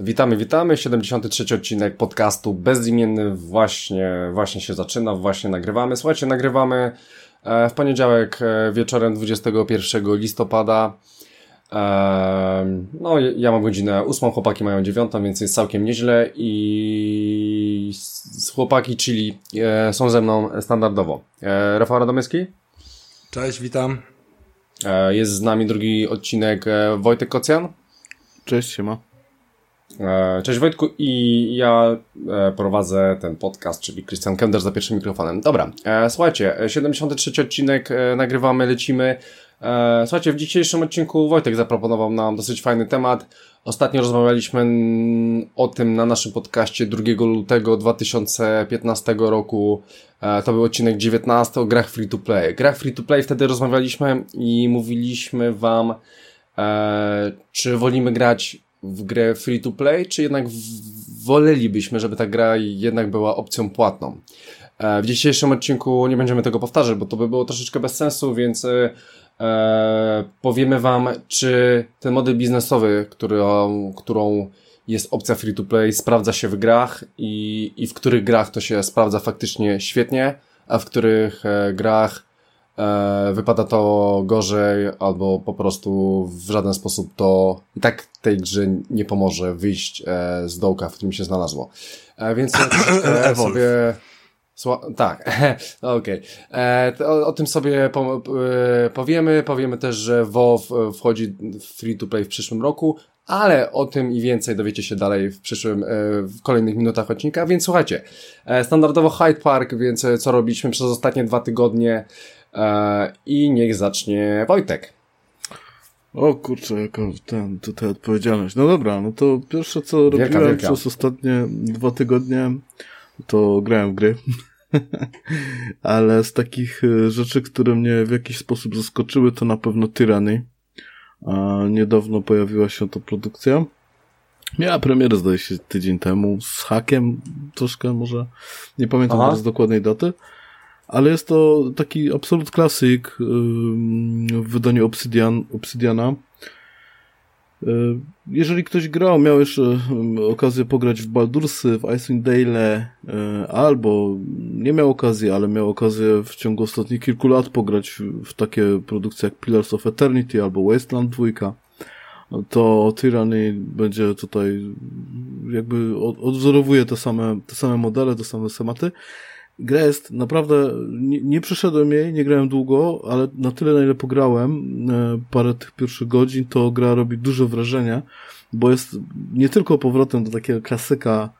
Witamy, witamy. 73 odcinek podcastu bezimienny właśnie, właśnie się zaczyna, właśnie nagrywamy. Słuchajcie, nagrywamy w poniedziałek e, wieczorem 21 listopada. E, no, ja mam godzinę 8, chłopaki mają 9, więc jest całkiem nieźle i chłopaki, czyli są ze mną standardowo. Rafał Radomyski? Cześć, witam. Jest z nami drugi odcinek Wojtek Kocjan. Cześć, siema. E, cześć Wojtku i ja e, prowadzę ten podcast, czyli Christian Kender za pierwszym mikrofonem. Dobra, e, słuchajcie, 73 odcinek nagrywamy, lecimy. Słuchajcie, w dzisiejszym odcinku Wojtek zaproponował nam dosyć fajny temat. Ostatnio rozmawialiśmy o tym na naszym podcaście 2 lutego 2015 roku. To był odcinek 19 o grach free to play. Grach free to play wtedy rozmawialiśmy i mówiliśmy wam, czy wolimy grać w grę free to play, czy jednak wolelibyśmy, żeby ta gra jednak była opcją płatną. E, w dzisiejszym odcinku nie będziemy tego powtarzać, bo to by było troszeczkę bez sensu, więc e, powiemy Wam, czy ten model biznesowy, którą, którą jest opcja free to play, sprawdza się w grach i, i w których grach to się sprawdza faktycznie świetnie, a w których e, grach e, wypada to gorzej, albo po prostu w żaden sposób to i tak tej grze nie pomoże wyjść e, z dołka, w którym się znalazło. E, więc e, sobie... Sła tak, okej. Okay. O, o, tym sobie po, powiemy. Powiemy też, że WoW wchodzi w free to play w przyszłym roku, ale o tym i więcej dowiecie się dalej w przyszłym, w kolejnych minutach odcinka. Więc słuchajcie, standardowo Hyde Park, więc co robiliśmy przez ostatnie dwa tygodnie. E, I niech zacznie Wojtek. O kurczę, jaka ten, tutaj odpowiedzialność. No dobra, no to pierwsze co wielka, robiłem wielka. przez ostatnie dwa tygodnie, to grałem w gry. Ale z takich e, rzeczy, które mnie w jakiś sposób zaskoczyły, to na pewno Tyranny. A niedawno pojawiła się to produkcja. Miała premierę, zdaje się, tydzień temu, z hakiem troszkę może, nie pamiętam teraz dokładnej daty ale jest to taki absolut klasyk w wydaniu Obsidian, Obsidiana. Y, jeżeli ktoś grał, miał jeszcze okazję pograć w Baldursy, w Icewind Dale, y, albo nie miał okazji, ale miał okazję w ciągu ostatnich kilku lat pograć w takie produkcje jak Pillars of Eternity albo Wasteland 2, to Tyranny będzie tutaj jakby odwzorowuje te same, te same modele, te same schematy. Gra jest naprawdę, nie, nie przeszedłem jej, nie grałem długo, ale na tyle, na ile pograłem, e, parę tych pierwszych godzin, to gra robi duże wrażenie, bo jest nie tylko powrotem do takiego klasyka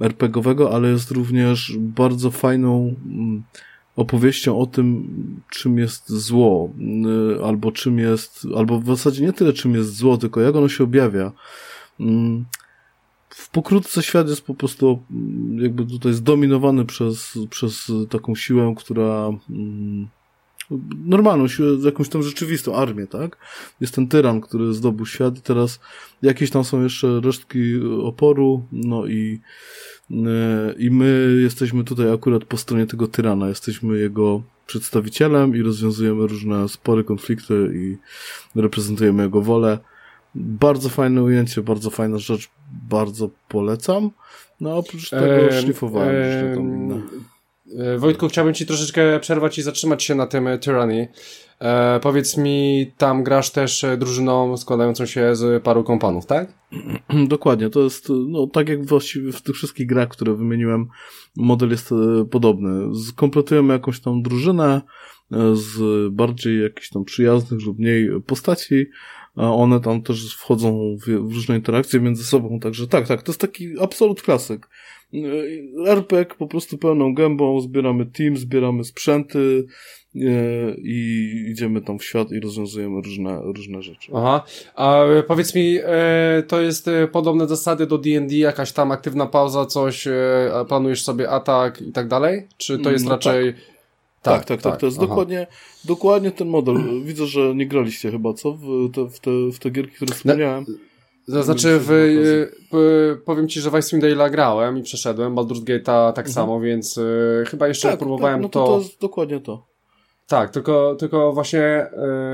RPGowego, ale jest również bardzo fajną mm, opowieścią o tym, czym jest zło, e, albo czym jest, albo w zasadzie nie tyle czym jest zło, tylko jak ono się objawia. W pokrótce świat jest po prostu mm, jakby tutaj zdominowany przez, przez taką siłę, która mm, normalną siłę, jakąś tam rzeczywistą armię, tak? Jest ten tyran, który zdobył świat i teraz jakieś tam są jeszcze resztki oporu, no i e, i my jesteśmy tutaj akurat po stronie tego tyrana, jesteśmy jego przedstawicielem i rozwiązujemy różne spory, konflikty i reprezentujemy jego wolę. Bardzo fajne ujęcie, bardzo fajna rzecz, bardzo polecam. No oprócz tego e, szlifowałem e, tam inne. Wojtku, chciałbym Ci troszeczkę przerwać i zatrzymać się na tym Tyranny. E, powiedz mi, tam grasz też drużyną składającą się z paru kompanów, tak? Dokładnie, to jest, no tak jak właściwie w tych wszystkich grach, które wymieniłem, model jest e, podobny. Skompletujemy jakąś tam drużynę e, z bardziej jakichś tam przyjaznych lub mniej postaci, a one tam też wchodzą w, w różne interakcje między sobą, także tak, tak, to jest taki absolut klasyk. RPG po prostu pełną gębą, zbieramy team, zbieramy sprzęty e, i idziemy tam w świat i rozwiązujemy różne, różne rzeczy. Aha, a powiedz mi, e, to jest e, podobne zasady do D&D, jakaś tam aktywna pauza, coś, planujesz sobie atak i tak dalej? Czy to jest no raczej... Tak Tak, tak, tak. tak. To jest dokładnie, dokładnie ten model. Widzę, że nie graliście chyba, co? W te, w te, w te gierki, które wspomniałem. To znaczy, w, powiem ci, że w Icewind Dale'a grałem i przeszedłem, Baldur's Gate'a tak mhm. samo, więc y, chyba jeszcze tak, próbowałem tak, no to. To jest dokładnie to. Tak, tylko, tylko właśnie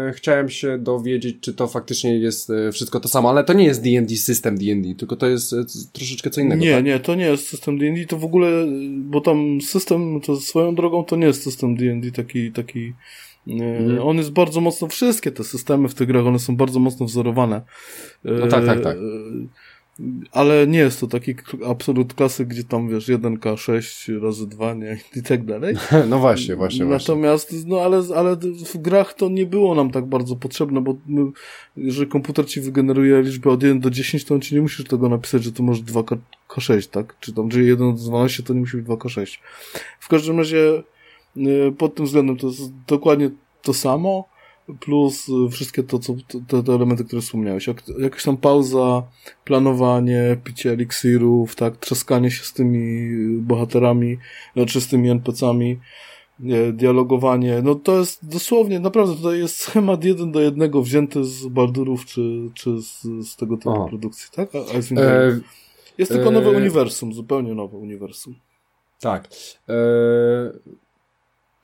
y, chciałem się dowiedzieć, czy to faktycznie jest y, wszystko to samo, ale to nie jest D&D system D&D, tylko to jest y, troszeczkę co innego. Nie, tak? nie, to nie jest system D&D, to w ogóle, bo tam system, to swoją drogą, to nie jest system D&D taki, taki, mhm. on jest bardzo mocno, wszystkie te systemy w tych grach, one są bardzo mocno wzorowane. No tak, tak, tak ale nie jest to taki absolut klasy, gdzie tam wiesz 1K6 razy 2, nie? I tak dalej. No właśnie, właśnie. Natomiast, właśnie. no ale, ale w grach to nie było nam tak bardzo potrzebne, bo my, jeżeli komputer ci wygeneruje liczbę od 1 do 10, to on ci nie musisz tego napisać, że to może 2K6, tak? Czy tam, że 1 do 12 to nie musi być 2K6. W każdym razie y, pod tym względem to jest dokładnie to samo plus y, wszystkie to, co, te, te elementy, które wspomniałeś. Jak, jakaś tam pauza, planowanie, picie eliksirów, tak, trzaskanie się z tymi bohaterami, znaczy z tymi NPC-ami, dialogowanie, no to jest dosłownie, naprawdę tutaj jest schemat jeden do jednego wzięty z Baldurów, czy, czy z, z tego typu o. produkcji, tak? A, a e, jest tylko nowe e, uniwersum, zupełnie nowe uniwersum. Tak. E,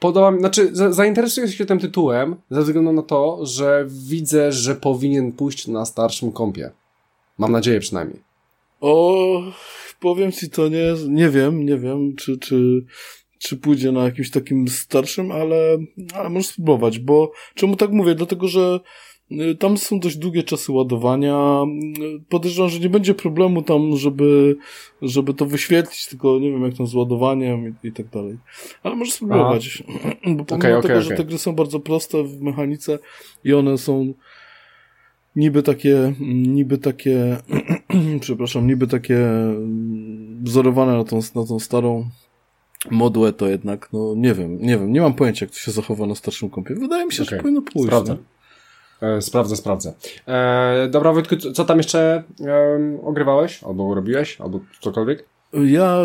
podoba mi, znaczy zainteresuję się tym tytułem ze względu na to, że widzę, że powinien pójść na starszym kompie. Mam nadzieję przynajmniej. O, powiem ci to nie, nie wiem, nie wiem, czy, czy, czy pójdzie na jakimś takim starszym, ale, ale możesz spróbować, bo czemu tak mówię? Dlatego, że tam są dość długie czasy ładowania. Y, podejrzewam, że nie będzie problemu tam, żeby, żeby to wyświetlić, tylko nie wiem, jak tam z ładowaniem i, i tak dalej. Ale możesz spróbować. Bo pomimo okay, okay, tego, okay. że te gry są bardzo proste w mechanice i one są niby takie, niby takie, przepraszam, niby takie mm, wzorowane na tą, na tą starą modłę, to jednak, no nie wiem, nie wiem, nie mam pojęcia, jak to się zachowa na starszym kompie. Wydaje mi się, że powinno pójść. Sprawdzę. No. E, sprawdzę, sprawdzę. E, dobra, Wojtku, co tam jeszcze ogrywałeś? Albo robiłeś? Albo cokolwiek? Ja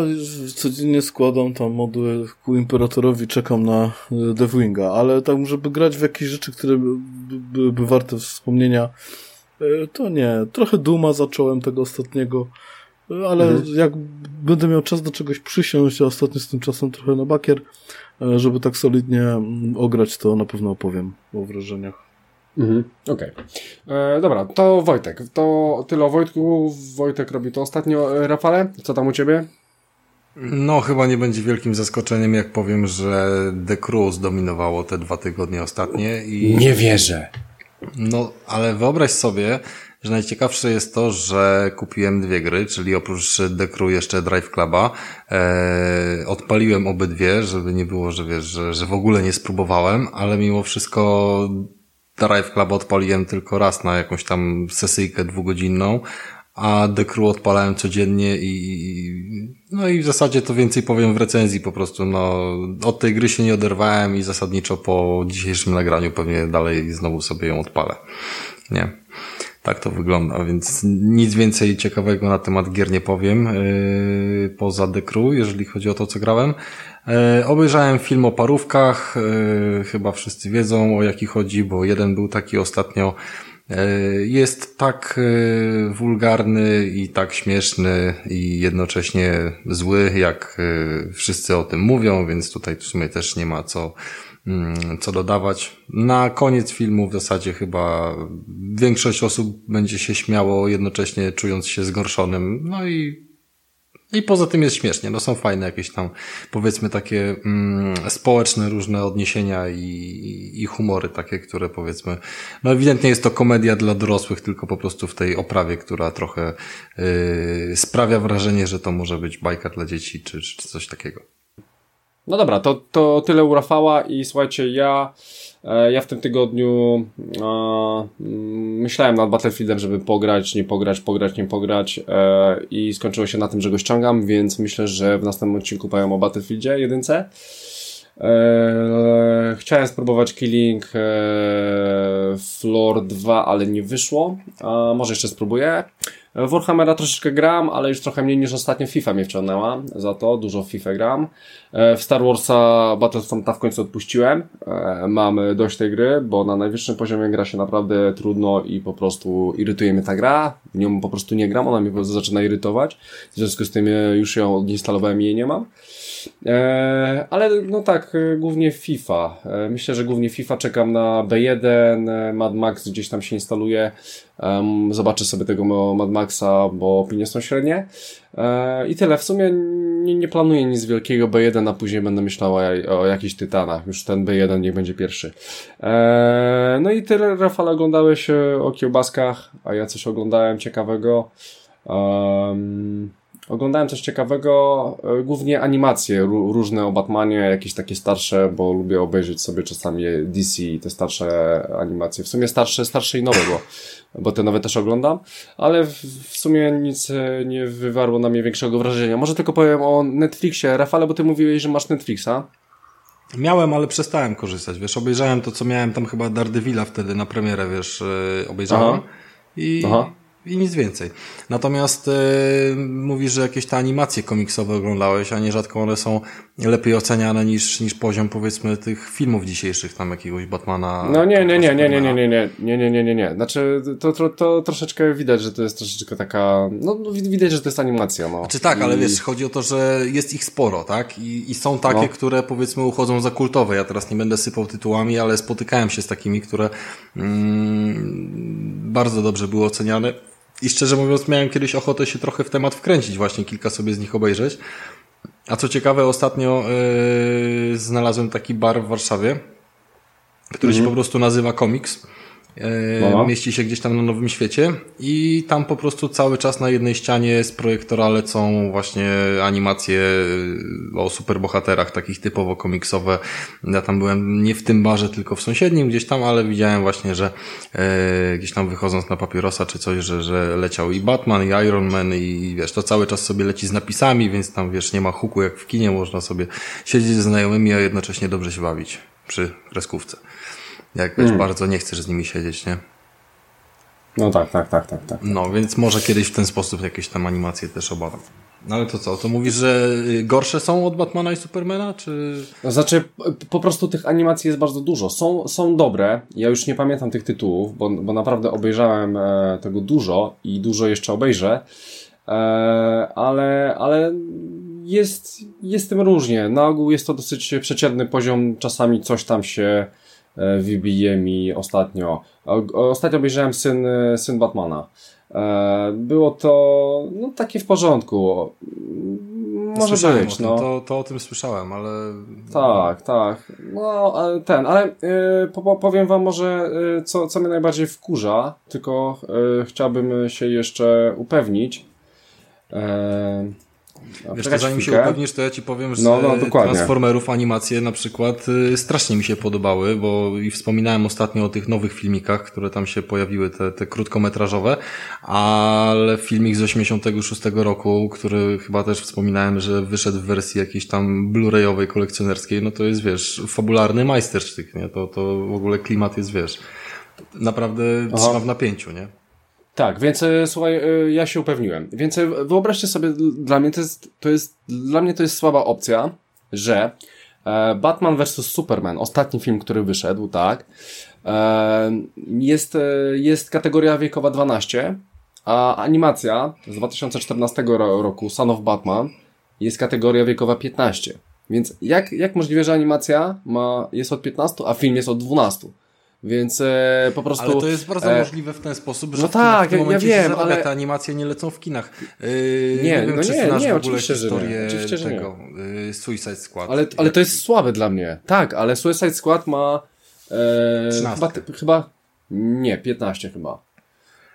codziennie składam tam moduły ku Imperatorowi, czekam na e, Deathwinga, ale tak, żeby grać w jakieś rzeczy, które byłyby by warte wspomnienia, to nie. Trochę Duma zacząłem tego ostatniego, ale mhm. jak będę miał czas do czegoś przysiąść, a ostatnio z tym czasem trochę na bakier, żeby tak solidnie mm, ograć, to na pewno opowiem o wrażeniach. Mhm, Okej. Okay. E, dobra, to Wojtek. To tyle o Wojtku. Wojtek robi to ostatnio. E, Rafale, co tam u ciebie? No, chyba nie będzie wielkim zaskoczeniem, jak powiem, że The Crew zdominowało te dwa tygodnie ostatnie i... Nie wierzę. No, ale wyobraź sobie, że najciekawsze jest to, że kupiłem dwie gry, czyli oprócz The Crew jeszcze Drive Cluba. E, odpaliłem obydwie, żeby nie było, że wiesz, że, że w ogóle nie spróbowałem, ale mimo wszystko Drive Club odpaliłem tylko raz na jakąś tam sesyjkę dwugodzinną, a The Crew odpalałem codziennie i, no i w zasadzie to więcej powiem w recenzji po prostu, no od tej gry się nie oderwałem i zasadniczo po dzisiejszym nagraniu pewnie dalej znowu sobie ją odpalę. Nie. Tak to wygląda, więc nic więcej ciekawego na temat gier nie powiem, yy, poza The Crew, jeżeli chodzi o to, co grałem. E, obejrzałem film o parówkach, e, chyba wszyscy wiedzą o jaki chodzi, bo jeden był taki ostatnio. E, jest tak wulgarny i tak śmieszny i jednocześnie zły, jak wszyscy o tym mówią, więc tutaj w sumie też nie ma co, mm, co dodawać. Na koniec filmu w zasadzie chyba większość osób będzie się śmiało, jednocześnie czując się zgorszonym. No i i poza tym jest śmiesznie, no są fajne jakieś tam, powiedzmy takie mm, społeczne różne odniesienia i, i humory takie, które powiedzmy, no ewidentnie jest to komedia dla dorosłych, tylko po prostu w tej oprawie, która trochę yy, sprawia wrażenie, że to może być bajka dla dzieci, czy, czy coś takiego. No dobra, to, to tyle u Rafała i słuchajcie, ja ja w tym tygodniu e, myślałem nad Battlefieldem, żeby pograć, nie pograć, pograć, nie pograć e, i skończyło się na tym, że go ściągam, więc myślę, że w następnym odcinku powiem o Battlefieldzie jedynce. chciałem spróbować Killing Floor 2, ale nie wyszło. może jeszcze spróbuję. Warhammera troszeczkę gram, ale już trochę mniej niż ostatnio FIFA mnie wciągnęła. Za to dużo FIFA gram. E, w Star Warsa Battlefronta w końcu odpuściłem. E, mamy dość tej gry, bo na najwyższym poziomie gra się naprawdę trudno i po prostu irytuje mnie ta gra. W nią po prostu nie gram, ona mnie po prostu zaczyna irytować. W związku z tym już ją odinstalowałem i jej nie mam. E, ale no tak, e, głównie FIFA. E, myślę, że głównie FIFA czekam na B1, Mad Max gdzieś tam się instaluje. Zobaczę sobie tego Mad Maxa, bo opinie są średnie. I tyle. W sumie nie, nie planuję nic wielkiego B1, a później będę myślał o, o jakichś tytanach. Już ten B1 niech będzie pierwszy. No i tyle, Rafał, oglądałeś o kiełbaskach, a ja coś oglądałem ciekawego. Um, Oglądałem coś ciekawego, e, głównie animacje różne o Batmanie, jakieś takie starsze, bo lubię obejrzeć sobie czasami DC i te starsze animacje. W sumie starsze, starsze i nowe, bo, bo te nowe też oglądam, ale w, w sumie nic e, nie wywarło na mnie większego wrażenia. Może tylko powiem o Netflixie. Rafale, bo ty mówiłeś, że masz Netflixa. Miałem, ale przestałem korzystać, wiesz, obejrzałem to, co miałem tam chyba Daredevila wtedy na premierę, wiesz, e, obejrzałem. Aha. I, Aha i nic więcej. Natomiast e, mówisz, że jakieś te animacje komiksowe oglądałeś, a nierzadko one są lepiej oceniane niż, niż poziom powiedzmy tych filmów dzisiejszych, tam jakiegoś Batmana. No nie, nie, nie, nie, nie, nie, nie, nie, nie, nie, nie, nie, nie. Znaczy to, to, to troszeczkę widać, że to jest troszeczkę taka, no widać, że to jest animacja, no. Znaczy tak, I... ale wiesz, chodzi o to, że jest ich sporo, tak? I, i są takie, no. które powiedzmy uchodzą za kultowe. Ja teraz nie będę sypał tytułami, ale spotykałem się z takimi, które mm, bardzo dobrze były oceniane i szczerze mówiąc, miałem kiedyś ochotę się trochę w temat wkręcić, właśnie kilka sobie z nich obejrzeć. A co ciekawe, ostatnio yy, znalazłem taki bar w Warszawie, który mhm. się po prostu nazywa Comics. No. Mieści się gdzieś tam na Nowym Świecie i tam po prostu cały czas na jednej ścianie z projektora lecą właśnie animacje e, o superbohaterach, takich typowo komiksowe. Ja tam byłem nie w tym barze, tylko w sąsiednim gdzieś tam, ale widziałem właśnie, że e, gdzieś tam wychodząc na papierosa czy coś, że, że leciał i Batman, i Iron Man i wiesz, to cały czas sobie leci z napisami, więc tam wiesz, nie ma huku jak w kinie, można sobie siedzieć ze znajomymi, a jednocześnie dobrze się bawić przy kreskówce. Jak wiesz, mm. bardzo nie chcesz z nimi siedzieć, nie? No tak, tak, tak, tak, tak. No, więc może kiedyś w ten sposób jakieś tam animacje też obawiam. No ale to co, to mówisz, że gorsze są od Batmana i Supermana, czy... No, znaczy, po prostu tych animacji jest bardzo dużo. Są, są dobre, ja już nie pamiętam tych tytułów, bo, bo naprawdę obejrzałem e, tego dużo i dużo jeszcze obejrzę, e, ale, ale jest, jest tym różnie. Na ogół jest to dosyć przeciętny poziom, czasami coś tam się wybije mi ostatnio. Ostatnio obejrzałem Syn, e, Syn Batmana. E, było to no, takie w porządku. Może słyszałem być, no. To, to o tym słyszałem, ale... Tak, tak. No, ten, ale powiem wam może, co, co mnie najbardziej wkurza, tylko chciałbym się jeszcze upewnić. No, Wiesz, to zanim chwilkę. się upewnisz, to ja ci powiem, że no, no, Transformerów animacje na przykład y, strasznie mi się podobały, bo i wspominałem ostatnio o tych nowych filmikach, które tam się pojawiły, te, te krótkometrażowe, ale filmik z 86 roku, który chyba też wspominałem, że wyszedł w wersji jakiejś tam blu-rayowej, kolekcjonerskiej, no to jest, wiesz, fabularny majstersztyk, nie? To, to w ogóle klimat jest, wiesz, naprawdę Aha. trzyma w napięciu, nie? Tak, więc e, słuchaj, e, ja się upewniłem. Więc e, wyobraźcie sobie, dla mnie to jest, to jest, dla mnie to jest słaba opcja, że Batman vs. Superman, ostatni film, który wyszedł, tak, jest, jest kategoria wiekowa 12, a animacja z 2014 roku, Son of Batman, jest kategoria wiekowa 15. Więc jak, jak możliwe, że animacja ma, jest od 15, a film jest od 12? Więc e, po prostu. Ale to jest bardzo e, możliwe w ten sposób, że no tak, w tym ja wiem, ale te animacje nie lecą w kinach. Yy, nie, nie, wiem, no czy nie, nie, w ogóle historię oczywiście, tego yy, Suicide Squad. Ale, ale to jest słabe dla mnie. Tak, ale Suicide Squad ma e, chyba, chyba nie, 15 chyba.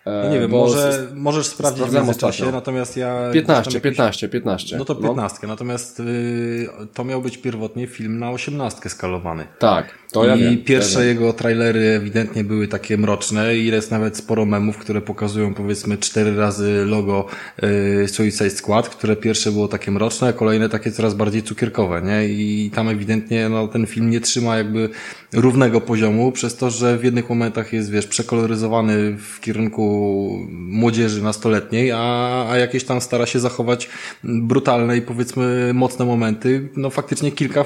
No nie wiem, może, możesz sprawdzić w międzyczasie, natomiast ja... 15, jakiś... 15, 15. No to 15, no. natomiast y, to miał być pierwotnie film na 18 skalowany. Tak, to I ja. I pierwsze ja jego trailery ewidentnie były takie mroczne i jest nawet sporo memów, które pokazują powiedzmy cztery razy logo y, Suicide Squad, które pierwsze było takie mroczne, a kolejne takie coraz bardziej cukierkowe, nie? I tam ewidentnie no, ten film nie trzyma jakby równego poziomu, przez to, że w jednych momentach jest, wiesz, przekoloryzowany w kierunku młodzieży nastoletniej, a, a jakieś tam stara się zachować brutalne i powiedzmy mocne momenty. No faktycznie kilka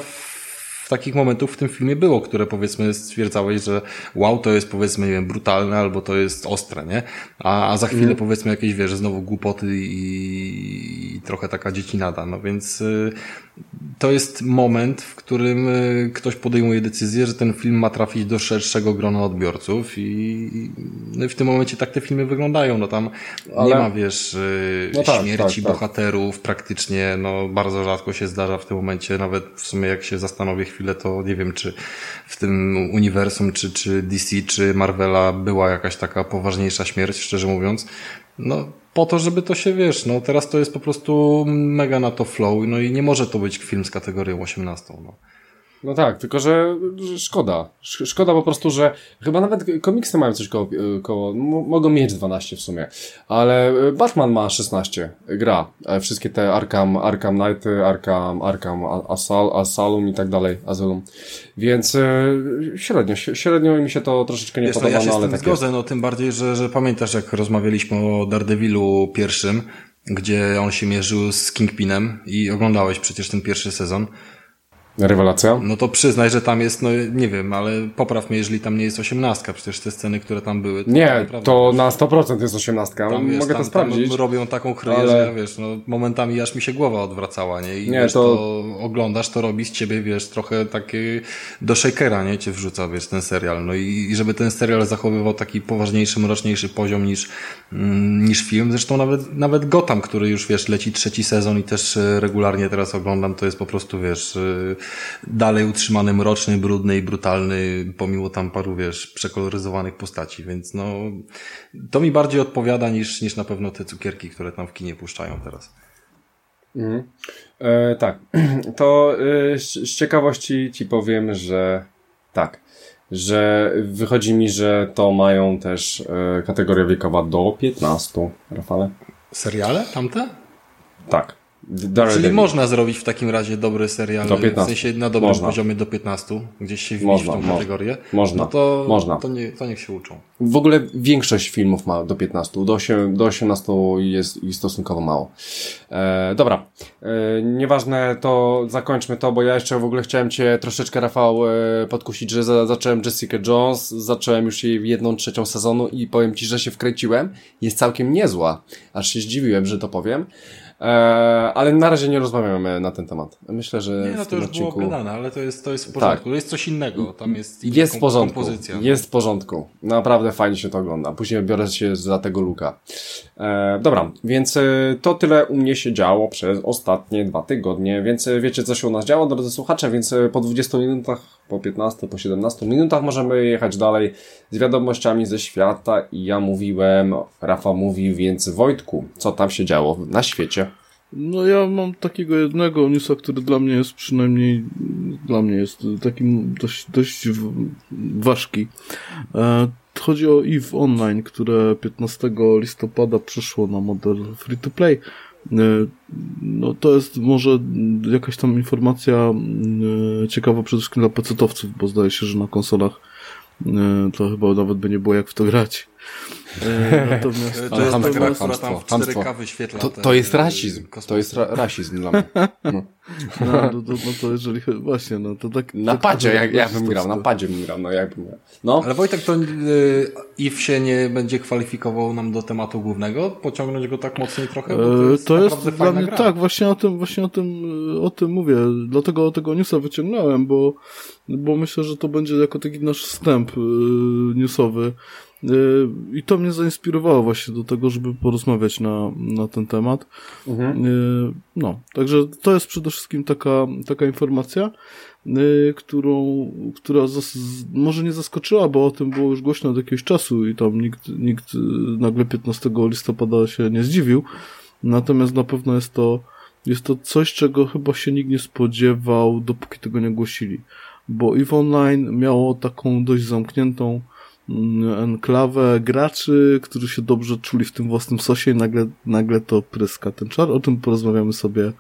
takich momentów w tym filmie było, które powiedzmy stwierdzałeś, że wow, to jest powiedzmy, nie wiem, brutalne albo to jest ostre, nie? A, a za chwilę mm. powiedzmy jakieś, wiesz, znowu głupoty i, i trochę taka dziecinada, no więc y, to jest moment, w którym y, ktoś podejmuje decyzję, że ten film ma trafić do szerszego grona odbiorców i, no w tym momencie tak te filmy wyglądają. No tam Ale... nie ma, wiesz, y, no tak, śmierci tak, tak. bohaterów praktycznie, no bardzo rzadko się zdarza w tym momencie, nawet w sumie jak się zastanowię chwilę, to nie wiem, czy w tym uniwersum, czy, czy DC, czy Marvela była jakaś taka poważniejsza śmierć, szczerze mówiąc. No, po to, żeby to się, wiesz, no teraz to jest po prostu mega na to flow, no i nie może to być film z kategorią 18, no. No tak, tylko że, szkoda. Szkoda po prostu, że chyba nawet komiksy mają coś koło, koło mogą mieć 12 w sumie, ale Batman ma 16, gra. E, wszystkie te Arkham, Arkham Knight, Arkham, Arkham Asal, Asylum i tak dalej, Asylum. Więc e, średnio, średnio mi się to troszeczkę nie Wiesz, podoba, no, ja się no, ale tak zgodzę, no tym bardziej, że, że pamiętasz jak rozmawialiśmy o Daredevilu pierwszym, gdzie on się mierzył z Kingpinem i oglądałeś przecież ten pierwszy sezon. Rewelacja? No to przyznaj, że tam jest, no nie wiem, ale popraw mnie, jeżeli tam nie jest osiemnastka. Przecież te sceny, które tam były. To nie, to na 100% jest osiemnastka. Mogę tam, to sprawdzić. Tam robią taką chryję, ale... że wiesz, no momentami aż mi się głowa odwracała, nie? I nie, wiesz, to... to... oglądasz, to robi z ciebie, wiesz, trochę takie do shakera, nie? Cię wrzuca, wiesz, ten serial. No i, i żeby ten serial zachowywał taki poważniejszy, mroczniejszy poziom niż, mm, niż film. Zresztą nawet, nawet Gotham, który już, wiesz, leci trzeci sezon i też e, regularnie teraz oglądam, to jest po prostu, wiesz, e, dalej utrzymany mroczny, brudny i brutalny, pomimo tam paru, wiesz, przekoloryzowanych postaci, więc no, to mi bardziej odpowiada niż, niż na pewno te cukierki, które tam w kinie puszczają teraz. Mhm. E, tak, to e, z ciekawości ci powiem, że tak, że wychodzi mi, że to mają też e, kategoria wiekowa do 15, Rafale. Seriale tamte? Tak. Czyli można zrobić w takim razie dobry serial, do 15. w sensie na dobrym można. poziomie do 15, gdzieś się wbić można, w tą kategorię. Można, no to, można. To, nie, to niech się uczą. W ogóle większość filmów ma do 15, do, 8, do 18 jest, jest stosunkowo mało. E, dobra, e, nieważne to, zakończmy to, bo ja jeszcze w ogóle chciałem Cię troszeczkę, Rafał, e, podkusić, że za, zacząłem Jessica Jones, zacząłem już jej jedną trzecią sezonu i powiem Ci, że się wkręciłem. Jest całkiem niezła, aż się zdziwiłem, że to powiem. E, ale na razie nie rozmawiamy na ten temat. Myślę, że nie, no to już odcinku... było gadane, ale to jest, to jest w porządku. Tak. To jest coś innego. Tam jest inna jest w porządku. kompozycja. Jest w porządku. Naprawdę fajnie się to ogląda. Później biorę się za tego luka. E, dobra, więc e, to tyle u mnie się działo przez ostatnie dwa tygodnie, więc e, wiecie, co się u nas działo, drodzy słuchacze, więc po 20 minutach, po 15, po 17 minutach możemy jechać dalej z wiadomościami ze świata i ja mówiłem, Rafa mówił, więc Wojtku, co tam się działo na świecie? No ja mam takiego jednego newsa, który dla mnie jest przynajmniej, dla mnie jest takim dość, dość ważki. E, chodzi o EVE Online, które 15 listopada przyszło na model free to play. E, no to jest może jakaś tam informacja e, ciekawa przede wszystkim dla pecetowców, bo zdaje się, że na konsolach to chyba nawet by nie było jak w to grać. E, natomiast, to jest hamstwo, która tam w 4K wyświetla. To, to jest rasizm. To jest ra rasizm dla mnie. No. No, no, to, no to jeżeli właśnie, no to tak. Na tak, padzie, jak, jak bym grał, na padzie bym grał, no jakbym grał. No. Ale Wojtek, to y, IF się nie będzie kwalifikował nam do tematu głównego? Pociągnąć go tak mocniej trochę? to jest, to jest dla mnie, gra. tak, właśnie o tym, właśnie o tym, o tym mówię. Dlatego tego newsa wyciągnąłem, bo, bo myślę, że to będzie jako taki nasz wstęp y, newsowy I to mnie zainspirowało właśnie do tego, żeby porozmawiać na, na ten temat. Mhm. Y, no, także to jest przede wszystkim taka, taka informacja, y, którą, która zas, może nie zaskoczyła, bo o tym było już głośno od jakiegoś czasu i tam nikt, nikt nagle 15 listopada się nie zdziwił. Natomiast na pewno jest to, jest to coś, czego chyba się nikt nie spodziewał, dopóki tego nie głosili. Bo EVE Online miało taką dość zamkniętą enklawę graczy, którzy się dobrze czuli w tym własnym sosie i nagle, nagle to pryska ten czar. O tym porozmawiamy sobie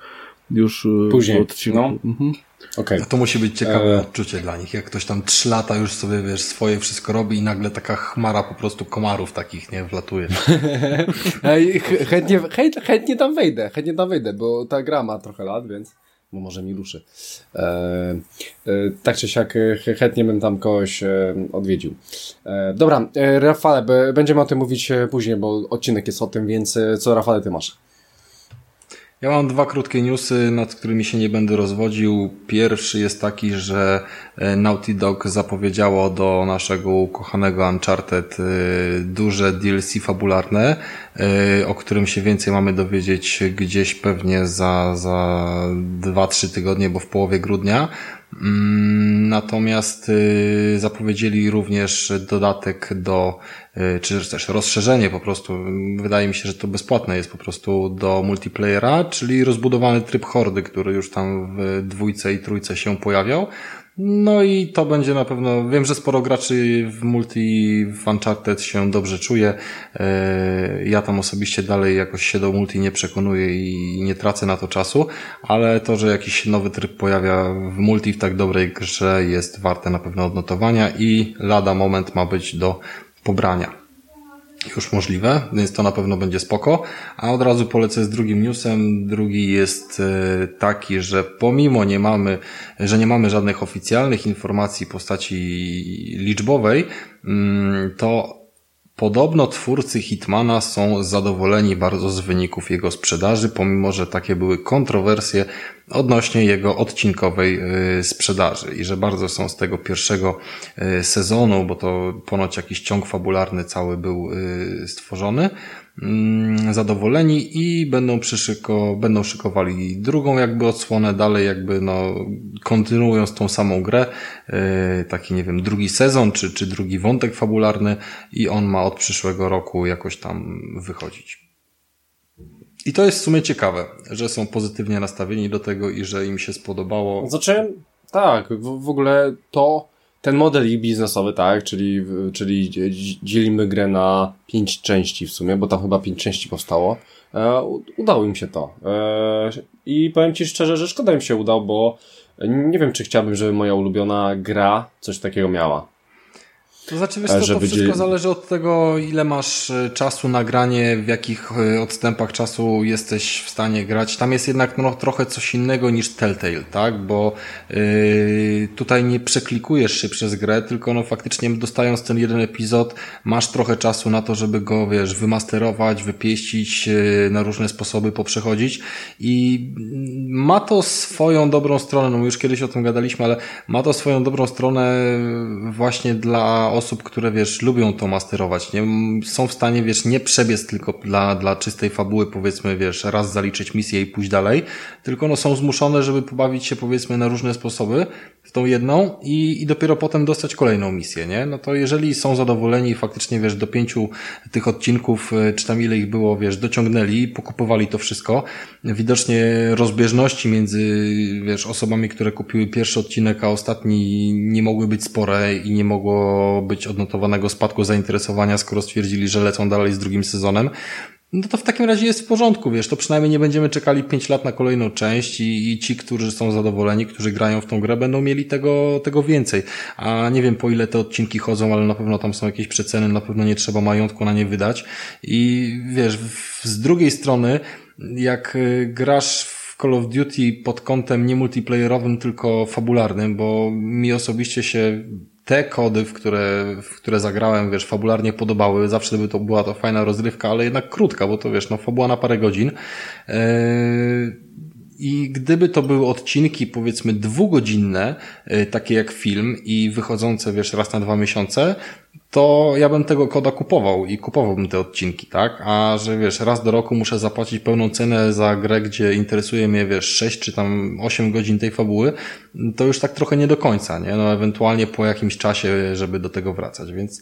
już e, Później. w odcinku. No. Mhm. Okay. To musi być ciekawe e... odczucie dla nich, jak ktoś tam trzy lata już sobie, wiesz, swoje wszystko robi i nagle taka chmara po prostu komarów takich, nie, wlatuje. chętnie, chętnie tam wejdę, chętnie tam wejdę, bo ta gra ma trochę lat, więc bo może mi ruszy. E, e, tak czy siak e, chętnie bym tam kogoś e, odwiedził. E, dobra, e, Rafale, będziemy o tym mówić później, bo odcinek jest o tym, więc co Rafale ty masz? Ja mam dwa krótkie newsy, nad którymi się nie będę rozwodził. Pierwszy jest taki, że e, Naughty Dog zapowiedziało do naszego ukochanego Uncharted e, duże DLC fabularne, e, o którym się więcej mamy dowiedzieć gdzieś pewnie za, za 2-3 tygodnie, bo w połowie grudnia. Mm, natomiast zapowiedzieli również dodatek do czy też rozszerzenie po prostu. Wydaje mi się, że to bezpłatne jest po prostu do multiplayera, czyli rozbudowany tryb hordy, który już tam w dwójce i trójce się pojawiał. No i to będzie na pewno, wiem, że sporo graczy w multi w Uncharted się dobrze czuje. Y, ja tam osobiście dalej jakoś się do multi nie przekonuję i nie tracę na to czasu, ale to, że jakiś nowy tryb pojawia w multi w tak dobrej grze jest warte na pewno odnotowania i lada moment ma być do pobrania już możliwe, więc to na pewno będzie spoko. A od razu polecę z drugim newsem. Drugi jest e, taki, że pomimo nie mamy, że nie mamy żadnych oficjalnych informacji w postaci liczbowej, mm, to Podobno twórcy Hitmana są zadowoleni bardzo z wyników jego sprzedaży, pomimo że takie były kontrowersje odnośnie jego odcinkowej y, sprzedaży i że bardzo są z tego pierwszego y, sezonu, bo to ponoć jakiś ciąg fabularny cały był y, stworzony, zadowoleni i będą przyszyko, będą szykowali drugą jakby odsłonę, dalej jakby no kontynuując tą samą grę, taki nie wiem, drugi sezon czy, czy drugi wątek fabularny i on ma od przyszłego roku jakoś tam wychodzić. I to jest w sumie ciekawe, że są pozytywnie nastawieni do tego i że im się spodobało. Znaczy, tak, w, w ogóle to, ten model i biznesowy, tak, czyli, czyli dzielimy grę na pięć części w sumie, bo tam chyba pięć części powstało. E, udało im się to. E, I powiem Ci szczerze, że szkoda im się udał, bo nie wiem, czy chciałbym, żeby moja ulubiona gra coś takiego miała. To znaczy, wiesz, to, to wszystko zależy od tego, ile masz e, czasu na granie, w jakich e, odstępach czasu jesteś w stanie grać. Tam jest jednak no, trochę coś innego niż Telltale, tak? Bo yy, tutaj nie przeklikujesz się przez grę, tylko no faktycznie dostając ten jeden epizod, masz trochę czasu na to, żeby go, wiesz, wymasterować, wypieścić, yy, na różne sposoby poprzechodzić i ma to swoją dobrą stronę, no już kiedyś o tym gadaliśmy, ale ma to swoją dobrą stronę właśnie dla osób, które wiesz, lubią to masterować, nie? Są w stanie, wiesz, nie przebiec tylko dla, dla czystej fabuły, powiedzmy, wiesz, raz zaliczyć misję i pójść dalej, tylko no są zmuszone, żeby pobawić się, powiedzmy, na różne sposoby w tą jedną i, i dopiero potem dostać kolejną misję, nie? No to jeżeli są zadowoleni i faktycznie, wiesz, do pięciu tych odcinków, e, czy tam ile ich było, wiesz, dociągnęli, pokupowali to wszystko, widocznie rozbieżności między, wiesz, osobami, które kupiły pierwszy odcinek, a ostatni nie mogły być spore i nie mogło być odnotowanego spadku zainteresowania, skoro stwierdzili, że lecą dalej z drugim sezonem, no to w takim razie jest w porządku, wiesz, to przynajmniej nie będziemy czekali 5 lat na kolejną część i, i, ci, którzy są zadowoleni, którzy grają w tą grę, będą mieli tego, tego więcej. A nie wiem po ile te odcinki chodzą, ale na pewno tam są jakieś przeceny, na pewno nie trzeba majątku na nie wydać. I wiesz, z drugiej strony, jak y, grasz w Call of Duty pod kątem nie multiplayerowym, tylko fabularnym, bo mi osobiście się te kody, w które, w które zagrałem, wiesz, fabularnie podobały. Zawsze by to była to fajna rozrywka, ale jednak krótka, bo to wiesz, no fabuła na parę godzin. Yy... I gdyby to były odcinki, powiedzmy, dwugodzinne, yy, takie jak film i wychodzące, wiesz, raz na dwa miesiące, to ja bym tego koda kupował i kupowałbym te odcinki, tak? A że wiesz, raz do roku muszę zapłacić pełną cenę za grę, gdzie interesuje mnie, wiesz, 6 czy tam 8 godzin tej fabuły, to już tak trochę nie do końca, nie? No ewentualnie po jakimś czasie, żeby do tego wracać, więc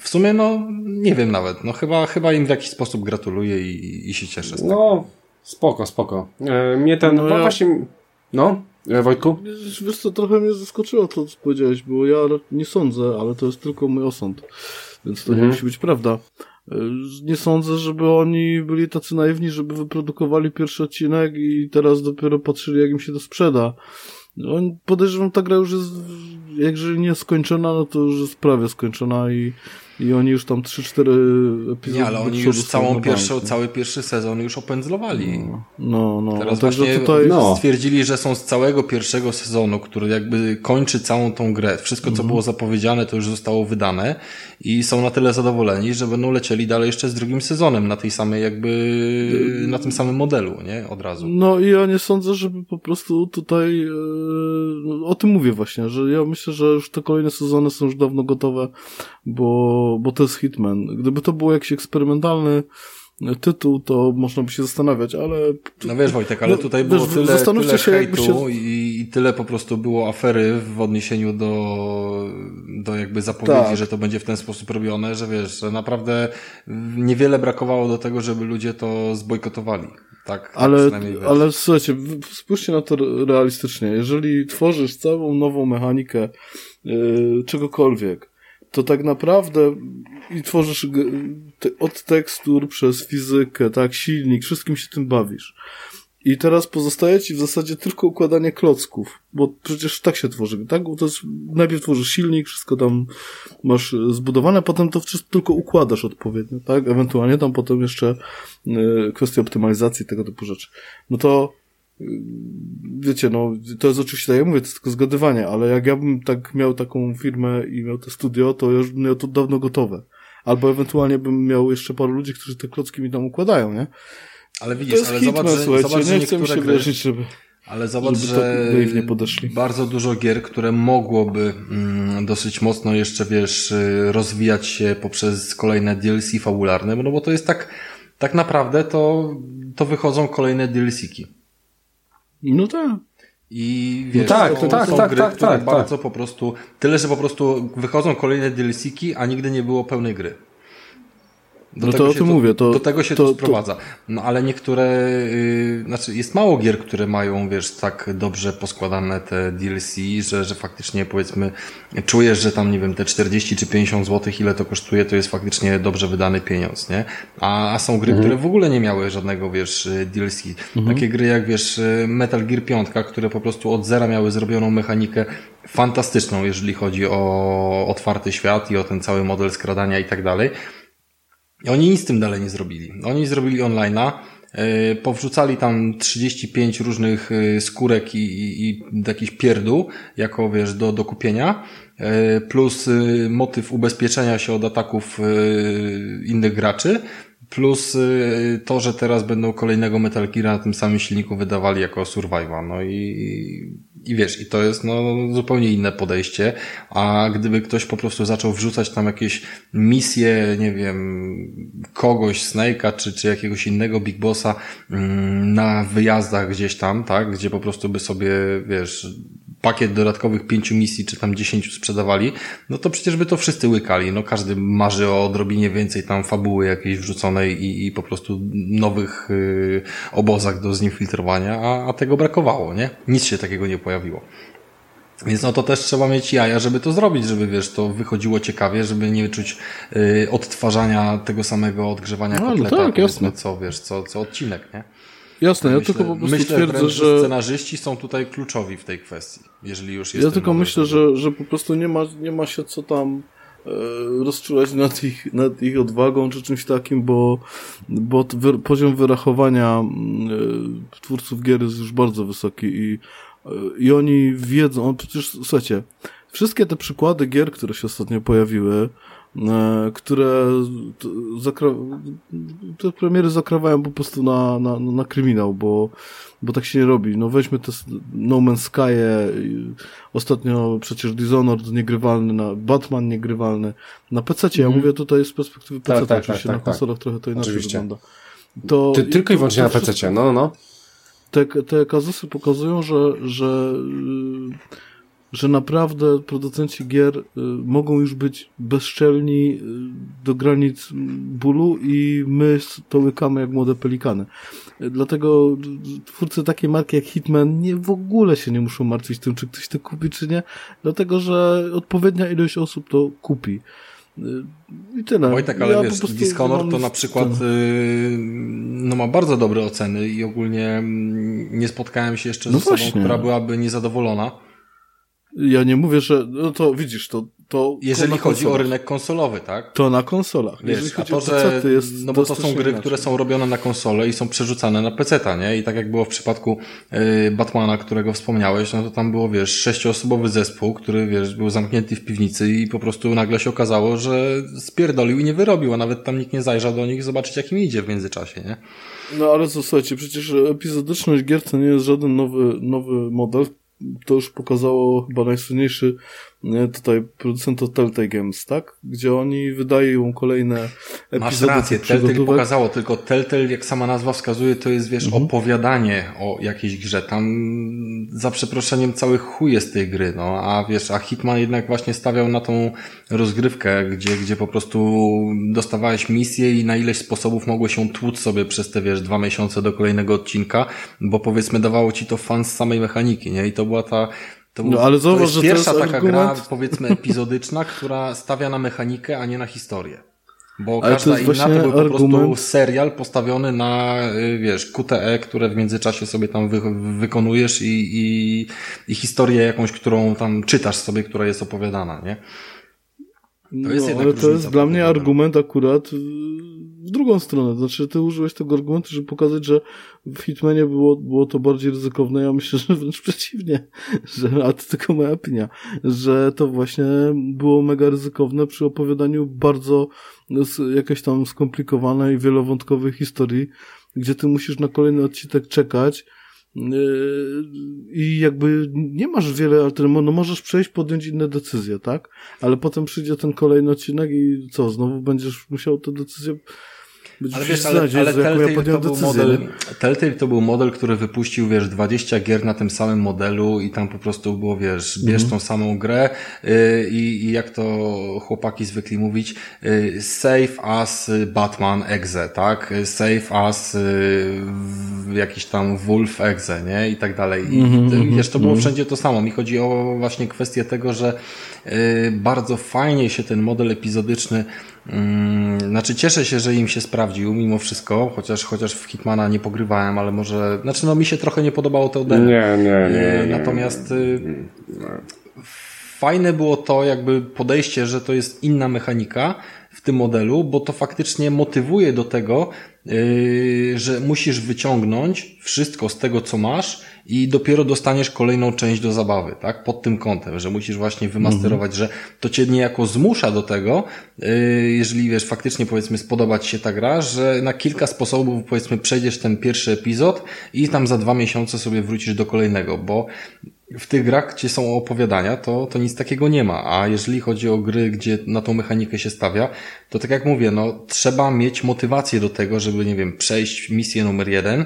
w sumie, no, nie wiem nawet, no chyba, chyba im w jakiś sposób gratuluję i, i się cieszę z tego. No, spoko, spoko. E, mnie ten, no, ja... właśnie, no. E, Wojtku? Wiesz co, trochę mnie zaskoczyło to, co powiedziałeś, bo ja nie sądzę, ale to jest tylko mój osąd, więc to mhm. nie musi być prawda. Nie sądzę, żeby oni byli tacy naiwni, żeby wyprodukowali pierwszy odcinek i teraz dopiero patrzyli, jak im się to sprzeda. On, podejrzewam, ta gra już jest, jeżeli nie skończona, no to już jest prawie skończona i i oni już tam 3-4 epizody. Nie, ale oni już całą pierwszą, cały pierwszy sezon już opędzlowali. No, no. no. Teraz no, właśnie tutaj... no. stwierdzili, że są z całego pierwszego sezonu, który jakby kończy całą tą grę. Wszystko, co mm. było zapowiedziane, to już zostało wydane i są na tyle zadowoleni, że będą lecieli dalej jeszcze z drugim sezonem na tej samej jakby, na tym samym modelu, nie? Od razu. No i ja nie sądzę, żeby po prostu tutaj, e, o tym mówię właśnie, że ja myślę, że już te kolejne sezony są już dawno gotowe, bo bo, to jest Hitman. Gdyby to był jakiś eksperymentalny tytuł, to można by się zastanawiać, ale... No wiesz Wojtek, ale no, tutaj było wiesz, tyle, tyle się, hejtu się... i, i tyle po prostu było afery w odniesieniu do, do jakby zapowiedzi, tak. że to będzie w ten sposób robione, że wiesz, że naprawdę niewiele brakowało do tego, żeby ludzie to zbojkotowali. Tak, ale, ale słuchajcie, spójrzcie na to realistycznie. Jeżeli tworzysz całą nową mechanikę yy, czegokolwiek, to tak naprawdę i tworzysz od tekstur przez fizykę, tak, silnik, wszystkim się tym bawisz. I teraz pozostaje ci w zasadzie tylko układanie klocków, bo przecież tak się tworzy, tak? To jest, najpierw tworzysz silnik, wszystko tam masz zbudowane, potem to wszystko tylko układasz odpowiednio, tak? Ewentualnie tam potem jeszcze y, kwestia optymalizacji tego typu rzeczy. No to wiecie, no, to jest oczywiście, tak jak mówię, to jest tylko zgadywanie, ale jak ja bym tak miał taką firmę i miał to studio, to już bym miał to dawno gotowe. Albo ewentualnie bym miał jeszcze paru ludzi, którzy te klocki mi tam układają, nie? Ale widzisz, ale hitman, zobacz, że, zobacz, że nie chcę mi się gry... wierzyć, żeby... Ale zobacz, że podeszli. bardzo dużo gier, które mogłoby mm, dosyć mocno jeszcze, wiesz, y, rozwijać się poprzez kolejne DLC fabularne, no bo to jest tak, tak naprawdę to, to wychodzą kolejne DLC-ki. No tak. I wiesz, no tak, to, tak, są tak, gry, tak, które tak, bardzo po prostu, tyle, że po prostu wychodzą kolejne DLC-ki, a nigdy nie było pełnej gry. Do no to o tym mówię. To, do tego się to, to sprowadza. No ale niektóre, yy, znaczy jest mało gier, które mają, wiesz, tak dobrze poskładane te DLC, że, że faktycznie powiedzmy czujesz, że tam, nie wiem, te 40 czy 50 zł, ile to kosztuje, to jest faktycznie dobrze wydany pieniądz, nie? A, a są gry, mhm. które w ogóle nie miały żadnego, wiesz, DLC. Mhm. Takie gry jak, wiesz, Metal Gear 5, które po prostu od zera miały zrobioną mechanikę fantastyczną, jeżeli chodzi o otwarty świat i o ten cały model skradania i tak dalej. I oni nic z tym dalej nie zrobili. Oni zrobili online'a, yy, powrzucali tam 35 różnych yy, skórek i, i, i jakiś pierdół, jako wiesz, do, do kupienia, yy, plus motyw ubezpieczenia się od ataków innych graczy, plus to, że teraz będą kolejnego Metal Gear na tym samym silniku wydawali jako Survival. No i i wiesz, i to jest no, zupełnie inne podejście, a gdyby ktoś po prostu zaczął wrzucać tam jakieś misje, nie wiem, kogoś, Snake'a, czy, czy jakiegoś innego Big Bossa mm, na wyjazdach gdzieś tam, tak, gdzie po prostu by sobie, wiesz, pakiet dodatkowych pięciu misji, czy tam dziesięciu sprzedawali, no to przecież by to wszyscy łykali. No każdy marzy o odrobinie więcej tam fabuły jakiejś wrzuconej i, i po prostu nowych y, obozach do zinfiltrowania, a, a tego brakowało, nie? Nic się takiego nie pojawiło. Więc no to też trzeba mieć jaja, żeby to zrobić, żeby wiesz, to wychodziło ciekawie, żeby nie czuć y, odtwarzania tego samego odgrzewania no, kotleta, no tak, jasne. co wiesz, co, co odcinek, nie? Jasne, ja myślę, tylko po prostu myślę twierdzę, że... scenarzyści są tutaj kluczowi w tej kwestii, jeżeli już jest Ja tylko myślę, że, że po prostu nie ma, nie ma się co tam e, rozczulać nad ich, nad ich odwagą czy czymś takim, bo, bo wy, poziom wyrachowania e, twórców gier jest już bardzo wysoki i, e, i oni wiedzą, przecież słuchajcie, wszystkie te przykłady gier, które się ostatnio pojawiły, które te premiery zakrawają po prostu na, na, na kryminał, bo, bo tak się nie robi. No weźmy te No Man's Sky, ostatnio przecież Dishonored niegrywalny, na Batman niegrywalny. Na PC, ja mm. mówię tutaj z perspektywy PC, tak, tak, oczywiście tak, tak, na tak. konsolach trochę to inaczej oczywiście. wygląda. To, Ty, tylko i wyłącznie na PC, no, no. Te, te kazusy pokazują, że, że że naprawdę producenci gier y, mogą już być bezczelni y, do granic bólu i my to łykamy jak młode pelikany. Dlatego twórcy takiej marki jak Hitman nie w ogóle się nie muszą martwić tym, czy ktoś to kupi, czy nie, dlatego, że odpowiednia ilość osób to kupi. I tyle. Wojtek, ale ja wiesz, Dishonored to na przykład yy, no ma bardzo dobre oceny i ogólnie mm, nie spotkałem się jeszcze no z osobą, która byłaby niezadowolona. Ja nie mówię, że no to widzisz, to to Jeżeli chodzi o rynek konsolowy, tak? To na konsolach. Wiesz, Jeżeli chodzi a to, że, PC, jest no bo to są gry, inaczej. które są robione na konsole i są przerzucane na PC, nie? I tak jak było w przypadku y, Batmana, którego wspomniałeś, no to tam było, wiesz, sześcioosobowy zespół, który, wiesz, był zamknięty w piwnicy i po prostu nagle się okazało, że spierdolił i nie wyrobił, a nawet tam nikt nie zajrzał do nich zobaczyć, jak im idzie w międzyczasie, nie? No ale co, słuchajcie, przecież epizodyczność gier to nie jest żaden nowy, nowy model, to już pokazało chyba najsłynniejszy tutaj producent to Telltale Games, tak? Gdzie oni wydają kolejne epizody. Masz rację, Telltale pokazało, tylko Telltale, jak sama nazwa wskazuje, to jest, wiesz, mhm. opowiadanie o jakiejś grze. Tam za przeproszeniem cały chuj jest tej gry, no, a wiesz, a Hitman jednak właśnie stawiał na tą rozgrywkę, gdzie, gdzie po prostu dostawałeś misję i na ileś sposobów mogło się tłuc sobie przez te, wiesz, dwa miesiące do kolejnego odcinka, bo powiedzmy dawało ci to fan z samej mechaniki, nie? I to była ta to, no, ale to jest pierwsza to jest taka argument... gra, powiedzmy, epizodyczna, która stawia na mechanikę, a nie na historię. Bo ale każda inna to był po prostu serial postawiony na, y, wiesz, QTE, które w międzyczasie sobie tam wy, wykonujesz i, i, i historię jakąś, którą tam czytasz sobie, która jest opowiadana, nie? No, ale to jest dla mnie argument akurat w drugą stronę. Znaczy, ty użyłeś tego argumentu, żeby pokazać, że w Hitmanie było, było to bardziej ryzykowne. Ja myślę, że wręcz przeciwnie, że, a to tylko moja opinia, że to właśnie było mega ryzykowne przy opowiadaniu bardzo jakiejś tam skomplikowanej, wielowątkowej historii, gdzie ty musisz na kolejny odcinek czekać, i jakby nie masz wiele alternatyw, no możesz przejść, podjąć inne decyzje, tak? Ale potem przyjdzie ten kolejny odcinek i co, znowu będziesz musiał tę decyzję ale wiesz, ale, ale Telltale, to był model, Telltale to był model, który wypuścił, wiesz, 20 gier na tym samym modelu i tam po prostu było, wiesz, bierz mm -hmm. tą samą grę yy, i, jak to chłopaki zwykli mówić, yy, save as Batman exe, tak? Save as yy, jakiś tam Wolf exe, nie? I tak dalej. I mm -hmm, wiesz, to było mm -hmm. wszędzie to samo. Mi chodzi o właśnie kwestię tego, że bardzo fajnie się ten model epizodyczny znaczy cieszę się, że im się sprawdził mimo wszystko, chociaż, chociaż w Hitmana nie pogrywałem, ale może, znaczy no mi się trochę nie podobało to ode Nie, nie, nie, nie. Natomiast y, fajne było to jakby podejście, że to jest inna mechanika w tym modelu, bo to faktycznie motywuje do tego, yy, że musisz wyciągnąć wszystko z tego, co masz i dopiero dostaniesz kolejną część do zabawy, tak? Pod tym kątem, że musisz właśnie wymasterować, mhm. że to cię niejako zmusza do tego, yy, jeżeli wiesz, faktycznie powiedzmy spodobać się ta gra, że na kilka sposobów powiedzmy przejdziesz ten pierwszy epizod i tam za dwa miesiące sobie wrócisz do kolejnego, bo w tych grach, gdzie są opowiadania, to, to nic takiego nie ma. A jeżeli chodzi o gry, gdzie na tą mechanikę się stawia, to tak jak mówię, no trzeba mieć motywację do tego, żeby, nie wiem, przejść misję numer jeden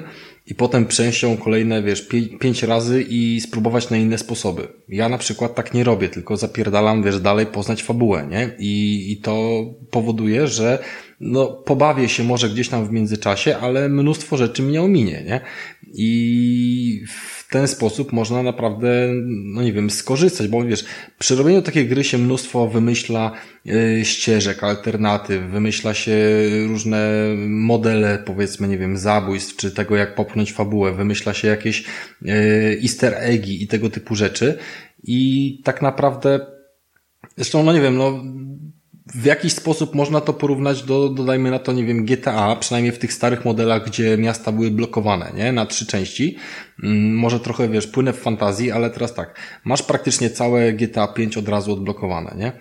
i potem przejść ją kolejne, wiesz, pięć, pięć razy i spróbować na inne sposoby. Ja na przykład tak nie robię, tylko zapierdalam, wiesz, dalej poznać fabułę, nie? I, i to powoduje, że no, pobawię się może gdzieś tam w międzyczasie, ale mnóstwo rzeczy mnie ominie, nie? I w ten sposób można naprawdę, no nie wiem, skorzystać, bo wiesz, przy robieniu takiej gry się mnóstwo wymyśla yy, ścieżek, alternatyw, wymyśla się różne modele, powiedzmy, nie wiem, zabójstw, czy tego, jak popchnąć fabułę, wymyśla się jakieś yy, easter eggi i tego typu rzeczy. I tak naprawdę, zresztą, no nie wiem, no w jakiś sposób można to porównać do, dodajmy na to, nie wiem, GTA, przynajmniej w tych starych modelach, gdzie miasta były blokowane, nie? Na trzy części. Mm, może trochę, wiesz, płynę w fantazji, ale teraz tak. Masz praktycznie całe GTA 5 od razu odblokowane, nie?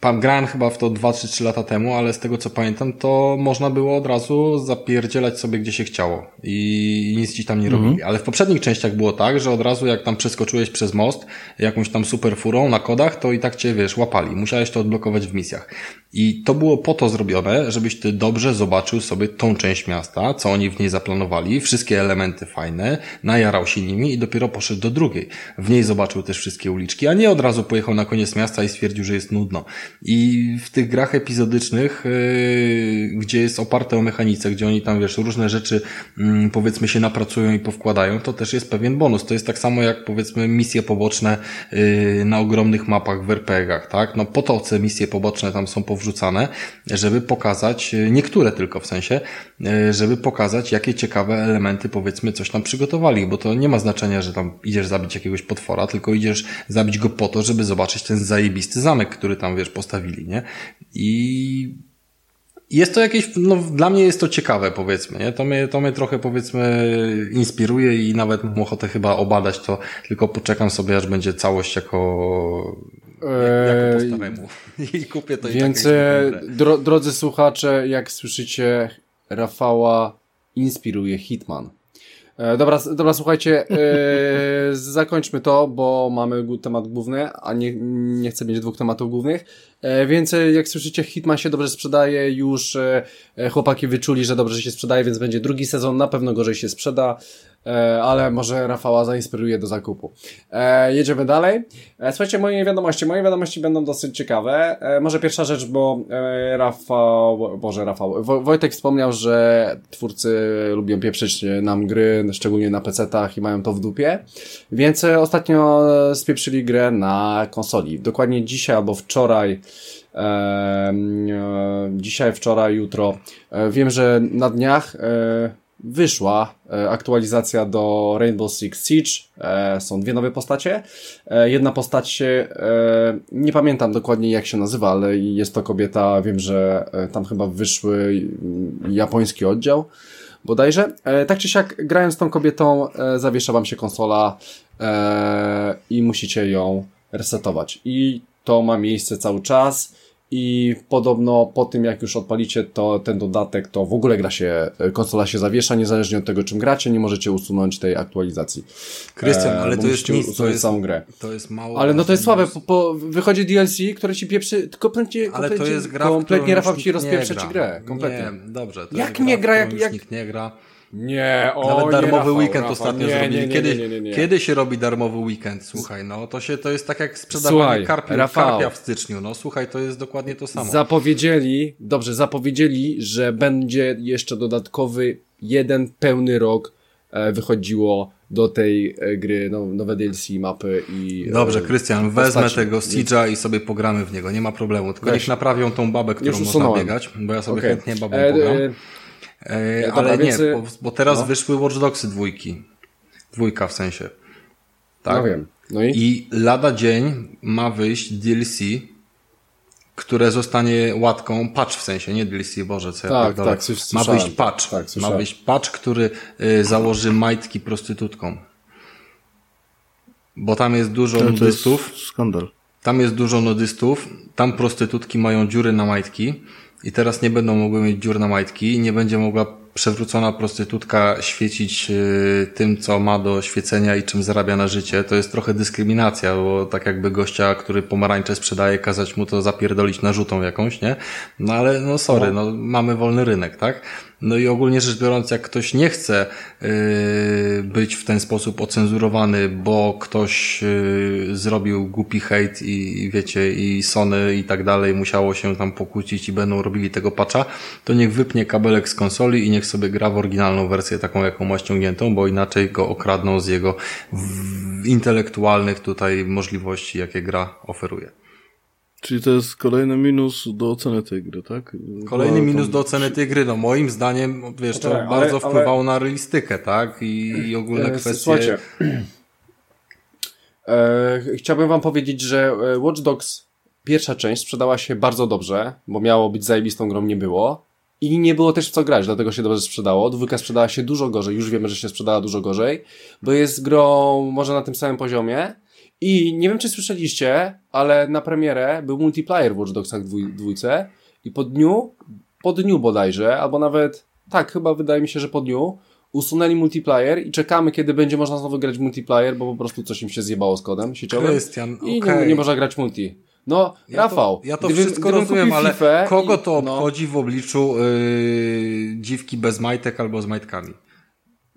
Pan grałem chyba w to 2 3 lata temu, ale z tego co pamiętam, to można było od razu zapierdzielać sobie gdzie się chciało i nic ci tam nie robili. Mhm. Ale w poprzednich częściach było tak, że od razu jak tam przeskoczyłeś przez most jakąś tam super furą na kodach, to i tak cię, wiesz, łapali. Musiałeś to odblokować w misjach. I to było po to zrobione, żebyś ty dobrze zobaczył sobie tą część miasta, co oni w niej zaplanowali, wszystkie elementy fajne, najarał się nimi i dopiero poszedł do drugiej. W niej zobaczył też wszystkie uliczki, a nie od razu pojechał na koniec miasta i stwierdził, że jest nudno. I w tych grach epizodycznych, yy, gdzie jest oparte o mechanice, gdzie oni tam, wiesz, różne rzeczy, yy, powiedzmy, się napracują i powkładają, to też jest pewien bonus. To jest tak samo jak, powiedzmy, misje poboczne yy, na ogromnych mapach w RPG-ach, tak? No po to te misje poboczne tam są powrzucane, żeby pokazać, yy, niektóre tylko w sensie, żeby pokazać, jakie ciekawe elementy, powiedzmy, coś tam przygotowali, bo to nie ma znaczenia, że tam idziesz zabić jakiegoś potwora, tylko idziesz zabić go po to, żeby zobaczyć ten zajebisty zamek, który tam, wiesz, postawili, nie? I jest to jakieś, no dla mnie jest to ciekawe, powiedzmy, nie? To mnie, to mnie trochę, powiedzmy, inspiruje i nawet mam ochotę chyba obadać to, tylko poczekam sobie, aż będzie całość jako, jako po staremu. I kupię to Więc, i tak dro, drodzy słuchacze, jak słyszycie, Rafała inspiruje Hitman. E, dobra, dobra, słuchajcie, e, zakończmy to, bo mamy temat główny, a nie, nie chcę mieć dwóch tematów głównych. E, więc e, jak słyszycie, Hitman się dobrze sprzedaje, już e, chłopaki wyczuli, że dobrze się sprzedaje, więc będzie drugi sezon, na pewno gorzej się sprzeda, ale może Rafała zainspiruje do zakupu. E, jedziemy dalej. E, słuchajcie, moje wiadomości, moje wiadomości będą dosyć ciekawe. E, może pierwsza rzecz, bo e, Rafał, Boże Rafał, Wo Wojtek wspomniał, że twórcy lubią pieprzyć nam gry, szczególnie na PC-tach i mają to w dupie, więc e, ostatnio spieprzyli grę na konsoli. Dokładnie dzisiaj albo wczoraj e, e, dzisiaj, wczoraj, jutro. E, wiem, że na dniach e, wyszła e, aktualizacja do Rainbow Six Siege. E, są dwie nowe postacie. E, jedna postać, nie pamiętam dokładnie jak się nazywa, ale jest to kobieta, wiem, że tam chyba wyszły mm, japoński oddział bodajże. Tak czy siak, grając tą kobietą, zawiesza wam się konsola i musicie ją resetować. I to ma miejsce cały czas i podobno po tym jak już odpalicie to ten dodatek, to w ogóle gra się, konsola się zawiesza, niezależnie od tego czym gracie, nie możecie usunąć tej aktualizacji. Krystian, ale bo to jest nic, to jest, całą grę. to jest mało. Ale no to jest słabe, po, po, wychodzi DLC, które ci pieprzy, kompletnie, Ale to jest gra, kompletnie Rafał ci rozpieprze ci grę, kompletnie. Nie, dobrze. Jak nie gra, jak- jak- nikt nie gra. Nie, o, Nawet nie, darmowy Rafał, weekend Rafał, ostatnio nie, zrobili. Nie, nie, kiedy, nie, nie, nie. kiedy się robi darmowy weekend? Słuchaj, no to się to jest tak jak sprzedawanie Słuchaj, karpia, Rafał. karpia w styczniu. No słuchaj, to jest dokładnie to samo. Zapowiedzieli, dobrze, zapowiedzieli, że będzie jeszcze dodatkowy jeden pełny rok e, wychodziło do tej e, gry, no, nowe DLC, mapy i... e, Dobrze, Krystian, wezmę tego Siege'a i sobie pogramy w niego, nie ma problemu. Tylko Weź. niech naprawią tą babę, którą można biegać, bo ja sobie Okej. chętnie babą E, pogram. e, E, dobra, ale nie, bo, bo teraz no. wyszły Watch Dogsy dwójki. Dwójka w sensie. Tak? No wiem. No i? I lada dzień ma wyjść DLC, które zostanie łatką, patch w sensie, nie DLC, Boże, co ja Tak, tak, coś Ma wyjść patch. Tak, ma wyjść patch, który y, założy majtki prostytutkom. Bo tam jest dużo To jest nudystów. skandal. Tam jest dużo nudystów, tam prostytutki mają dziury na majtki i teraz nie będą mogły mieć dziur na majtki, nie będzie mogła przewrócona prostytutka świecić y, tym, co ma do świecenia i czym zarabia na życie. To jest trochę dyskryminacja, bo tak jakby gościa, który pomarańcze sprzedaje, kazać mu to zapierdolić narzutą jakąś, nie? No ale no sorry, no mamy wolny rynek, tak? No i ogólnie rzecz biorąc, jak ktoś nie chce yy, być w ten sposób ocenzurowany, bo ktoś yy, zrobił głupi hejt i wiecie, i Sony i tak dalej musiało się tam pokłócić i będą robili tego patcha, to niech wypnie kabelek z konsoli i niech sobie gra w oryginalną wersję taką, jaką ma ściągniętą, bo inaczej go okradną z jego intelektualnych tutaj możliwości, jakie gra oferuje. Czyli to jest kolejny minus do oceny tej gry, tak? Kolejny minus tam- do oceny tej gry, no moim zdaniem, wiesz, to tak, ale- bardzo ale- wpływało na realistykę, tak? I, i ogólne E, kwestie. Słuchajcie. E, chciałbym wam powiedzieć, że e, Watch Dogs pierwsza część sprzedała się bardzo dobrze, bo miało być zajebistą grą, nie było. I nie było też w co grać, dlatego się dobrze sprzedało. Dwójka sprzedała się dużo gorzej, już wiemy, że się sprzedała dużo gorzej, bo jest grą może na tym samym poziomie. I nie wiem, czy słyszeliście, ale na premierę był multiplayer w Watch Dogsach dwój, dwójce i po dniu, po dniu bodajże, albo nawet, tak, chyba wydaje mi się, że po dniu, usunęli multiplayer i czekamy, kiedy będzie można znowu grać multiplayer, bo po prostu coś im się zjebało z kodem sieciowym. Krystian, I okej. nie, nie można grać multi. No, Ja Rafał, To, ja to gdybym- wszystko gdybym rozumiem, ale kogo i- to no. obchodzi w obliczu yy, dziwki bez majtek albo z majtkami?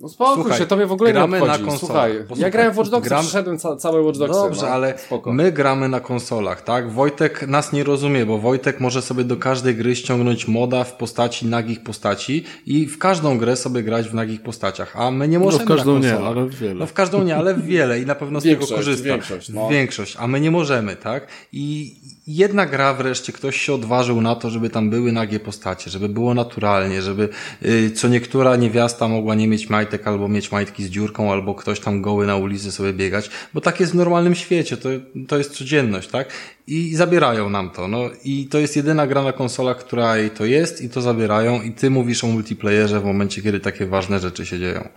No spokój Słuchaj, się, to mnie w ogóle nie gramy na obchodzi. konsolach. Słuchaj, ja grałem w Watch Dogs, gram- przeszedłem ca całe Watch Dogsy. Dobrze, no. ale Spoko. my gramy na konsolach, tak? Wojtek nas nie rozumie, bo Wojtek może sobie do każdej gry ściągnąć moda w postaci nagich postaci i w każdą grę sobie grać w nagich postaciach, a my nie No możemy w każdą na nie, ale w wiele. No w każdą nie, ale w wiele i na pewno z Większość, tego korzysta. większość, no. Większość, a my nie możemy, tak? I jedna gra wreszcie, ktoś się odważył na to, żeby tam były nagie postacie, żeby było naturalnie, żeby y, co niektóra niewiasta mogła nie mieć majtek albo mieć majtki z dziurką, albo ktoś tam goły na ulicy sobie biegać, bo tak jest w normalnym świecie, to, to jest codzienność, tak? I zabierają nam to, no i to jest jedyna gra na konsolach, która to jest i to zabierają i ty mówisz o multiplayerze w momencie, kiedy takie ważne rzeczy się dzieją.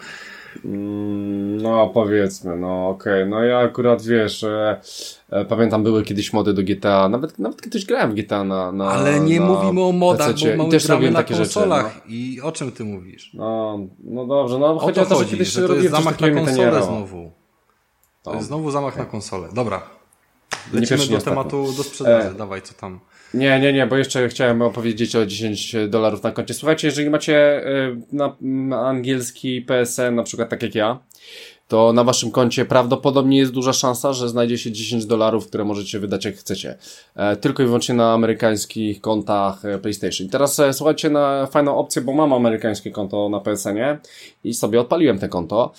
Mm, No powiedzmy, no okej, no ja akurat wiesz, e, e, pamiętam były kiedyś mody do GTA, nawet, nawet kiedyś grałem w GTA na, na Ale nie na mówimy o modach, PC-cie bo i mamy też gramy na takie rzeczy. konsolach No. i o czym ty mówisz? No, no dobrze, no chodzi o to, że chodzi, kiedyś że to jest zamach na konsolę znowu. To No. jest znowu zamach na konsolę. Dobra. Lecimy do tematu do sprzedaży. E. Dawaj, co tam. Nie, nie, nie, bo jeszcze chciałem opowiedzieć o 10 dolarów na koncie. Słuchajcie, jeżeli macie y, na, na angielski PSN, na przykład tak jak ja, to na waszym koncie prawdopodobnie jest duża szansa, że znajdzie się 10 dolarów, które możecie wydać jak chcecie. E, tylko i wyłącznie na amerykańskich kontach e, PlayStation. Teraz e, słuchajcie na fajną opcję, bo mam amerykańskie konto na PSN-ie i sobie odpaliłem te konto.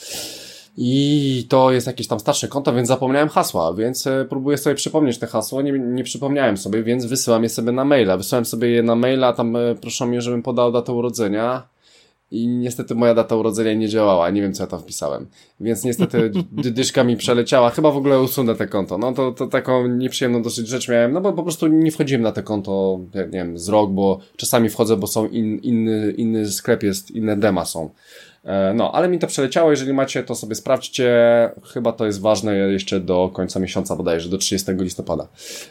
I to jest jakieś tam starsze konto, więc zapomniałem hasła, więc e, próbuję sobie przypomnieć te hasło, nie, nie przypomniałem sobie, więc wysyłam je sobie na maila. Wysyłam sobie je na maila, tam e, proszą mnie, żebym podał datę urodzenia i niestety moja data urodzenia nie działała, nie wiem co ja tam wpisałem. Więc niestety dy- dyszka mi przeleciała, chyba w ogóle usunę te konto. No to, to taką nieprzyjemną dosyć rzecz miałem, no bo po prostu nie wchodziłem na te konto, nie wiem, z rok, bo czasami wchodzę, bo są in, inny, inny sklep jest, inne dema są. E, No, ale mi to przeleciało, jeżeli macie, to sobie sprawdźcie. Chyba to jest ważne jeszcze do końca miesiąca bodajże, do 30 listopada.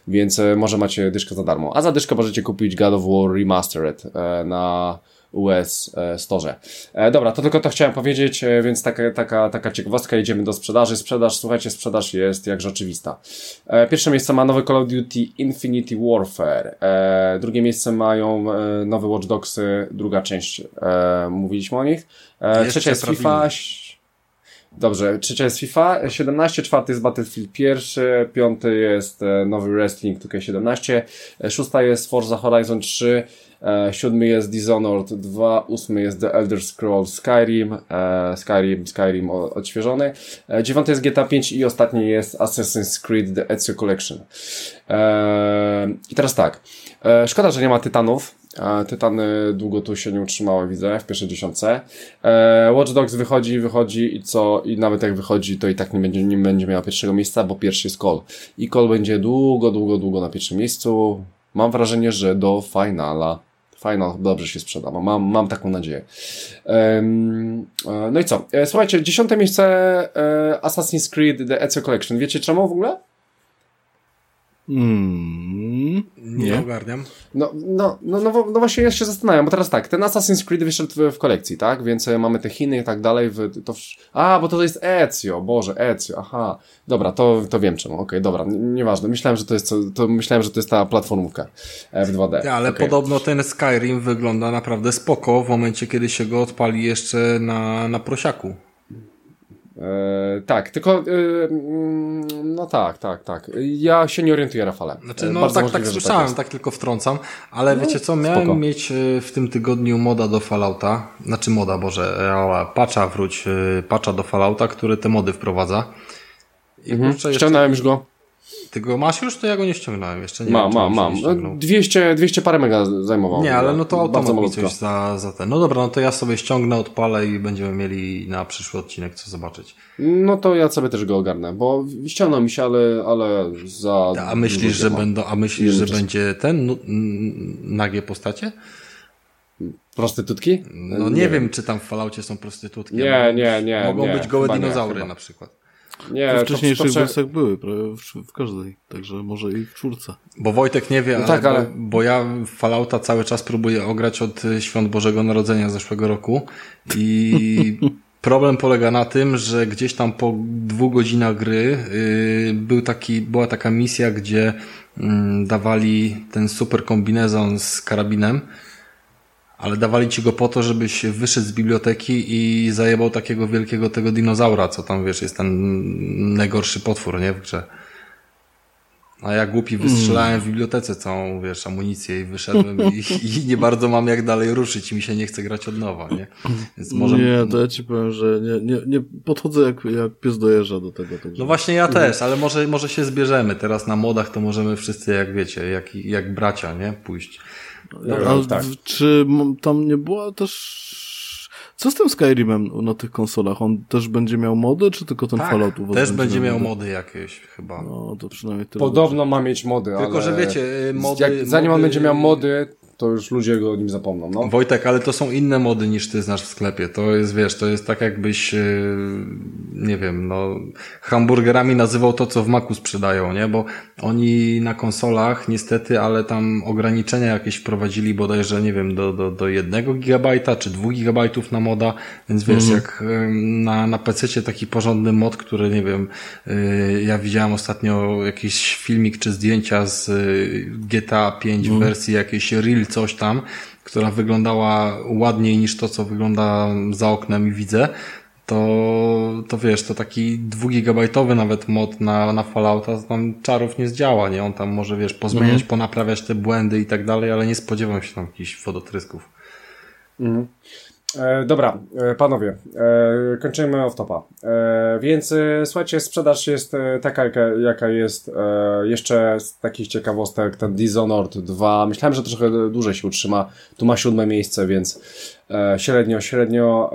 Więc e, może macie dyszkę za darmo. A za dyszkę możecie kupić God of War Remastered e, na US e, Store. E, dobra, to tylko to chciałem powiedzieć, e, więc taka, taka, taka ciekawostka, idziemy do sprzedaży. Sprzedaż, słuchajcie, sprzedaż jest jak rzeczywista. Pierwsze miejsce ma nowy Call of Duty Infinity Warfare. Drugie miejsce mają nowe Watch Dogsy, druga część. Mówiliśmy o nich. Trzecia jest. FIFA. Dobrze, trzecia jest FIFA 17, czwarty jest Battlefield pierwszy, piąty jest nowy Wrestling 2K17, e, szósta jest Forza Horizon 3, e, siódmy jest Dishonored 2, ósmy jest The Elder Scrolls Skyrim, e, Skyrim, Skyrim odświeżony, e, dziewiąty jest GTA 5 i ostatni jest Assassin's Creed The Ezio Collection. E, I teraz tak, e, szkoda, że nie ma Tytanów, E, Tytany długo tu się nie utrzymały, widzę, w pierwszej dziesiątce. E, Watch Dogs wychodzi, wychodzi i co, i nawet jak wychodzi, to i tak nie będzie, nie będzie miała pierwszego miejsca, bo pierwszy jest Call. I Call będzie długo, długo, długo na pierwszym miejscu. Mam wrażenie, że do finala. Final dobrze się sprzeda, no, mam, mam taką nadzieję. E, no i co? E, słuchajcie, dziesiąte miejsce e, Assassin's Creed The Ezio Collection. Wiecie czemu w ogóle? Mm, Nie, Nie. ogarniam. No, no, no, no, no właśnie ja się zastanawiam, bo teraz tak, ten Assassin's Creed wyszedł w, w kolekcji, tak? Więc e, mamy te Chiny i tak dalej. W, to, wsz- a, bo to jest Ezio, Boże, Ezio, aha. Dobra, to, to wiem czemu, okej, dobra, n- nieważne. Myślałem, że to jest, co- to myślałem, że to jest ta platformówka e, w 2D. Ja, ale Okej. podobno ten Skyrim wygląda naprawdę spoko w momencie, kiedy się go odpali jeszcze na, na prosiaku. E, tak, tylko, e, mm, no tak, tak, tak. Ja się nie orientuję, Rafale. Znaczy, E, no bardzo tak, możliwe, tak słyszałem, jest. tak, tylko wtrącam, ale wiecie co, miałem spoko. mieć w tym tygodniu moda do Fallouta, znaczy moda, Boże, patcha wróć, patcha do Fallouta, który te mody wprowadza. I Mhm. kurczę, jeszcze, Ściągnąłem już go. Ty go masz już? To ja go nie ściągnąłem, jeszcze nie Mam, wiem, czy mam, mam. nie ściągnął. 200, 200 parę mega zajmował. Nie, ale no to automat mi coś za, za ten. No dobra, no to ja sobie ściągnę, odpalę i będziemy mieli na przyszły odcinek co zobaczyć. No to ja sobie też go ogarnę, bo ściągnął mi się, ale, ale za... A myślisz, że będą, a myślisz, Nie że wiem, będzie ten nu- n- nagie postacie? Prostytutki? No nie, wiem, czy tam w Falloutie są prostytutki. Nie, nie, nie, Mogą nie, być gołe nie, dinozaury chyba. na przykład. Nie, we to- wcześniejszych to wersjach były, prawie w, w każdej, także może i w czwórce. Bo Wojtek nie wie, No ale, tak, ale- Bo, bo ja Fallouta cały czas próbuję ograć od świąt Bożego Narodzenia zeszłego roku i problem polega na tym, że gdzieś tam po dwóch godzinach gry yy, był taki, była taka misja, gdzie mm, dawali ten super kombinezon z karabinem, ale dawali ci go po to, żebyś wyszedł z biblioteki i zajebał takiego wielkiego tego dinozaura, co tam wiesz, jest ten najgorszy potwór, nie, w grze. A ja głupi wystrzelałem w bibliotece całą, wiesz, amunicję i wyszedłem i, i nie bardzo mam jak dalej ruszyć i mi się nie chce grać od nowa, nie? Więc może... Nie, to ja ci powiem, że nie, nie, nie podchodzę jak, jak pies dojeżdża do tego. No właśnie ja też, ale może, może się zbierzemy. Teraz na modach to możemy wszyscy, jak wiecie, jak, jak bracia, nie? Pójść. Ale tak. czy tam nie było też co z tym Skyrimem na tych konsolach? On też będzie miał mody, czy tylko ten tak, Fallout też będzie miał mody? mody jakieś chyba. No, to przynajmniej tyle. Podobno ma mieć mody, Tylko, ale... że wiecie, mody... Jak, zanim mody... on będzie miał mody, to już ludzie go o nim zapomną. No. Wojtek, ale to są inne mody niż ty znasz w sklepie. To jest, wiesz, to jest tak jakbyś, e, nie wiem, no, hamburgerami nazywał to, co w Macu sprzedają, nie? Bo oni na konsolach niestety, ale tam ograniczenia jakieś wprowadzili bodajże, nie wiem, do, do, do jednego gigabajta czy dwóch gigabajtów na moda, więc wiesz, mhm. jak e, na, na PC taki porządny mod, który, nie wiem, e, ja widziałem ostatnio jakiś filmik czy zdjęcia z GTA 5 w mhm. wersji jakiejś Real coś tam, która wyglądała ładniej niż to, co wygląda za oknem i widzę, to, to wiesz, to taki dwugigabajtowy nawet mod na, na Fallouta, tam czarów nie zdziała, nie? On tam może, wiesz, pozmieniać, mm. ponaprawiać te błędy i tak dalej, ale nie spodziewam się tam jakichś wodotrysków. Mm. E, dobra, e, panowie, e, kończymy off-topa. E, więc słuchajcie, sprzedaż jest taka, jaka, jaka jest. jeszcze z takich ciekawostek, ten Dishonored 2, myślałem, że trochę dłużej się utrzyma. Tu ma siódme miejsce, więc średnio, średnio,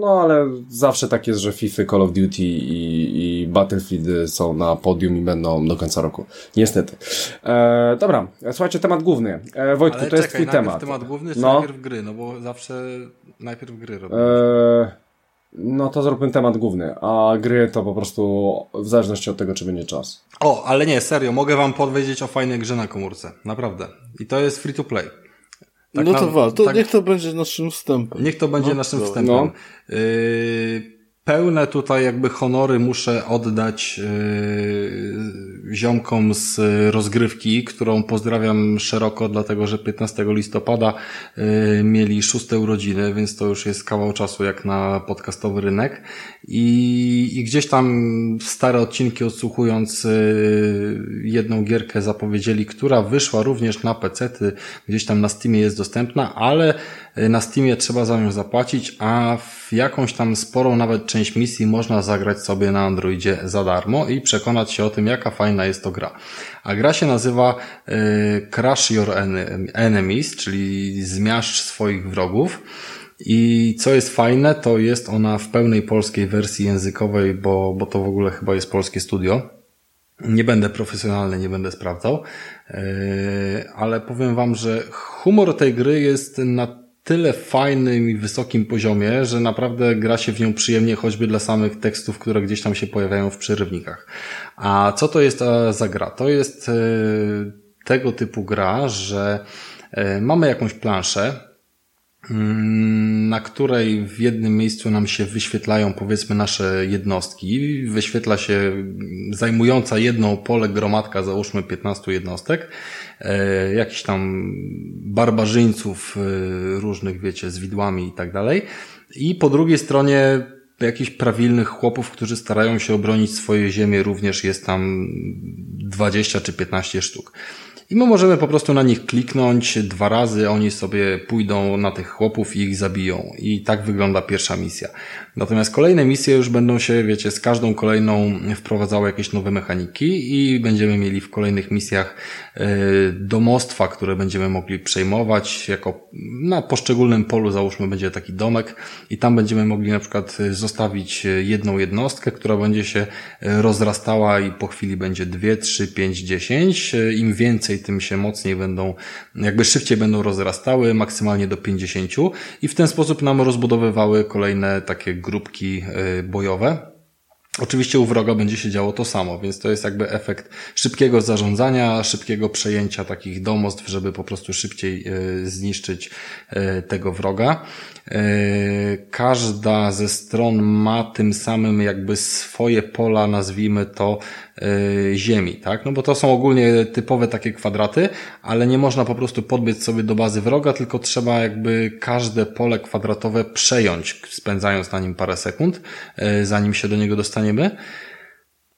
no ale zawsze tak jest, że FIFA, Call of Duty i, i Battlefield są na podium i będą do końca roku. Niestety. Dobra, słuchajcie, temat główny. Wojtku, ale to czekaj, jest twój temat. temat główny czy no. najpierw gry? No bo zawsze najpierw gry robimy. E, no to zróbmy temat główny, a gry to po prostu w zależności od tego, czy będzie czas. O, ale nie, serio, mogę wam powiedzieć o fajnej grze na komórce. Naprawdę. I to jest free to play. Tak no to wa, to tak, niech to będzie naszym wstępem. Niech to będzie no, naszym wstępem. No. Yy, pełne tutaj jakby honory muszę oddać yy, ziomkom z rozgrywki, którą pozdrawiam szeroko, dlatego że 15 listopada yy, mieli szóste urodziny, więc to już jest kawał czasu jak na podcastowy rynek. I, i gdzieś tam stare odcinki odsłuchując yy, jedną gierkę zapowiedzieli, która wyszła również na PC-ty, gdzieś tam na Steamie jest dostępna, ale na Steamie trzeba za nią zapłacić, a w jakąś tam sporą nawet część misji można zagrać sobie na Androidzie za darmo i przekonać się o tym, jaka fajna jest to gra. A gra się nazywa y, Crash Your Enemies, czyli zmiażdż swoich wrogów. I co jest fajne, to jest ona w pełnej polskiej wersji językowej, bo, bo to w ogóle chyba jest polskie studio. Nie będę profesjonalny, nie będę sprawdzał, y, ale powiem Wam, że humor tej gry jest na tyle fajnym i wysokim poziomie, że naprawdę gra się w nią przyjemnie choćby dla samych tekstów, które gdzieś tam się pojawiają w przerywnikach. A co to jest e, za gra? To jest e, tego typu gra, że e, mamy jakąś planszę, na której w jednym miejscu nam się wyświetlają powiedzmy nasze jednostki. Wyświetla się zajmująca jedno pole gromadka, załóżmy 15 jednostek e, jakichś tam barbarzyńców e, różnych, wiecie, z widłami i tak dalej. I po drugiej stronie jakichś prawilnych chłopów, którzy starają się obronić swoje ziemię, również jest tam 20 czy 15 sztuk. I my możemy po prostu na nich kliknąć dwa razy, oni sobie pójdą na tych chłopów i ich zabiją. I tak wygląda pierwsza misja. Natomiast kolejne misje już będą się, wiecie, z każdą kolejną wprowadzały jakieś nowe mechaniki i będziemy mieli w kolejnych misjach e, domostwa, które będziemy mogli przejmować jako na poszczególnym polu załóżmy będzie taki domek i tam będziemy mogli na przykład zostawić jedną jednostkę, która będzie się rozrastała i po chwili będzie dwie, trzy, pięć, dziesięć. Im więcej, tym się mocniej będą, jakby szybciej będą rozrastały, maksymalnie do 50 i w ten sposób nam rozbudowywały kolejne takie grupki y, bojowe. Oczywiście u wroga będzie się działo to samo, więc to jest jakby efekt szybkiego zarządzania, szybkiego przejęcia takich domostw, żeby po prostu szybciej y, zniszczyć y, tego wroga. Każda ze stron ma tym samym jakby swoje pola, nazwijmy to ziemi, tak? No bo to są ogólnie typowe takie kwadraty, ale nie można po prostu podbiec sobie do bazy wroga, tylko trzeba jakby każde pole kwadratowe przejąć, spędzając na nim parę sekund, zanim się do niego dostanie dostaniemy.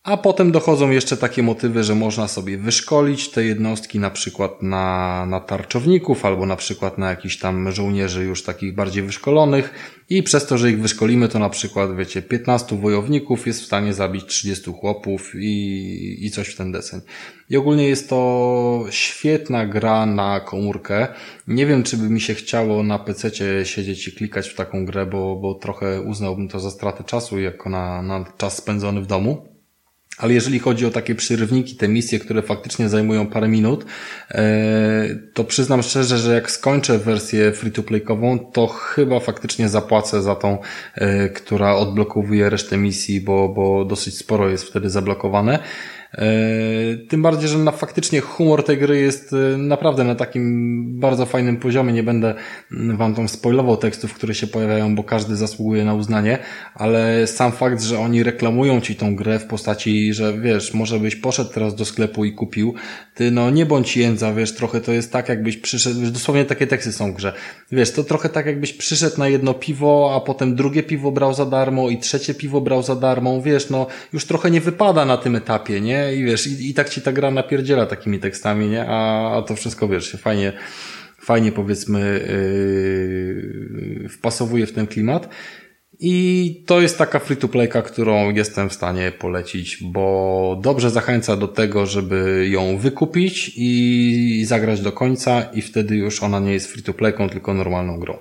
A potem dochodzą jeszcze takie motywy, że można sobie wyszkolić te jednostki na przykład na, na tarczowników albo na przykład na jakichś tam żołnierzy już takich bardziej wyszkolonych i przez to, że ich wyszkolimy, to na przykład, wiecie, 15 wojowników jest w stanie zabić 30 chłopów i, i coś w ten deseń. I ogólnie jest to świetna gra na komórkę. Nie wiem, czy by mi się chciało na PC siedzieć i klikać w taką grę, bo, bo trochę uznałbym to za stratę czasu, jako na, na czas spędzony w domu. Ale jeżeli chodzi o takie przyrywniki, te misje, które faktycznie zajmują parę minut, e, to przyznam szczerze, że jak skończę wersję free-to-playkową, to chyba faktycznie zapłacę za tą, e, która odblokowuje resztę misji, bo, bo dosyć sporo jest wtedy zablokowane. E, tym bardziej, że na faktycznie humor tej gry jest e, naprawdę na takim bardzo fajnym poziomie. Nie będę wam tam spoilował tekstów, które się pojawiają, bo każdy zasługuje na uznanie, ale sam fakt, że oni reklamują ci tą grę w postaci, że wiesz, może byś poszedł teraz do sklepu i kupił, ty no nie bądź jędza, wiesz, trochę to jest tak, jakbyś przyszedł, dosłownie takie teksty są w grze. Wiesz, to trochę tak, jakbyś przyszedł na jedno piwo, a potem drugie piwo brał za darmo i trzecie piwo brał za darmo, wiesz, no już trochę nie wypada na tym etapie, nie? I wiesz, i, i tak ci ta gra napierdziela takimi tekstami, nie? A, a to wszystko, wiesz, się fajnie, fajnie powiedzmy yy, wpasowuje w ten klimat. I to jest taka free-to-playka, którą jestem w stanie polecić, bo dobrze zachęca do tego, żeby ją wykupić i zagrać do końca i wtedy już ona nie jest free-to-playką, tylko normalną grą.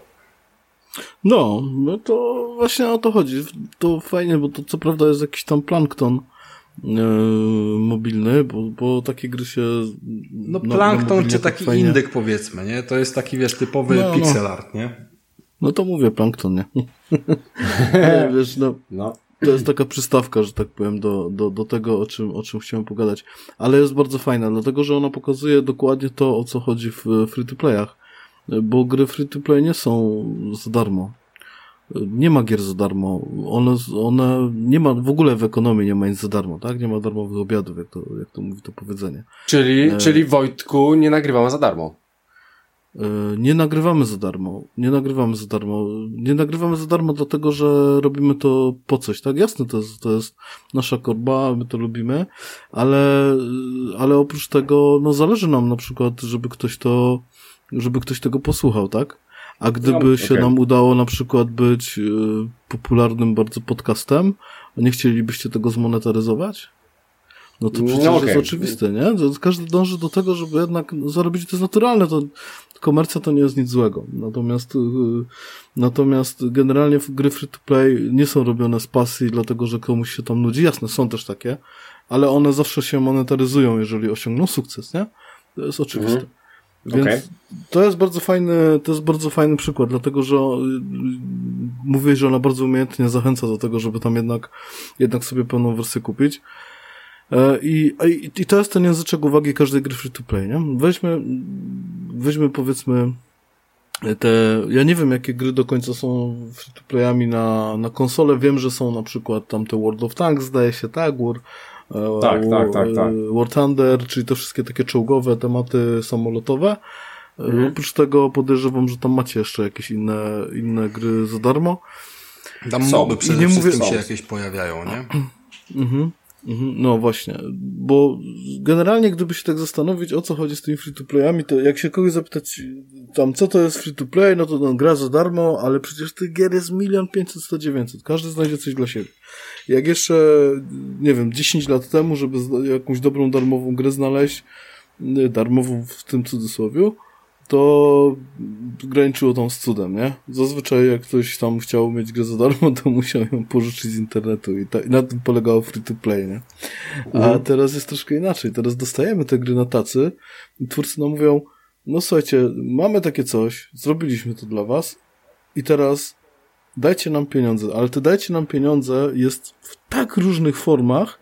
No, no to właśnie o to chodzi. To fajnie, bo to co prawda jest jakiś tam plankton, mobilny, bo, bo takie gry się... No plankton czy taki fajnie... indyk powiedzmy, nie? To jest taki, wiesz, typowy no, no. pixel art, nie? No to mówię, plankton, nie? wiesz, no, no. To jest taka przystawka, że tak powiem, do, do, do tego, o czym, o czym chciałem pogadać. Ale jest bardzo fajna, dlatego że ona pokazuje dokładnie to, o co chodzi w free-to-playach. Bo gry free-to-play nie są za darmo nie ma gier za darmo. One, one nie ma, w ogóle w ekonomii nie ma nic za darmo, tak? Nie ma darmowych obiadów, jak to, jak to mówi to powiedzenie. Czyli, e... czyli Wojtku nie nagrywamy za darmo. E... Nie nagrywamy za darmo. Nie nagrywamy za darmo. Nie nagrywamy za darmo dlatego, że robimy to po coś, tak? Jasne, to jest, to jest nasza korba, my to lubimy, ale, ale oprócz tego, no zależy nam na przykład, żeby ktoś to, żeby ktoś tego posłuchał, tak? A gdyby no, się nam udało na przykład być y, popularnym bardzo podcastem, a nie chcielibyście tego zmonetaryzować? No to przecież no, okay. jest oczywiste, nie? Każdy dąży do tego, żeby jednak zarobić, to jest naturalne, to komercja to nie jest nic złego. Natomiast, yy, natomiast generalnie gry free to play nie są robione z pasji, dlatego że komuś się tam nudzi. Jasne, są też takie, ale one zawsze się monetaryzują, jeżeli osiągną sukces, nie? To jest oczywiste. Mhm. Więc okay. to jest bardzo fajny, to jest bardzo fajny przykład, dlatego że mówię, że ona bardzo umiejętnie zachęca do tego, żeby tam jednak, jednak sobie pełną wersję kupić. E, I, i, I to jest ten języczek uwagi każdej gry free to play, nie? Weźmy, weźmy powiedzmy te, ja nie wiem jakie gry do końca są free to playami na, na konsolę, wiem, że są na przykład tam te World of Tanks, zdaje się, tak, War, tak, tak, tak, tak. War Thunder, czyli te wszystkie takie czołgowe tematy samolotowe. Mhm. Oprócz tego podejrzewam, że tam macie jeszcze jakieś inne, inne gry za darmo. Tam moby przede nie wszystkim mówię, się jakieś pojawiają, nie? Mhm. Mhm, no właśnie, bo generalnie gdyby się tak zastanowić, o co chodzi z tymi free-to-playami, to jak się kogoś zapytać tam, co to jest free-to-play, no to no, gra za darmo, ale przecież tych gier jest milion pięćset, sto dziewięćset. Każdy znajdzie coś dla siebie. Jak jeszcze, nie wiem, 10 lat temu, żeby jakąś dobrą darmową grę znaleźć, darmową w tym cudzysłowie, to graniczyło tam z cudem, nie? Zazwyczaj jak ktoś tam chciał mieć grę za darmo, to musiał ją pożyczyć z internetu i, ta, i na tym polegało free to play, nie? A mhm. teraz jest troszkę inaczej. Teraz dostajemy te gry na tacy i twórcy nam mówią, no słuchajcie, mamy takie coś, zrobiliśmy to dla was i teraz dajcie nam pieniądze, ale te dajcie nam pieniądze jest w tak różnych formach,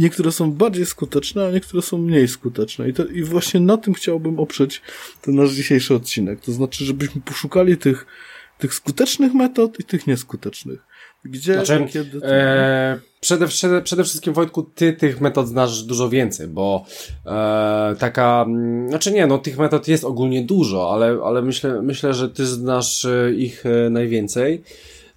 niektóre są bardziej skuteczne, a niektóre są mniej skuteczne. I, to, I właśnie na tym chciałbym oprzeć ten nasz dzisiejszy odcinek. To znaczy, żebyśmy poszukali tych, tych skutecznych metod i tych nieskutecznych. Gdzie, znaczy, kiedy... To... E, przede, przede, przede wszystkim, Wojtku, ty tych metod znasz dużo więcej, bo e, taka, mm, znaczy nie, no tych metod jest ogólnie dużo, ale, ale myślę, myślę, że ty znasz e, ich e, najwięcej.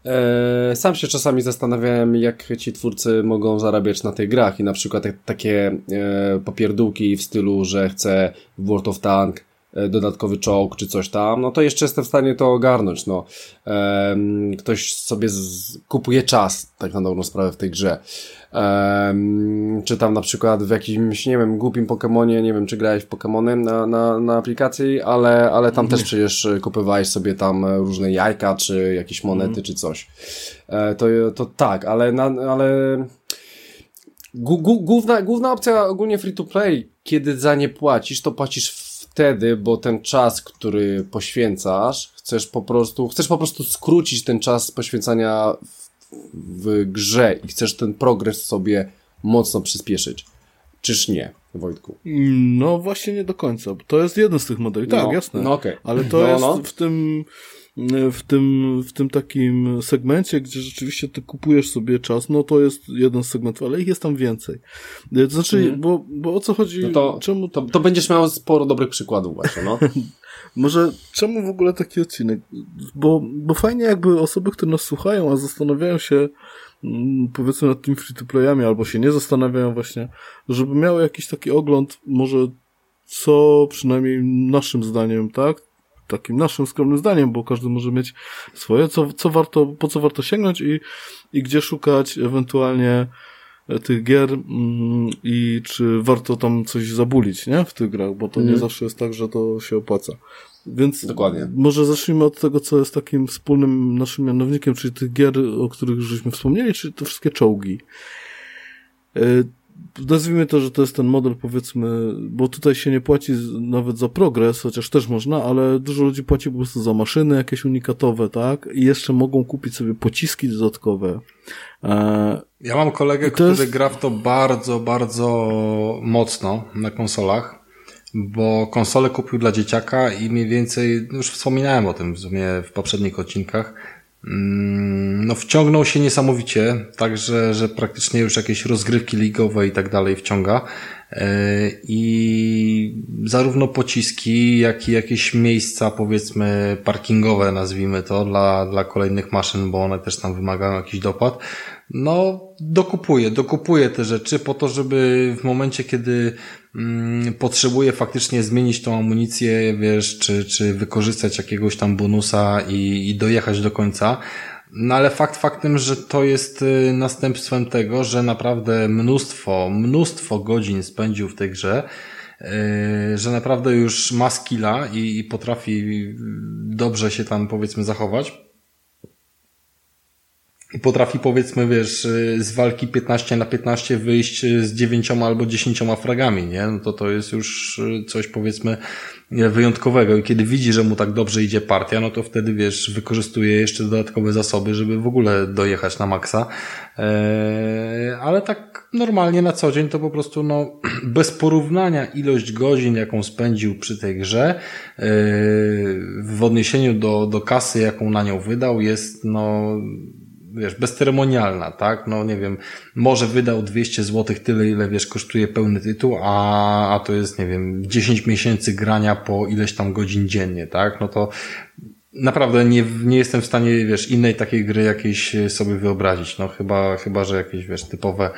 E, sam się czasami zastanawiałem, jak ci twórcy mogą zarabiać na tych grach i na przykład takie e, popierdółki w stylu, że chcę World of Tank e, dodatkowy czołg czy coś tam, no to jeszcze jestem w stanie to ogarnąć, no. Ktoś sobie kupuje czas, tak na dobrą sprawę w tej grze. Um, czy tam na przykład w jakimś, nie wiem, głupim Pokemonie, nie wiem, czy grałeś w Pokemony na, na, na aplikacji, ale, ale tam też przecież kupowałeś sobie tam różne jajka, czy jakieś monety, mm. czy coś. E, to, to tak, ale, na, ale główna, główna opcja ogólnie free to play, kiedy za nie płacisz, to płacisz wtedy, bo ten czas, który poświęcasz, chcesz po prostu, chcesz po prostu skrócić ten czas poświęcania w grze i chcesz ten progres sobie mocno przyspieszyć. Czyż nie, Wojtku? No właśnie nie do końca. To jest jeden z tych modeli. Tak, no, jasne. No okay. Ale to no, jest no. w tym w tym, w tym takim segmencie, gdzie rzeczywiście ty kupujesz sobie czas, no to jest jeden z segmentów, ale ich jest tam więcej. To znaczy, mm. bo, bo o co chodzi? No to, czemu... To, to będziesz miał sporo dobrych przykładów właśnie, no. Może czemu w ogóle taki odcinek? Bo, bo fajnie jakby osoby, które nas słuchają, a zastanawiają się mm, powiedzmy nad tymi free-to-playami, albo się nie zastanawiają właśnie, żeby miały jakiś taki ogląd, może co przynajmniej naszym zdaniem, tak? Takim naszym skromnym zdaniem, bo każdy może mieć swoje, co, co warto, po co warto sięgnąć i, i gdzie szukać ewentualnie tych gier mm, i czy warto tam coś zabulić, nie? W tych grach, bo to mm. nie mhm. zawsze jest tak, że to się opłaca. Więc Dokładnie. może zacznijmy od tego, co jest takim wspólnym naszym mianownikiem, czyli tych gier, o których żeśmy wspomnieli, czyli te wszystkie czołgi. Nazwijmy to, że to jest ten model, powiedzmy, bo tutaj się nie płaci nawet za progres, chociaż też można, ale dużo ludzi płaci po prostu za maszyny jakieś unikatowe, tak? I jeszcze mogą kupić sobie pociski dodatkowe. E, ja mam kolegę, który jest... gra w to bardzo, bardzo mocno na konsolach, bo konsolę kupił dla dzieciaka i mniej więcej, już wspominałem o tym w sumie w poprzednich odcinkach, no wciągnął się niesamowicie, także, że praktycznie już jakieś rozgrywki ligowe i tak dalej wciąga. E, I zarówno pociski, jak i jakieś miejsca, powiedzmy, parkingowe, nazwijmy to, dla, dla kolejnych maszyn, bo one też tam wymagają jakiś dopłat, no, dokupuję, dokupuję te rzeczy po to, żeby w momencie, kiedy mm, potrzebuję faktycznie zmienić tą amunicję, wiesz, czy, czy wykorzystać jakiegoś tam bonusa i, i dojechać do końca. No ale fakt faktem, że to jest y, następstwem tego, że naprawdę mnóstwo, mnóstwo godzin spędził w tej grze, y, że naprawdę już ma skilla i, i potrafi dobrze się tam powiedzmy zachować potrafi powiedzmy, wiesz, y, z walki 15 na 15 wyjść z dziewięcioma albo dziesięcioma fragami, nie? No to to jest już y, coś powiedzmy wyjątkowego i kiedy widzi, że mu tak dobrze idzie partia, no to wtedy, wiesz, wykorzystuje jeszcze dodatkowe zasoby, żeby w ogóle dojechać na maksa. Eee, ale tak normalnie na co dzień to po prostu, no, bez porównania ilość godzin, jaką spędził przy tej grze, eee, w odniesieniu do, do kasy, jaką na nią wydał, jest, no, wiesz, bezceremonialna, tak? No nie wiem, może wydał 200 zł tyle, ile wiesz, kosztuje pełny tytuł, a, a to jest, nie wiem, 10 miesięcy grania po ileś tam godzin dziennie, tak? No to naprawdę nie, nie jestem w stanie, wiesz, innej takiej gry jakiejś sobie wyobrazić, no chyba, chyba, że jakieś, wiesz, typowe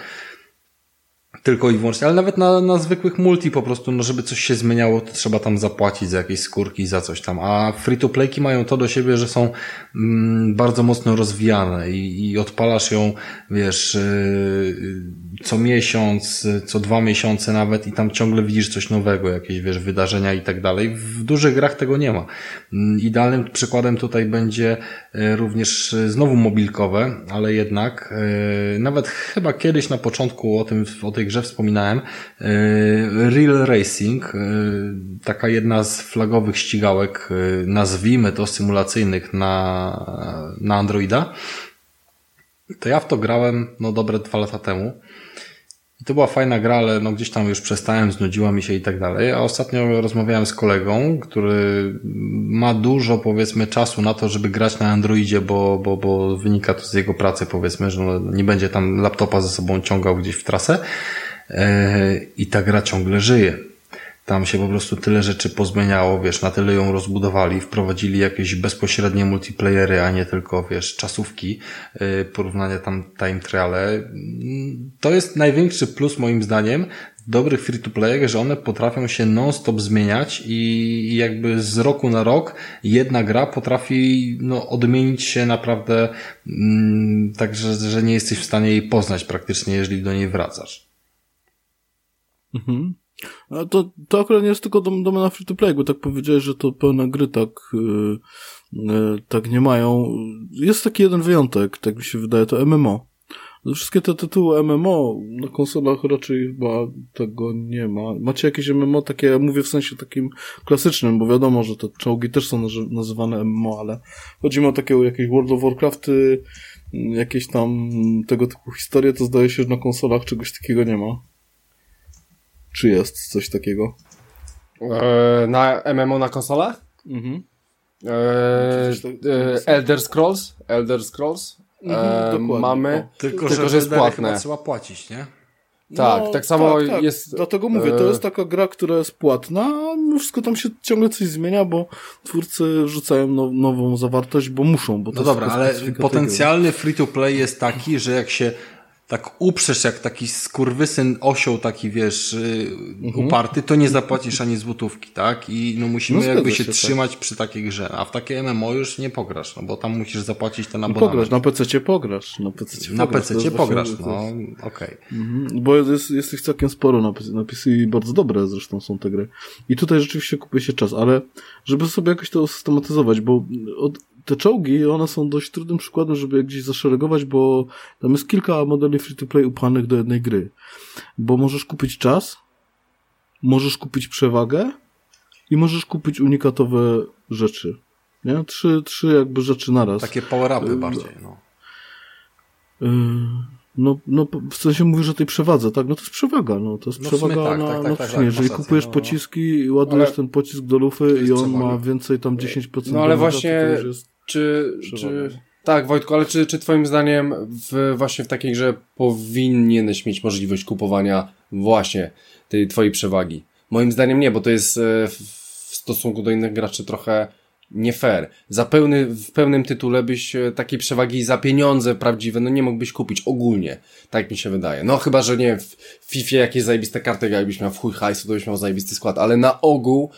tylko i wyłącznie, ale nawet na, na zwykłych multi po prostu, no żeby coś się zmieniało, to trzeba tam zapłacić za jakieś skórki, za coś tam. A free-to-playki mają to do siebie, że są mm, bardzo mocno rozwijane i, i odpalasz ją, wiesz, yy, co miesiąc, co dwa miesiące nawet i tam ciągle widzisz coś nowego, jakieś, wiesz, wydarzenia i tak dalej. W dużych grach tego nie ma. Mm, idealnym przykładem tutaj będzie yy, również znowu mobilkowe, ale jednak yy, nawet chyba kiedyś na początku o tym, o tej grze wspominałem. Real Racing, taka jedna z flagowych ścigałek, nazwijmy to symulacyjnych na, na Androida. To ja w to grałem, no dobre dwa lata temu. I to była fajna gra, ale no gdzieś tam już przestałem, znudziła mi się i tak dalej. A ostatnio rozmawiałem z kolegą, który ma dużo, powiedzmy, czasu na to, żeby grać na Androidzie, bo, bo, bo wynika to z jego pracy, powiedzmy, że no nie będzie tam laptopa ze sobą ciągał gdzieś w trasę. E, I ta gra ciągle żyje. Tam się po prostu tyle rzeczy pozmieniało, wiesz, na tyle ją rozbudowali, wprowadzili jakieś bezpośrednie multiplayery, a nie tylko, wiesz, czasówki, yy, porównania tam time triale. To jest największy plus moim zdaniem dobrych free-to-playach, że one potrafią się non-stop zmieniać i jakby z roku na rok jedna gra potrafi no, odmienić się naprawdę mm, tak, że, że nie jesteś w stanie jej poznać praktycznie, jeżeli do niej wracasz. Mhm. A to, to akurat nie jest tylko dom, domena free to play, bo tak powiedziałeś, że to pełne gry tak, yy, yy, tak nie mają. Jest taki jeden wyjątek, tak mi się wydaje, to MMO. Wszystkie te tytuły MMO na konsolach raczej chyba tego nie ma. Macie jakieś MMO takie, mówię w sensie takim klasycznym, bo wiadomo, że te czołgi też są nazywane MMO, ale chodzi mi o takie jakieś World of Warcrafty, jakieś tam tego typu historie, to zdaje się, że na konsolach czegoś takiego nie ma. Czy jest coś takiego? E, na MMO na konsolach? Mhm. E, e, Elder Scrolls? Elder Scrolls? Mhm, mamy, tylko, tylko, że, że jest płatne. trzeba płacić, nie? Tak, no, tak samo tak, tak. jest. Dlatego mówię, to jest taka gra, która jest płatna, a wszystko tam się ciągle coś zmienia, bo twórcy rzucają now, nową zawartość, bo muszą. Bo no dobra, ale potencjalny free to play jest taki, że jak się tak uprzesz jak taki skurwysyn osioł taki, wiesz, y, mhm. uparty, to nie zapłacisz ani złotówki, tak? I no musimy no jakby się, się tak. trzymać tak. przy takiej grze. A w takie MMO już nie pograsz, no bo tam musisz zapłacić ten no abonament. No pograsz, na PC cię pograsz. Na PC cię na pograsz, PC pograsz no okej. Okay. Mhm. Bo jest, jest ich całkiem sporo na PC, na PC i bardzo dobre zresztą są te gry. I tutaj rzeczywiście kupuje się czas, ale żeby sobie jakoś to systematyzować, bo od, te czołgi, one są dość trudnym przykładem, żeby je gdzieś zaszeregować, bo tam jest kilka modeli free-to-play upchanych do jednej gry. Bo możesz kupić czas, możesz kupić przewagę i możesz kupić unikatowe rzeczy. Nie? Trzy, trzy jakby rzeczy naraz. Takie power-upy bardziej, no. Yy, no, no, w sensie mówisz o tej przewadze, tak? No to jest przewaga, no to jest no przewaga tak, na, tak, tak, tak, tak Jeżeli kupujesz no, pociski i ładujesz ale... ten pocisk do lufy i on ma więcej tam 10% No ale właśnie, czy, czy, tak, Wojtku, ale czy, czy twoim zdaniem w, właśnie w takiej grze powinieneś mieć możliwość kupowania właśnie tej twojej przewagi? Moim zdaniem nie, bo to jest e, w stosunku do innych graczy trochę nie fair. Za pełny, w pełnym tytule byś e, takiej przewagi za pieniądze prawdziwe, no nie mógłbyś kupić ogólnie. Tak mi się wydaje. No chyba, że nie w FIFA jakieś zajebiste karty, jakbyś miał w chuj hajsu, to byś miał zajebisty skład, ale na ogół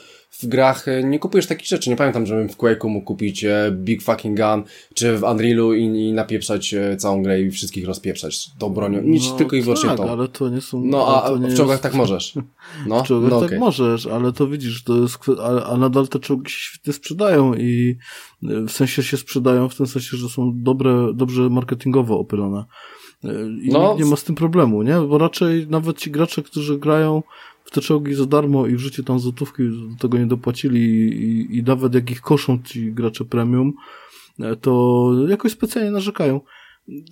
w grach e, nie kupujesz takich rzeczy. Nie pamiętam, żebym w Quake'u mógł kupić e, Big Fucking Gun, czy w Unrealu i, i napieprzać e, całą grę i wszystkich rozpieprzać tą bronią. Nic no, tylko i wyłącznie tak, tą. ale to nie są... No, a w czołgach jest... tak możesz. No, w czołgach no, tak okay. możesz, ale to widzisz, to jest... A, a nadal te czołgi się świetnie sprzedają i w sensie się sprzedają w tym sensie, że są dobre, dobrze marketingowo opylone. I no, nie ma z tym problemu, nie? Bo raczej nawet ci gracze, którzy grają te czołgi za darmo i w życiu tam złotówki do tego nie dopłacili i, i nawet jak ich koszą ci gracze premium, e, to jakoś specjalnie narzekają.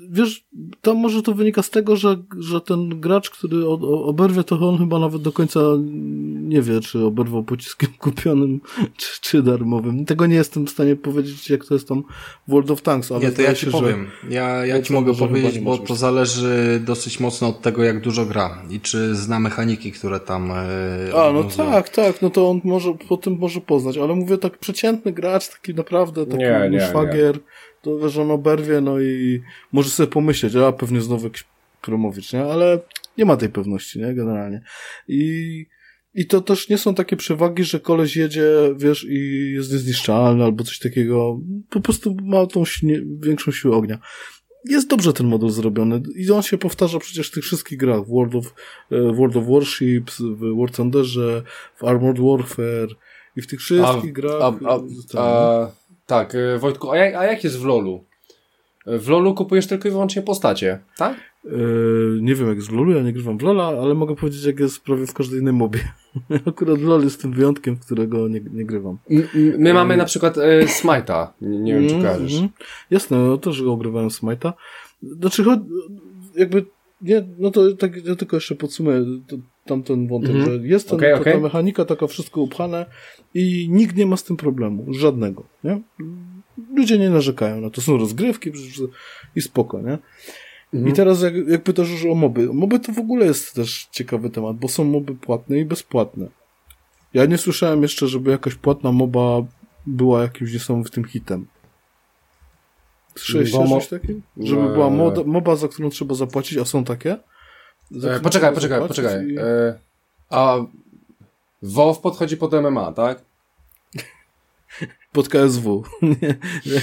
Wiesz, tam może to wynika z tego, że, że ten gracz, który oberwie, to on chyba nawet do końca nie wie, czy oberwał pociskiem kupionym, czy, czy darmowym. Tego nie jestem w stanie powiedzieć, jak to jest tam w World of Tanks. Ale nie, to ja ci się, powiem. Ja, ja ci mogę powiedzieć, bo to zależy dosyć mocno od tego, jak dużo gra i czy zna mechaniki, które tam e, A, no tak, tak, no to on może po tym może poznać, ale mówię tak przeciętny gracz, taki naprawdę, taki nie, nie, szwagier. Nie to wiesz, on oberwie, no i może sobie pomyśleć, a pewnie znowu jakiś Kromowicz, nie? Ale nie ma tej pewności, nie? Generalnie. I, i to też nie są takie przewagi, że koleś jedzie, wiesz, i jest niezniszczalny albo coś takiego. Po prostu ma tą śnie, większą siłę ognia. Jest dobrze ten model zrobiony i on się powtarza przecież w tych wszystkich grach. W World of, e, World of Warships, w War Thunderze, w Armored Warfare i w tych wszystkich a, grach. A, a, a, tak, e, Wojtku, a jak, a jak jest w LoLu? W LoLu kupujesz tylko i wyłącznie postacie, tak? Yy, nie wiem jak z Lulu, ja nie grywam w Lola, ale mogę powiedzieć jak jest prawie w każdej innej mobie. Akurat LOL jest tym wyjątkiem, w którego nie, nie grywam. My mamy na przykład e, Smite'a. Nie, nie wiem, czy mm, kojarzysz. Mm, jasne, no też go ogrywałem Smite'a. Znaczy, jakby, nie, no to tak, ja tylko jeszcze podsumuję tamten wątek, mm -hmm. że jest ten, okay, okay. ta mechanika taka wszystko upchane i nikt nie ma z tym problemu, żadnego, nie? Ludzie nie narzekają na to, są rozgrywki i spoko, nie? Mhm. I teraz jak, jak pytasz już o moby. Moby to w ogóle jest też ciekawy temat, bo są moby płatne i bezpłatne. Ja nie słyszałem jeszcze, żeby jakaś płatna moba była jakimś niesamowitym hitem. Słyszałeś mo... coś takiego? Żeby była moda, moba, za którą trzeba zapłacić, a są takie? E, poczekaj, poczekaj, poczekaj. E, a WoW podchodzi pod MMA, tak? pod KSW. nie,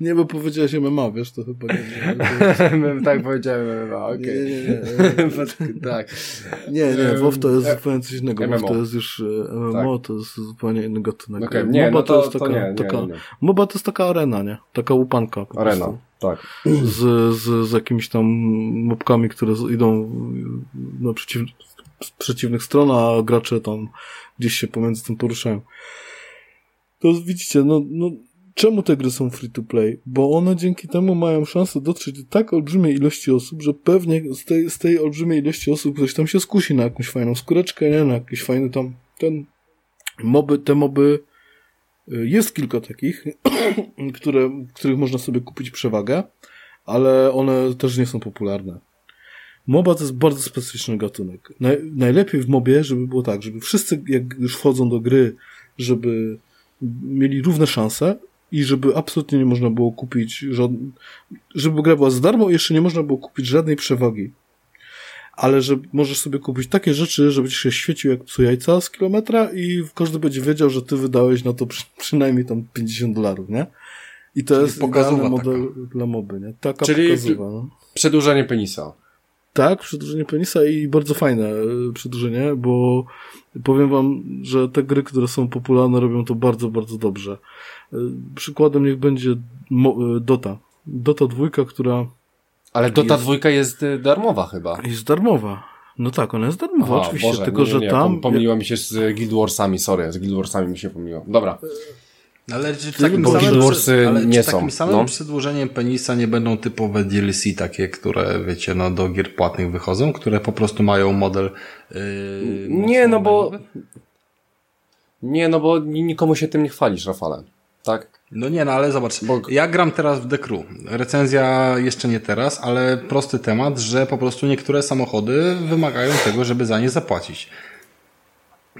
nie, bo powiedziałeś MMA, wiesz, to chyba nie. tak powiedziałem MMA, okej. Okay. Nie, nie, nie. tak. Nie, nie, WoW to jest e, zupełnie coś innego. MMO. WoW to jest już e, MMO, tak. to jest zupełnie inny gatunek. Okay, nie, MOBA no to, to, jest taka, to nie, taka, MOBA to jest taka arena, nie? Taka łupanka. Arena, prostu. tak. Z, z, z jakimiś tam mopkami, które idą na przeciw, z przeciwnych stron, a gracze tam gdzieś się pomiędzy tym poruszają to widzicie, no, no czemu te gry są free to play? Bo one dzięki temu mają szansę dotrzeć do tak olbrzymiej ilości osób, że pewnie z tej, z tej olbrzymiej ilości osób ktoś tam się skusi na jakąś fajną skóreczkę, nie? Na jakiś fajny tam ten moby, te moby y, jest kilka takich, które, których można sobie kupić przewagę, ale one też nie są popularne. MOBA to jest bardzo specyficzny gatunek. Naj, najlepiej w mobie, żeby było tak, żeby wszyscy, jak już wchodzą do gry, żeby mieli równe szanse i żeby absolutnie nie można było kupić żadnej, żeby gra była za darmo i jeszcze nie można było kupić żadnej przewagi. Ale że możesz sobie kupić takie rzeczy, żeby ci się świecił jak psu jajca z kilometra i każdy będzie wiedział, że ty wydałeś na to przy, przynajmniej tam 50 dolarów, nie? I to Czyli jest idealny model taka. dla moby, nie? Taka Czyli no. przedłużenie penisa. Tak, przedłużenie penisa i bardzo fajne e, przedłużenie, bo powiem wam, że te gry, które są popularne, robią to bardzo, bardzo dobrze. E, przykładem niech będzie e, Dota. Dota dwójka, która... Ale Dota jest... dwójka jest darmowa chyba. Jest darmowa. No tak, ona jest darmowa, Aha, oczywiście, Boże, tylko nie, że nie, tam... Pomyliła mi się z Guild Warsami, sorry, z Guild Warsami mi się pomyliło. Dobra. Ale czy takim Bo samym, ale nie czy takim samym no. przedłużeniem penisa nie będą typowe DLC takie, które wiecie, no do gier płatnych wychodzą, które po prostu mają model yy, Nie, no bo nie, no bo nikomu się tym nie chwalisz, Rafale. Tak? No nie, no ale zobacz, bo... ja gram teraz w The Crew. Recenzja jeszcze nie teraz, ale prosty temat, że po prostu niektóre samochody wymagają tego, żeby za nie zapłacić.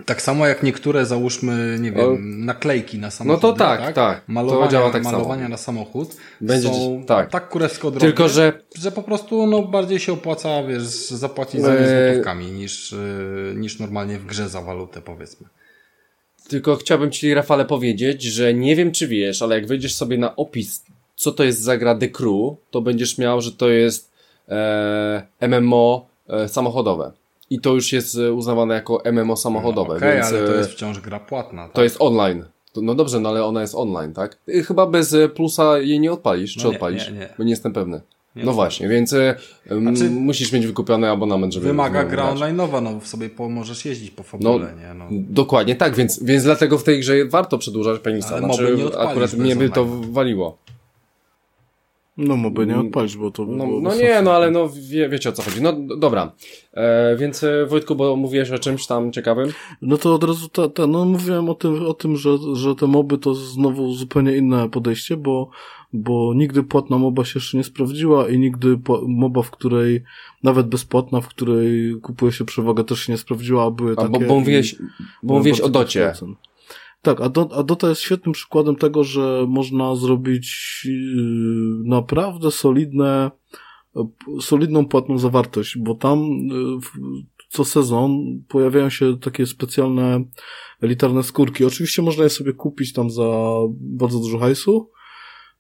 Tak samo jak niektóre, załóżmy, nie wiem, naklejki na samochód. No to tak, tak. tak. Malowania, to działa tak malowania samo. na samochód Będzie, są tak, tak kurewsko drogie, Tylko, że... że po prostu no, bardziej się opłaca, wiesz, zapłacić za nie złotówkami niż, e, niż normalnie w grze za walutę, powiedzmy. Tylko chciałbym Ci, Rafale, powiedzieć, że nie wiem, czy wiesz, ale jak wejdziesz sobie na opis, co to jest za gra The Crew, to będziesz miał, że to jest e, MMO e, samochodowe. I to już jest e, uznawane jako MMO samochodowe. Okej, okay, więc, ale to e, jest wciąż gra płatna. Tak? To jest online. No dobrze, no ale ona jest online, tak? Chyba bez e, plusa jej nie odpalisz, no czy nie, odpalisz? Nie, nie. Bo nie jestem pewny. Nie no właśnie, więc znaczy, musisz mieć wykupiony abonament, żeby... Wymaga gra online'owa, no sobie możesz jeździć po fabule, no, nie? No. Dokładnie tak, więc, więc dlatego w tej grze warto przedłużać penisa. Ale znaczy, nie akurat mnie by to waliło. No, moby nie odpalić, bo to No, no nie, no ale no wie, wiecie o co chodzi. No dobra, e, więc e, Wojtku, bo mówiłeś o czymś tam ciekawym? No to od razu, ta, ta, no mówiłem o tym, o tym że, że te moby to znowu zupełnie inne podejście, bo, bo nigdy płatna moba się jeszcze nie sprawdziła i nigdy moba, w której, nawet bezpłatna, w której kupuje się przewagę też się nie sprawdziła, a były a, takie... Bo, bo mówiłeś, bo mówiłeś o docie. Tak, a, do, a Dota jest świetnym przykładem tego, że można zrobić yy, naprawdę solidne, solidną płatną zawartość, bo tam yy, co sezon pojawiają się takie specjalne elitarne skórki. Oczywiście można je sobie kupić tam za bardzo dużo hajsu,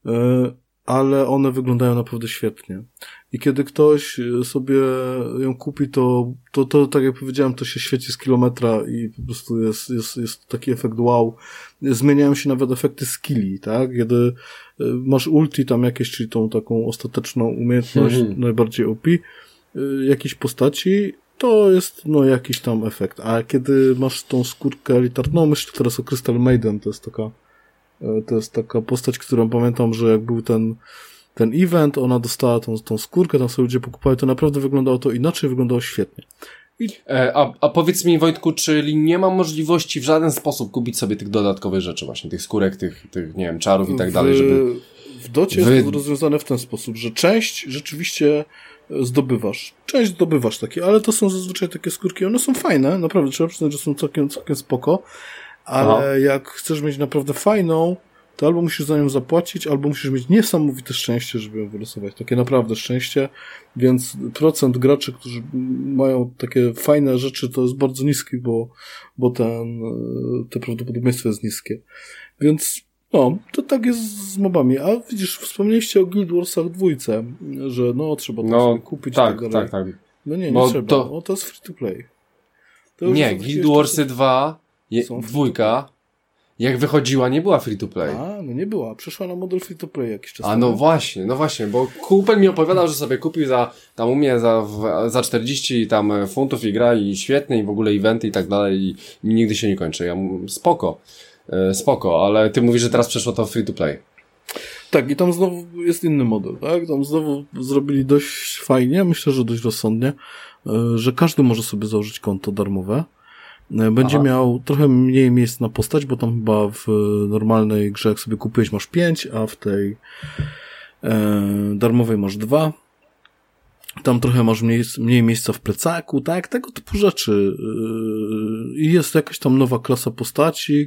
yy, ale one wyglądają naprawdę świetnie. I kiedy ktoś sobie ją kupi, to, to, to tak jak powiedziałem, to się świeci z kilometra i po prostu jest, jest, jest taki efekt wow. Zmieniają się nawet efekty skilli, tak? Kiedy y, masz ulti tam jakieś, czyli tą taką ostateczną umiejętność, mhm. najbardziej OP, y, jakiejś postaci, to jest no jakiś tam efekt. A kiedy masz tą skórkę elitarną, myślę teraz o Crystal Maiden, to jest taka to jest taka postać, którą pamiętam, że jak był ten ten event, ona dostała tą, tą skórkę, tam sobie ludzie pokupali, to naprawdę wyglądało to inaczej, wyglądało świetnie. I... E, a, a powiedz mi Wojtku, czyli nie ma możliwości w żaden sposób kupić sobie tych dodatkowych rzeczy właśnie, tych skórek, tych, tych nie wiem, czarów i tak dalej, żeby... W docie Wy... jest rozwiązane w ten sposób, że część rzeczywiście zdobywasz. Część zdobywasz takie, ale to są zazwyczaj takie skórki, one są fajne, naprawdę trzeba przyznać, że są całkiem, całkiem spoko, ale Aha. jak chcesz mieć naprawdę fajną, to albo musisz za nią zapłacić, albo musisz mieć niesamowite szczęście, żeby ją wylosować. Takie naprawdę szczęście, więc procent graczy, którzy mają takie fajne rzeczy, to jest bardzo niski, bo, bo ten, te prawdopodobieństwo jest niskie. Więc no, to tak jest z mobami. A widzisz, wspomnieliście o Guild Warsach dwójce, że no, trzeba to no, kupić tak, tak, tak, tak. No nie, nie bo trzeba. To... O, to jest free to play. nie, Guild Warsy 2, je, dwójka, jak wychodziła, nie była free to play. A, no nie była. Przeszła na model free to play jakiś czas A no właśnie, no właśnie, bo Kupel mi opowiadał, że sobie kupił za, tam u mnie za, za 40 tam funtów i gra i świetnie i w ogóle eventy i tak dalej i nigdy się nie kończy. Ja mówię, spoko, e, spoko, ale ty mówisz, że teraz przeszło to free to play. Tak, i tam znowu jest inny model, tak? Tam znowu zrobili dość fajnie, myślę, że dość rozsądnie, e, że każdy może sobie założyć konto darmowe będzie Aha. miał trochę mniej miejsc na postać, bo tam chyba w normalnej grze, jak sobie kupiłeś, masz 5, a w tej e, darmowej masz 2. Tam trochę masz mniej, mniej miejsca w plecaku, tak? Tego typu rzeczy. E, I jest jakaś tam nowa klasa postaci,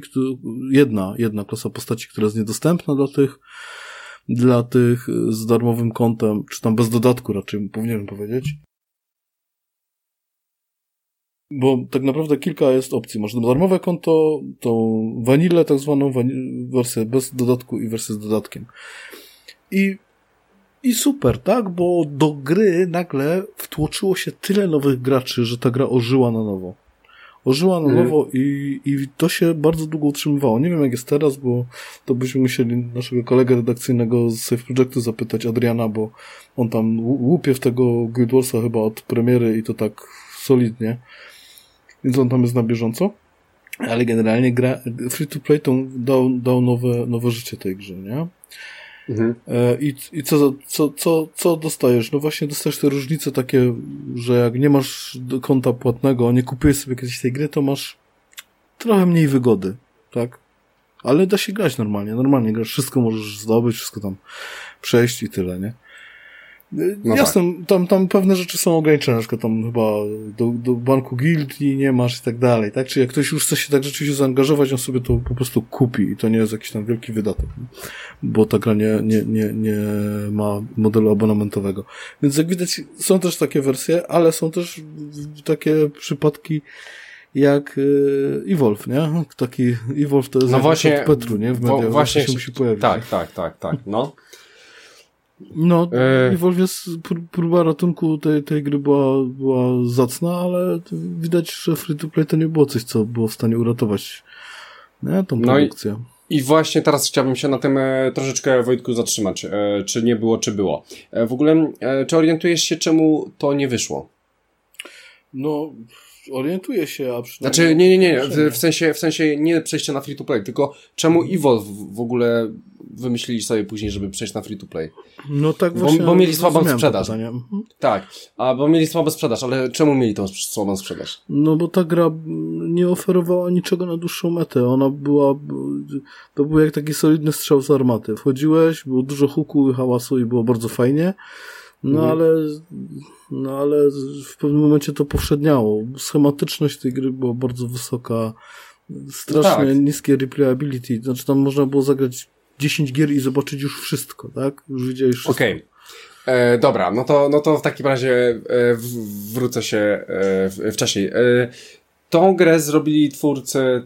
jedna, jedna klasa postaci, która jest niedostępna dla tych, dla tych z darmowym kontem, czy tam bez dodatku raczej powinienem powiedzieć. Bo tak naprawdę kilka jest opcji. Masz darmowe konto, tą wanilę, tak zwaną wersję bez dodatku i wersję z dodatkiem. I, I super, tak? Bo do gry nagle wtłoczyło się tyle nowych graczy, że ta gra ożyła na nowo. Ożyła na mhm. nowo i, i to się bardzo długo utrzymywało. Nie wiem jak jest teraz, bo to byśmy musieli naszego kolegę redakcyjnego z Safe Projectu zapytać, Adriana, bo on tam łupie w tego Guild Warsa chyba od premiery i to tak solidnie więc on tam jest na bieżąco. Ale generalnie gra, free to play to dał, dał nowe, nowe życie tej grze, nie? Mhm. E, I, i co, co, co, co dostajesz? No właśnie dostajesz te różnice takie, że jak nie masz konta płatnego, nie kupujesz sobie kiedyś tej gry, to masz trochę mniej wygody, tak? Ale da się grać normalnie, normalnie grasz, wszystko możesz zdobyć, wszystko tam przejść i tyle, nie? No Jasne, tak. tam, tam pewne rzeczy są ograniczone, na przykład tam chyba do, do banku gildii nie masz i tak dalej, tak? Czy jak ktoś już chce się tak rzeczywiście zaangażować, on sobie to po prostu kupi i to nie jest jakiś tam wielki wydatek, bo ta gra nie, nie, nie, nie ma modelu abonamentowego. Więc jak widać, są też takie wersje, ale są też takie przypadki, jak y, Evolve, nie? Taki Evolve to jest no właśnie, Petru, nie? W mediach właśnie się musi pojawić. Tak, tak, tak, tak, no. No, e... Evolvius, próba ratunku tej, tej gry była, była zacna, ale widać, że free to play to nie było coś, co było w stanie uratować nie, tą produkcję. No i, I właśnie teraz chciałbym się na tym e, troszeczkę, Wojtku, zatrzymać. E, czy nie było, czy było. E, w ogóle, e, czy orientujesz się, czemu to nie wyszło? No, orientuję się, a przynajmniej... Znaczy, nie, nie, nie, w, w, sensie, w sensie nie przejście na free to play, tylko czemu Evolve w ogóle wymyślili sobie później, żeby przejść na free to play. No tak właśnie. Bo, bo mieli słabą sprzedaż. Mhm. Tak, a bo mieli słabą sprzedaż, ale czemu mieli tą słabą sprzedaż? No bo ta gra nie oferowała niczego na dłuższą metę. Ona była, to był jak taki solidny strzał z armaty. Wchodziłeś, było dużo huku i hałasu i było bardzo fajnie. No mhm. ale, no ale w pewnym momencie to powszedniało. Schematyczność tej gry była bardzo wysoka. Strasznie no tak. niskie replayability. Znaczy tam można było zagrać 10 gier i zobaczyć już wszystko, tak? Już widziałeś wszystko. Okej. Okay. E, dobra, no to, no to w takim razie e, w, wrócę się e, wcześniej. E, tą grę zrobili twórcy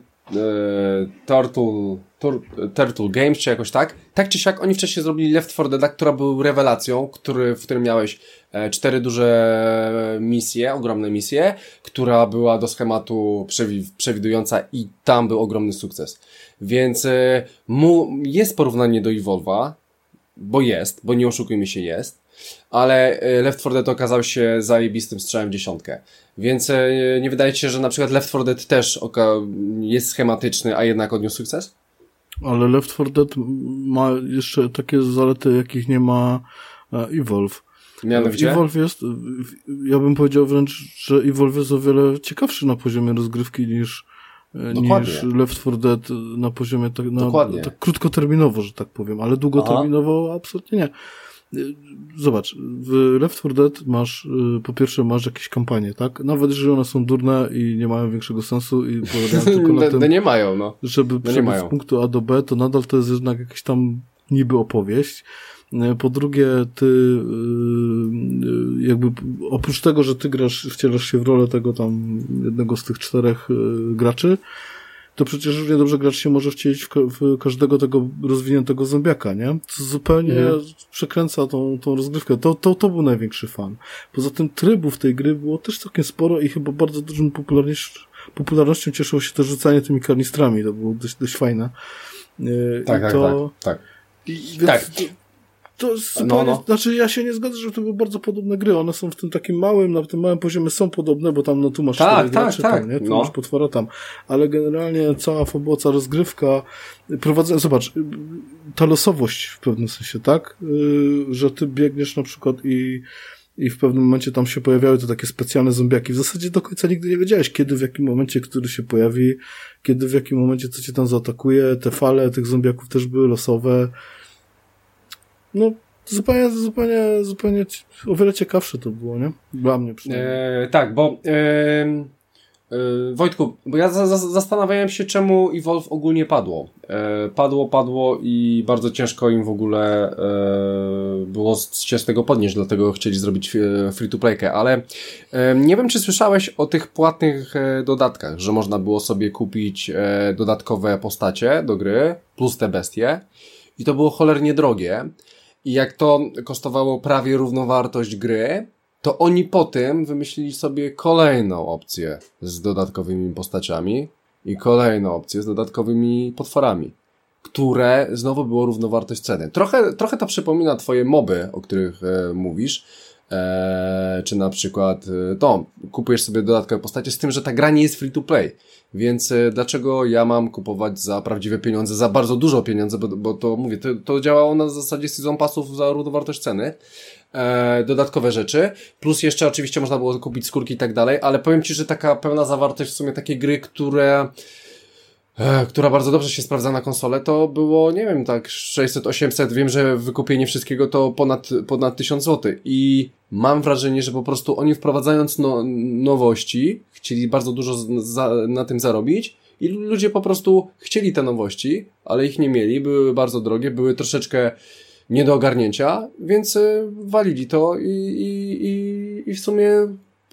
Turtle, Tur, Turtle Games, czy jakoś tak. Tak czy siak, oni wcześniej zrobili Left 4 Dead, która był rewelacją, który, w którym miałeś e, cztery duże misje, ogromne misje, która była do schematu przewi przewidująca i tam był ogromny sukces. Więc e, mu, jest porównanie do Evolve'a, bo jest, bo nie oszukujmy się, jest, ale e, Left 4 Dead okazał się zajebistym strzałem w dziesiątkę. Więc e, nie wydaje ci się, że na przykład Left 4 Dead też jest schematyczny, a jednak odniósł sukces? Ale Left 4 Dead ma jeszcze takie zalety, jakich nie ma Evolve. Mianowicie? Evolve jest, ja bym powiedział wręcz, że Evolve jest o wiele ciekawszy na poziomie rozgrywki niż, Dokładnie. niż Left 4 Dead na poziomie tak, na, tak krótkoterminowo, że tak powiem, ale długoterminowo Aha. absolutnie nie. Zobacz, w Left 4 Dead masz, y, po pierwsze masz jakieś kampanie, tak? Nawet jeżeli one są durne i nie mają większego sensu i polegają tylko na tym, no nie mają, no. żeby no przebyć z punktu A do B, to nadal to jest jednak jakaś tam niby opowieść. Y, po drugie, ty y, jakby oprócz tego, że ty grasz, wcielasz się w rolę tego tam jednego z tych czterech graczy, to przecież równie dobrze gracz się może wcielić w, w każdego tego rozwiniętego zombiaka, nie? Co zupełnie mhm. przekręca tą, tą rozgrywkę. To, to, to był największy fan. Poza tym trybów tej gry było też całkiem sporo i chyba bardzo dużą popularnością cieszyło się też rzucanie tymi karnistrami. To było dość, dość fajne. Tak, tak, to... tak, tak. I, więc tak. To zupełnie, no, no. znaczy ja się nie zgodzę, że to były bardzo podobne gry. One są w tym takim małym, na tym małym poziomie są podobne, bo tam no tu masz tak, tak, graczy, tak, tam, nie? Tu no. masz potwora tam. Ale generalnie cała fabuła, rozgrywka, prowadzę, zobacz, ta losowość w pewnym sensie, tak? Yy, że ty biegniesz na przykład i i w pewnym momencie tam się pojawiały te takie specjalne zombiaki. W zasadzie do końca nigdy nie wiedziałeś, kiedy, w jakim momencie, który się pojawi, kiedy, w jakim momencie, co cię tam zaatakuje. Te fale tych zombiaków też były losowe no, zupełnie, zupełnie, zupełnie o wiele ciekawsze to było, nie? Dla mnie przynajmniej. E, tak, bo e, e, Wojtku, bo ja za, za, zastanawiałem się, czemu Evolve ogólnie padło. E, padło, padło i bardzo ciężko im w ogóle e, było się z tego podnieść, dlatego chcieli zrobić e, free-to-playkę, ale nie wiem, czy słyszałeś o tych płatnych dodatkach, że można było sobie kupić dodatkowe postacie do gry, plus te bestie i to było cholernie drogie. I jak to kosztowało prawie równowartość gry, to oni po tym wymyślili sobie kolejną opcję z dodatkowymi postaciami i kolejną opcję z dodatkowymi potworami, które znowu było równowartość ceny. Trochę, trochę to przypomina twoje moby, o których e, mówisz, e, czy na przykład e, to, kupujesz sobie dodatkowe postacie, z tym, że ta gra nie jest free to play. Więc e, dlaczego ja mam kupować za prawdziwe pieniądze, za bardzo dużo pieniędzy, bo, bo to mówię, to, to działało na zasadzie season passów za równowartość ceny. E, dodatkowe rzeczy, plus jeszcze oczywiście można było kupić skórki i tak dalej, ale powiem Ci, że taka pełna zawartość w sumie takie gry, które która bardzo dobrze się sprawdza na konsolę, to było, nie wiem, tak 600-800, wiem, że wykupienie wszystkiego to ponad, ponad 1000 zł i mam wrażenie, że po prostu oni wprowadzając no, nowości, chcieli bardzo dużo za, na tym zarobić i ludzie po prostu chcieli te nowości, ale ich nie mieli, były bardzo drogie, były troszeczkę nie do ogarnięcia, więc e, walili to i, i, i, i w sumie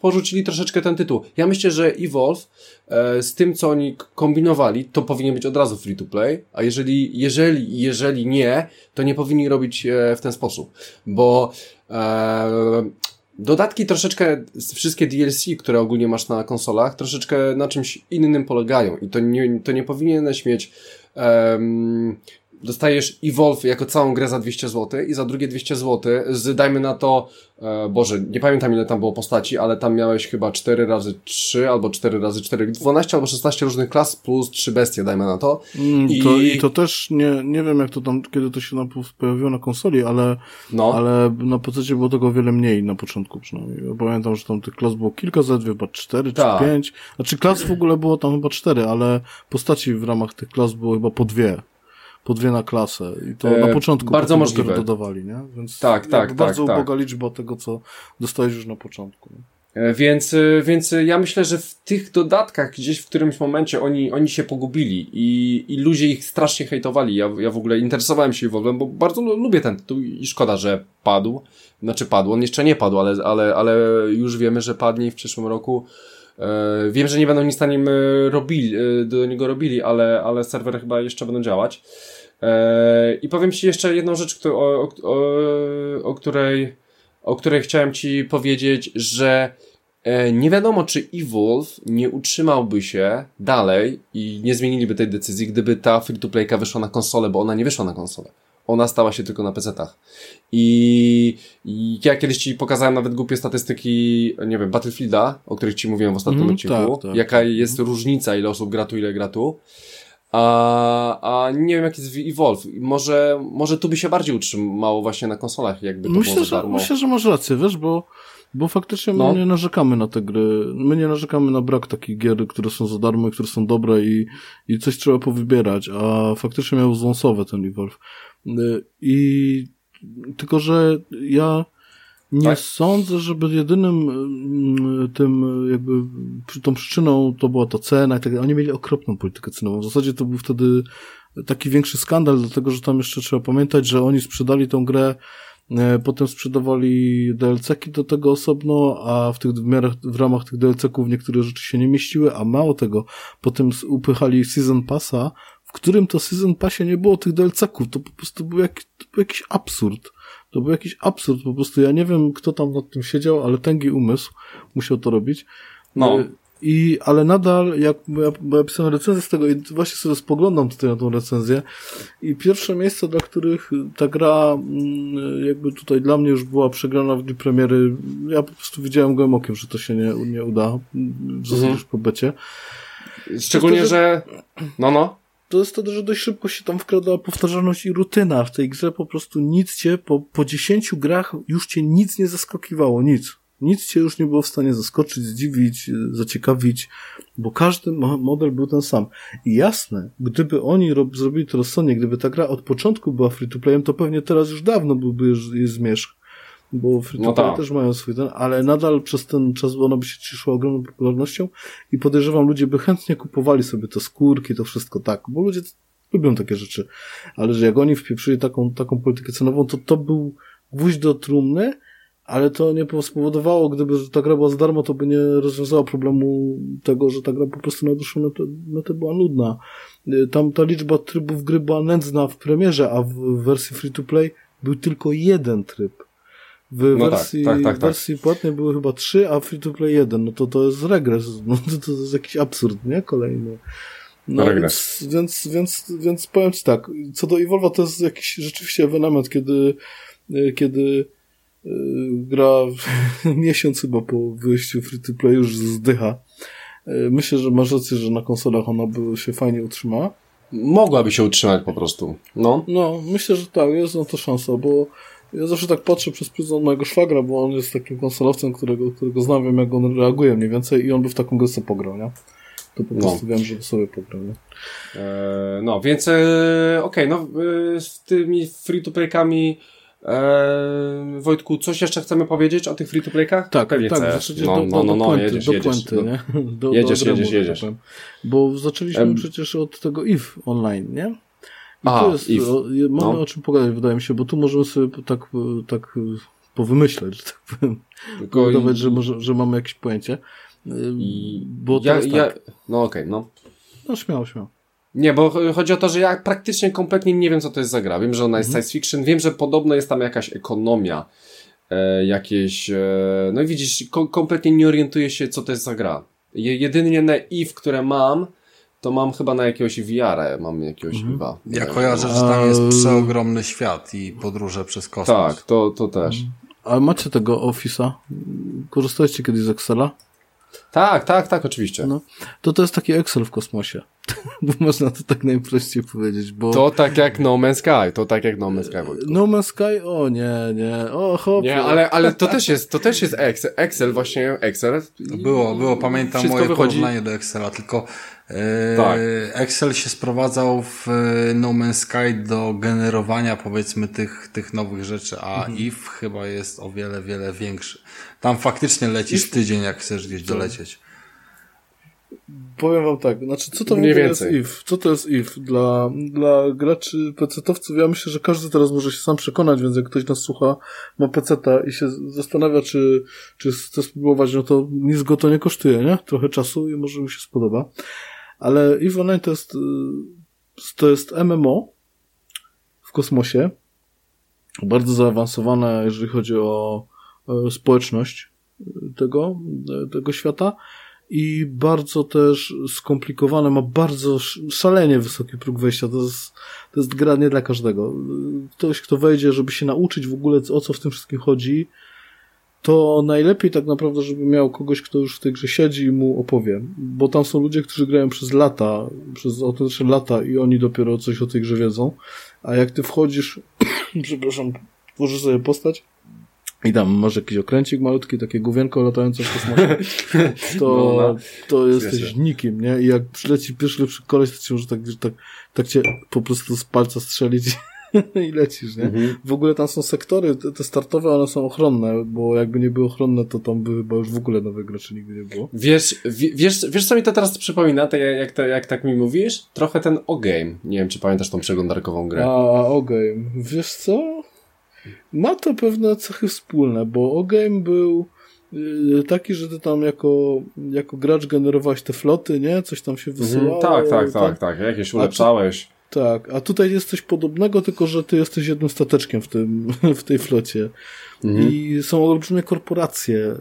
porzucili troszeczkę ten tytuł. Ja myślę, że Evolve e, z tym, co oni kombinowali, to powinien być od razu free to play, a jeżeli, jeżeli, jeżeli nie, to nie powinni robić e, w ten sposób, bo e, Dodatki troszeczkę, wszystkie DLC, które ogólnie masz na konsolach, troszeczkę na czymś innym polegają i to nie, to nie powinieneś mieć dostajesz Evolve jako całą grę za 200 zł i za drugie 200 zł z, dajmy na to, e, Boże, nie pamiętam ile tam było postaci, ale tam miałeś chyba 4 razy 3 albo 4 razy 4, 12 albo 16 różnych klas plus 3 bestie, dajmy na to. Mm, I... To, I to też nie, nie wiem jak to tam, kiedy to się na, pojawiło na konsoli, ale, no. ale na PC było tego wiele mniej na początku przynajmniej. Ja pamiętam, że tam tych klas było kilka, zaledwie chyba 4 Ta. czy 5. Znaczy klas w ogóle było tam chyba 4, ale postaci w ramach tych klas było chyba po dwie po dwie na klasę. I to e, na początku bardzo możliwe. dodawali, nie? Więc tak, tak, tak. Bardzo tak, uboga liczba tego, co dostajesz już na początku. Nie? E, więc, e, więc ja myślę, że w tych dodatkach gdzieś w którymś momencie oni, oni się pogubili i, i ludzie ich strasznie hejtowali. Ja, ja w ogóle interesowałem się Evolve'em, bo bardzo lubię ten tytuł i szkoda, że padł. Znaczy padł, on jeszcze nie padł, ale, ale, ale już wiemy, że padnie w przyszłym roku wiem, że nie będą nic na nim robili, do niego robili, ale, ale serwery chyba jeszcze będą działać. I powiem Ci jeszcze jedną rzecz, o, o, o, o której, o której chciałem Ci powiedzieć, że nie wiadomo, czy Evolve nie utrzymałby się dalej i nie zmieniliby tej decyzji, gdyby ta free-to-playka wyszła na konsolę, bo ona nie wyszła na konsolę. Ona stała się tylko na PC-tach. I, I ja kiedyś ci pokazałem nawet głupie statystyki, nie wiem, Battlefielda, o których ci mówiłem w ostatnim mm, odcinku. Tak, tak, jaka tak. jest mm. różnica, ile osób gra tu, ile gra tu. A, a nie wiem, jak jest Evolve. Może, może tu by się bardziej utrzymało właśnie na konsolach, jakby to myślę, było że, Myślę, że masz rację, wiesz, bo bo faktycznie no. my nie narzekamy na te gry. My nie narzekamy na brak takich gier, które są za darmo i które są dobre i, i coś trzeba powybierać, a faktycznie miał złąsowe ten Evolve. Y, I tylko, że ja nie tak? sądzę, żeby jedynym y, tym jakby tą przyczyną to była ta cena i tak Oni mieli okropną politykę cenową. W zasadzie to był wtedy taki większy skandal, dlatego że tam jeszcze trzeba pamiętać, że oni sprzedali tą grę E, potem sprzedawali DLC-ki do tego osobno, a w tych w, miarach, w ramach tych DLC-ków niektóre rzeczy się nie mieściły, a mało tego, potem upychali Season Passa, którym to Season Passie nie było tych DLC-ków. To po prostu był, jak, to był jakiś absurd. To był jakiś absurd, po prostu ja nie wiem, kto tam nad tym siedział, ale tęgi umysł musiał to robić. No. E, i, ale nadal, jak ja, bo ja pisałem recenzję z tego i właśnie sobie spoglądam tutaj na tą recenzję i pierwsze miejsce, dla których ta gra mm, jakby tutaj dla mnie już była przegrana w dniu premiery, ja po prostu widziałem gołym okiem, że to się nie, nie uda, w zasadzie mhm. już po becie. Szczególnie, to, że... No, no. To jest to, że dość szybko się tam wkradała powtarzalność i rutyna w tej grze, po prostu nic cię, po, po dziesięciu grach już cię nic nie zaskakiwało, nic. Nic cię już nie było w stanie zaskoczyć, zdziwić, zaciekawić, bo każdy model był ten sam. I jasne, gdyby oni rob, zrobili to rozsądnie, gdyby ta gra od początku była free-to-playem, to pewnie teraz już dawno byłby jej zmierzch, bo free-to-play no tak. też mają swój ten, ale nadal przez ten czas ona by się cieszyła ogromną popularnością i podejrzewam, ludzie by chętnie kupowali sobie te skórki, to wszystko tak, bo ludzie lubią takie rzeczy, ale że jak oni wpieprzyli taką, taką politykę cenową, to to był gwóźdź do trumny, ale to nie spowodowało, gdyby ta gra była za darmo, to by nie rozwiązało problemu tego, że ta gra po prostu na dłuższą metę, była nudna. Y, tam ta liczba trybów gry była nędzna w premierze, a w wersji free-to-play był tylko jeden tryb. W no tak, wersji, tak, tak, tak, wersji płatnej były chyba trzy, a free-to-play jeden. No to to jest regres. No to, to jest jakiś absurd, nie? Kolejny. No, więc, więc, więc, więc powiem Ci tak, co do Evolva to jest jakiś rzeczywiście ewenement, kiedy, y, kiedy Y, gra miesiąc chyba po wyjściu free to play już zdycha. Y, myślę, że masz rację, że na konsolach ona by się fajnie utrzymała. Mogłaby się utrzymać po prostu. No. No, myślę, że tak, jest na to szansa, bo ja zawsze tak patrzę przez pryzmat mojego szwagra, bo on jest takim konsolowcem, którego, którego znam, wiem jak on reaguje mniej więcej i on by w taką grę sobie pograł, nie? To po no. prostu wiem, że sobie pograł, nie? Eee, no, więc e, okej, okay, no e, z tymi free-to-playkami Eee, Wojtku, coś jeszcze chcemy powiedzieć o tych free-to-playkach? Tak, Pewnie tak, zasadzie no, do, no, no, no, puenty, jedziesz, do puenty, jedziesz, nie? Do, jedziesz, do jedziesz, jedziesz. Tak Bo zaczęliśmy przecież od tego IF online, nie? I A, jest, if. O, mamy no. o czym pogadać, wydaje mi się, bo tu możemy sobie tak, tak powymyśleć, że tak powiem. Tylko Udawać, i... że, może, że mamy jakieś pojęcie. I... Bo ja, tak. ja... No okej, okay, no. No śmiało, śmiało. Nie, bo chodzi o to, że ja praktycznie kompletnie nie wiem, co to jest za gra. Wiem, że ona jest mhm. science fiction, wiem, że podobno jest tam jakaś ekonomia, e, jakieś... E, no i widzisz, ko kompletnie nie orientuję się, co to jest za gra. Je, jedynie na EVE, które mam, to mam chyba na jakiegoś VR-a, mam jakiegoś mhm. chyba. Ja kojarzę, że tam jest przeogromny świat i podróże przez kosmos. Tak, to, to też. Mhm. A macie tego Office'a? Korzystaliście kiedyś z Excela? Tak, tak, tak, oczywiście. No, to to jest taki Excel w kosmosie. bo można to tak najprościej powiedzieć, bo... To tak jak No Man's Sky, to tak jak No Man's Sky. Wojtku. No Man's Sky, o nie, nie, o hop. Nie, ale, ale to też jest, to też jest Excel, Excel właśnie, Excel. Było, było, pamiętam moje wychodzi... porównanie do Excela, tylko tak. Excel się sprowadzał w e, No Man's Sky do generowania powiedzmy tych, tych nowych rzeczy, a mhm. IF chyba jest o wiele, wiele większy. Tam faktycznie lecisz tydzień, jak chcesz gdzieś dolecieć. Powiem wam tak, znaczy co to Mniej jest if? Co to jest if? Dla, dla graczy PC-towców ja myślę, że każdy teraz może się sam przekonać, więc jak ktoś nas słucha, ma PC-ta i się zastanawia, czy, czy chce spróbować, no to nic go to nie kosztuje, nie? Trochę czasu i może mu się spodoba. Ale EVE Online to jest, y, to jest MMO w kosmosie, bardzo zaawansowane, jeżeli chodzi o społeczność tego, tego świata i bardzo też skomplikowane, ma bardzo szalenie wysoki próg wejścia. To jest, to jest gra nie dla każdego. Ktoś, kto wejdzie, żeby się nauczyć w ogóle o co w tym wszystkim chodzi, to najlepiej tak naprawdę, żeby miał kogoś, kto już w tej grze siedzi i mu opowie. Bo tam są ludzie, którzy grają przez lata, przez autentyczne lata i oni dopiero coś o tej grze wiedzą. A jak ty wchodzisz, przepraszam, tworzysz sobie postać, i tam masz jakiś okręcik malutki, takie główienko latające w kosmosie, to, no, no. to jesteś nikim, nie? I jak przyleci pierwszy lepszy koleś, to ci może tak, tak, tak cię po prostu z palca strzelić i lecisz, nie? Mhm. W ogóle tam są sektory, te, te, startowe, one są ochronne, bo jakby nie były ochronne, to tam by chyba już w ogóle nowych graczy nigdy nie było. Wiesz, wiesz, wiesz co mi to teraz przypomina, to jak, to, jak tak mi mówisz? Trochę ten O-Game. Nie wiem, czy pamiętasz tą przeglądarkową grę. A, O-Game. Wiesz co? Ma to pewne cechy wspólne, bo O-Game był y, taki, że ty tam jako, jako gracz generowałeś te floty, nie? Coś tam się mhm. wysyłało. tak, tak, tak, tak. Jakieś ulepszałeś. Tak, a tutaj jest coś podobnego, tylko że ty jesteś jednym stateczkiem w, tym, w tej flocie. Mhm. I są olbrzymie korporacje.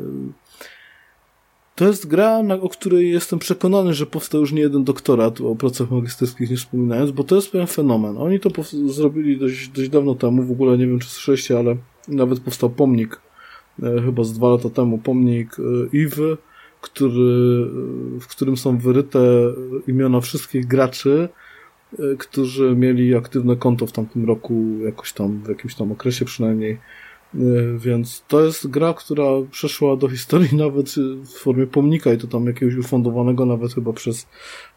To jest gra, na, o której jestem przekonany, że powstał już nie jeden doktorat o pracach magisterskich, nie wspominając, bo to jest pewien fenomen. Oni to zrobili dość, dość dawno temu, w ogóle nie wiem czy słyszeliście, ale nawet powstał pomnik, e, chyba z dwa lata temu, pomnik e, Iwy, który, w którym są wyryte imiona wszystkich graczy, którzy mieli aktywne konto w tamtym roku, jakoś tam, w jakimś tam okresie przynajmniej. E, więc to jest gra, która przeszła do historii nawet w formie pomnika i to tam jakiegoś ufundowanego nawet chyba przez,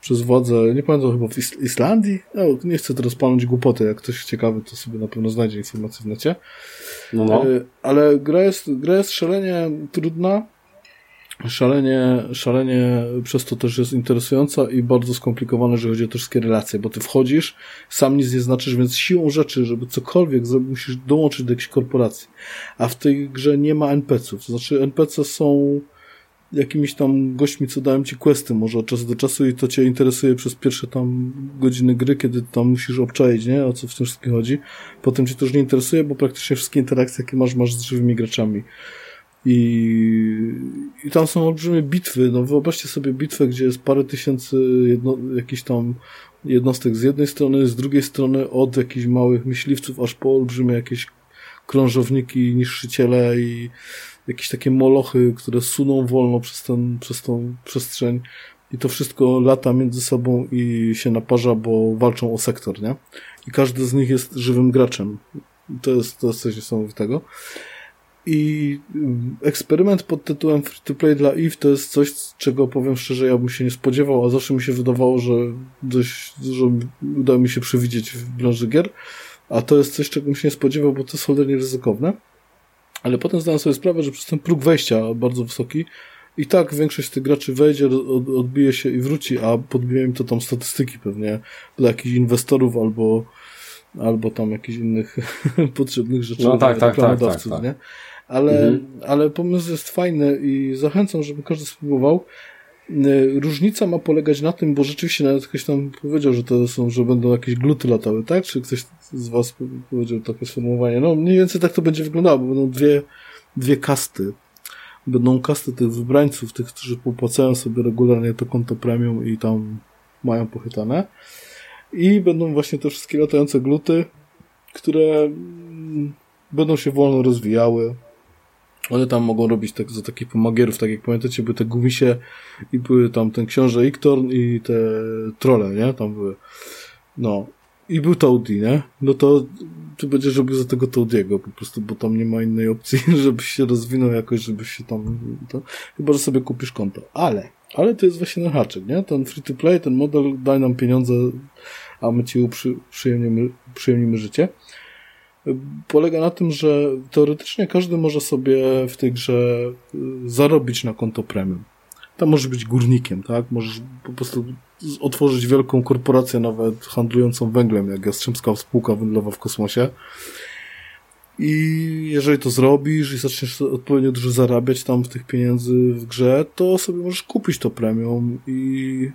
przez władze, nie pamiętam, chyba w Islandii? No, nie chcę teraz palnąć głupoty, jak ktoś ciekawy, to sobie na pewno znajdzie informacje w necie. No, no. E, ale gra jest, gra jest szalenie trudna, szalenie, szalenie przez to też jest interesująca i bardzo skomplikowana, jeżeli chodzi o te wszystkie relacje, bo ty wchodzisz, sam nic nie znaczysz, więc siłą rzeczy, żeby cokolwiek zrobić, musisz dołączyć do jakiejś korporacji. A w tej grze nie ma NPC-ów. To znaczy NPC są jakimiś tam gośćmi, co dają ci questy może od czasu do czasu i to cię interesuje przez pierwsze tam godziny gry, kiedy tam musisz obczaić, nie? O co w tym wszystkim chodzi. Potem cię to już nie interesuje, bo praktycznie wszystkie interakcje, jakie masz, masz z żywymi graczami. I, I tam są olbrzymie bitwy. No wyobraźcie sobie bitwę, gdzie jest parę tysięcy jedno, jakichś tam jednostek z jednej strony, z drugiej strony od jakichś małych myśliwców aż po olbrzymie jakieś krążowniki, niszczyciele i jakieś takie molochy, które suną wolno przez, ten, przez tą przestrzeń i to wszystko lata między sobą i się naparza, bo walczą o sektor, nie? I każdy z nich jest żywym graczem. To jest, to jest coś niesamowitego. I mm, eksperyment pod tytułem Free to Play dla EVE to jest coś, czego powiem szczerze, ja bym się nie spodziewał, a zawsze mi się wydawało, że dość dużo uda mi się przewidzieć w branży gier, a to jest coś, czego bym się nie spodziewał, bo to jest cholernie ryzykowne. Ale potem zdałem sobie sprawę, że przez ten próg wejścia bardzo wysoki i tak większość tych graczy wejdzie, odbije się i wróci, a podbiję im to tam statystyki pewnie dla jakichś inwestorów albo albo tam jakichś innych potrzebnych rzeczy no, tak, tak, tak, tak, tak. nie? Ale, mhm. ale pomysł jest fajny i zachęcam, żeby każdy spróbował. Y, różnica ma polegać na tym, bo rzeczywiście nawet ktoś tam powiedział, że to są, że będą jakieś gluty latały, tak? Czy ktoś z was powiedział takie sformułowanie? No, mniej więcej tak to będzie wyglądało, bo będą dwie, dwie kasty. Będą kasty tych wybrańców, tych, którzy popłacają sobie regularnie to konto premium i tam mają pochytane. I będą właśnie te wszystkie latające gluty, które mm, będą się wolno rozwijały, one tam mogą robić tak za takich pomagierów, tak jak pamiętacie, były te gumisie i były tam ten książę Iktorn i te trole, nie? Tam były. No. I był Toady, nie? No to ty będziesz robił za tego Toadiego po prostu, bo tam nie ma innej opcji, żebyś się rozwinął jakoś, żebyś się tam... To, chyba, że sobie kupisz konto. Ale, ale to jest właśnie ten haczyk, nie? Ten free to play, ten model, daj nam pieniądze, a my ci uprzyjemnimy, przyjemnimy życie polega na tym, że teoretycznie każdy może sobie w tej grze y, zarobić na konto premium. tam możesz być górnikiem, tak? Możesz po prostu otworzyć wielką korporację nawet handlującą węglem, jak Jastrzębska Spółka Węglowa w kosmosie. I jeżeli to zrobisz i zaczniesz odpowiednio dużo zarabiać tam w tych pieniędzy w grze, to sobie możesz kupić to premium i,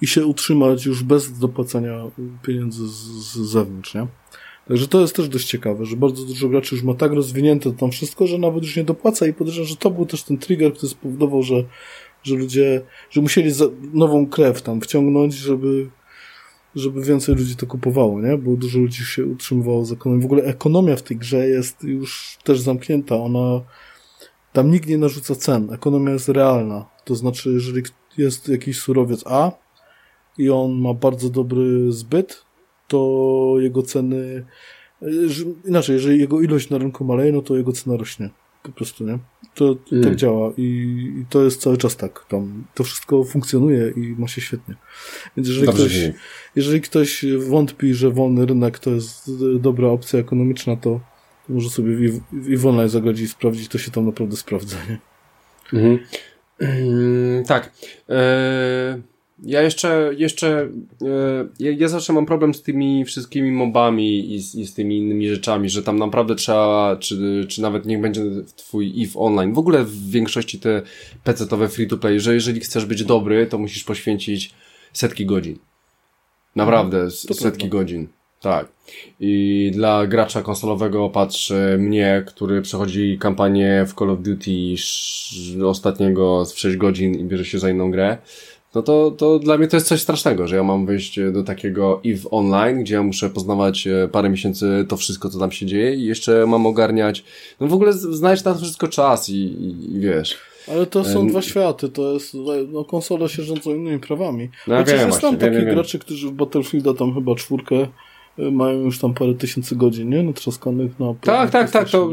i się utrzymać już bez dopłacania pieniędzy z, z zewnątrz, nie? Także to jest też dość ciekawe, że bardzo dużo graczy już ma tak rozwinięte tam wszystko, że nawet już nie dopłaca i podejrzewam, że to był też ten trigger, który spowodował, że, że ludzie, że musieli nową krew tam wciągnąć, żeby żeby więcej ludzi to kupowało, nie? Bo dużo ludzi się utrzymywało z ekonomią. W ogóle ekonomia w tej grze jest już też zamknięta. Ona, tam nikt nie narzuca cen. Ekonomia jest realna. To znaczy, jeżeli jest jakiś surowiec A i on ma bardzo dobry zbyt, to jego ceny, inaczej, jeżeli jego ilość na rynku maleje, no to jego cena rośnie. Po prostu, nie? To mm. tak działa i, i, to jest cały czas tak. Tam to wszystko funkcjonuje i ma się świetnie. Więc jeżeli ktoś, jeżeli ktoś wątpi, że wolny rynek to jest dobra opcja ekonomiczna, to może sobie w, w online zagrać i sprawdzić, to się tam naprawdę sprawdza, nie? Mhm. Mm, tak. Eee ja jeszcze, jeszcze ja, ja zawsze mam problem z tymi wszystkimi mobami i z, i z tymi innymi rzeczami, że tam naprawdę trzeba, czy, czy nawet niech będzie twój EVE online. W ogóle w większości te PC-owe free-to-play, że jeżeli chcesz być dobry, to musisz poświęcić setki godzin. Naprawdę, mhm. setki godzin. Tak. I dla gracza konsolowego patrz mnie, który przechodzi kampanię w Call of Duty ostatniego w 6 godzin i bierze się za inną grę no to, to dla mnie to jest coś strasznego, że ja mam wyjść do takiego EVE Online, gdzie ja muszę poznawać e, parę miesięcy to wszystko, co tam się dzieje i jeszcze mam ogarniać, no w ogóle znaleźć na to wszystko czas i, i, i wiesz. Ale to są dwa światy, to jest, no konsole się rządzą innymi prawami. No, ja wiem, jest tam takich graczy, którzy w Battlefielda tam chyba czwórkę mają już tam parę tysięcy godzin, nie? Natrzaskanych na... Tak, tak, tak, to,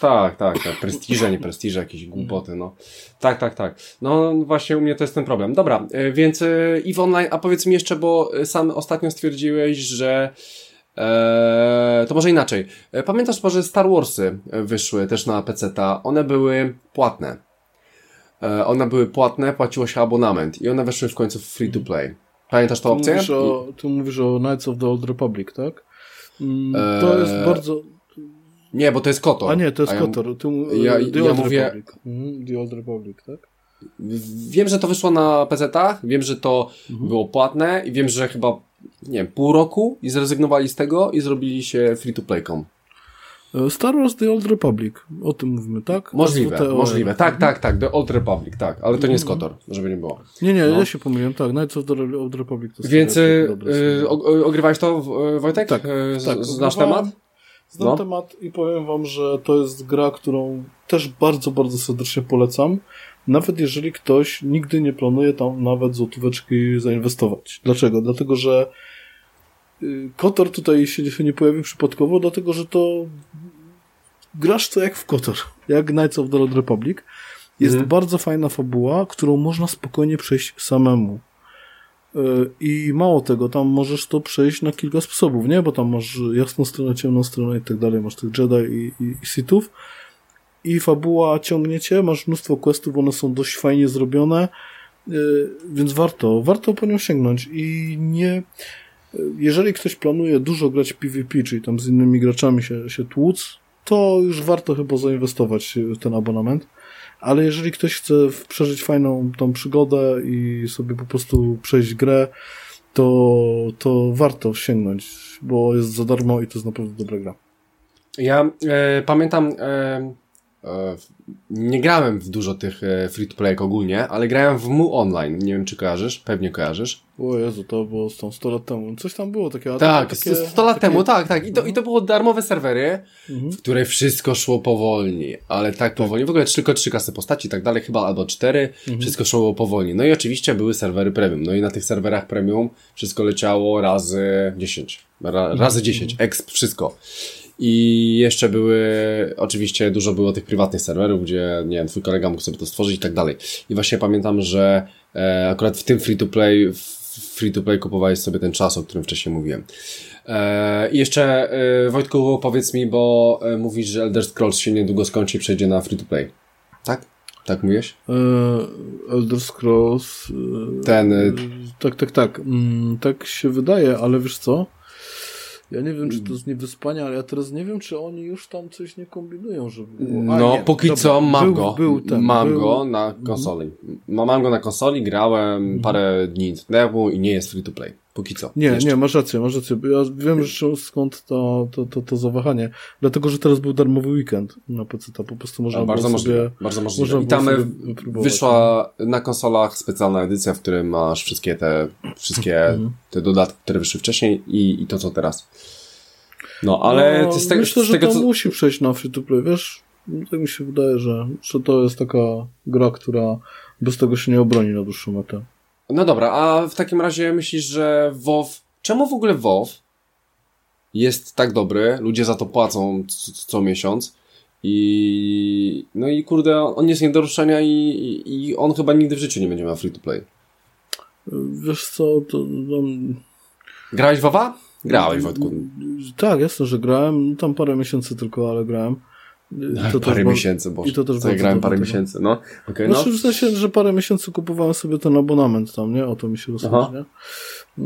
tak, tak, tak, prestiże, nie prestiże, jakieś głupoty, no. Tak, tak, tak. No właśnie u mnie to jest ten problem. Dobra, e, więc e, EVE Online, a powiedz mi jeszcze, bo sam ostatnio stwierdziłeś, że Eee, to może inaczej. E, pamiętasz może Star Warsy wyszły też na PC-ta. One były płatne. E, one były płatne, płaciło się abonament i one weszły w końcu w free to play. Pamiętasz tę opcję? Mówisz o, ty mówisz o Knights of the Old Republic, tak? Mm, to jest eee, bardzo... Nie, bo to jest Kotor. A nie, to jest Kotor. Ty, ja, the ja Old mówię... Republic. Mm, the Old Republic, tak? Wiem, że to wyszło na PC-tach, wiem, że to mhm. było płatne i wiem, że chyba, nie wiem, pół roku i zrezygnowali z tego i zrobili się free-to-play.com. E, Star Wars The Old Republic, o tym mówimy, tak? Możliwe, możliwe. Tak, tak, tak, The Old Republic, tak, ale to nie jest Kotor, żeby nie było. Nie, nie, no. ja się pomyliłem, tak, Knights of the Old Republic to Więc y, y, ogrywałeś to, y, Wojtek? Tak, y, tak. Znasz temat? Znam no. temat i powiem wam, że to jest gra, którą też bardzo, bardzo serdecznie polecam. Nawet jeżeli ktoś nigdy nie planuje tam nawet złotóweczki zainwestować. Dlaczego? Dlatego, że Kotor tutaj się nie pojawił przypadkowo, dlatego że to grasz to jak w Kotor, jak Knights of the Old Republic. Jest mhm. bardzo fajna fabuła, którą można spokojnie przejść samemu. E, I mało tego, tam możesz to przejść na kilka sposobów, nie? Bo tam masz jasną stronę, ciemną stronę i tak dalej, masz tych Jedi i, i, i Sithów. I fabuła ciągniecie, masz mnóstwo questów, one są dość fajnie zrobione, e, więc warto, warto po nią sięgnąć i nie, jeżeli ktoś planuje dużo grać PvP, czyli tam z innymi graczami się, się tłuc, to już warto chyba zainwestować w ten abonament. Ale jeżeli ktoś chce przeżyć fajną tą przygodę i sobie po prostu przejść grę, to, to warto sięgnąć, bo jest za darmo i to jest naprawdę dobra gra. Ja e, pamiętam e, E, nie grałem w dużo tych e, free-to-play ogólnie, ale grałem w Mu Online. Nie wiem, czy kojarzysz? Pewnie kojarzysz. O Jezu, to było 100 lat temu. Coś tam było takiego. Tak, takie, 100 lat takie... temu, tak, tak. I to, I to było darmowe serwery, mhm. w które wszystko szło powolni, ale tak powolnie. W ogóle tylko trzy kasy postaci i tak dalej, chyba albo cztery. Mhm. Wszystko szło powolni. No i oczywiście były serwery premium. No i na tych serwerach premium wszystko leciało razy 10. Ra, razy 10. Mhm. Exp, wszystko. I jeszcze były, oczywiście dużo było tych prywatnych serwerów, gdzie, nie wiem, twój kolega mógł sobie to stworzyć i tak dalej. I właśnie pamiętam, że e, akurat w tym free-to-play, free-to-play kupowałeś sobie ten czas, o którym wcześniej mówiłem. E, I jeszcze, e, Wojtku, powiedz mi, bo e, mówisz, że Elder Scrolls się niedługo skończy i przejdzie na free-to-play. Tak? Tak mówisz? Elder Scrolls. Ten. Tak, tak, tak. Mm, tak się wydaje, ale wiesz co? Ja nie wiem, czy to jest niewyspania, ale ja teraz nie wiem, czy oni już tam coś nie kombinują, żeby było. A, no, nie, póki dobra, co mam był, go. Był ten, mam był... go na mhm. konsoli. Mam go na konsoli, grałem mhm. parę dni temu i nie jest free to play. Póki co. Nie, jeszcze. nie, masz rację, masz rację. Ja wiem że skąd to, to, to, to zawahanie. Dlatego, że teraz był darmowy weekend na PC. To po prostu można bardzo było możliwe, sobie, Bardzo możliwe. I tam wyszła na konsolach specjalna edycja, w której masz wszystkie te wszystkie mhm. te dodatki, które wyszły wcześniej i, i to, co teraz. No, ale no, z tego, myślę, z tego, że to co... musi przejść na free to play, wiesz? Tak mi się wydaje, że, że to jest taka gra, która bez tego się nie obroni na dłuższą metę. No dobra, a w takim razie myślisz, że WoW... Czemu w ogóle WoW jest tak dobry? Ludzie za to płacą co, co miesiąc. I no i kurde, on jest nie do ruszenia i, i, i, on chyba nigdy w życiu nie będzie miał free to play. Wiesz co, to... No... Grałeś WoWa? Grałeś, Wojtku. Tak, jasne, że grałem. Tam parę miesięcy tylko, ale grałem. To parę miesięcy, bo I to też ja grałem parę miesięcy, no. Okay, no. Znaczy, w sensie, że parę miesięcy kupowałem sobie ten abonament tam, nie? O to mi się rozchodzi, nie?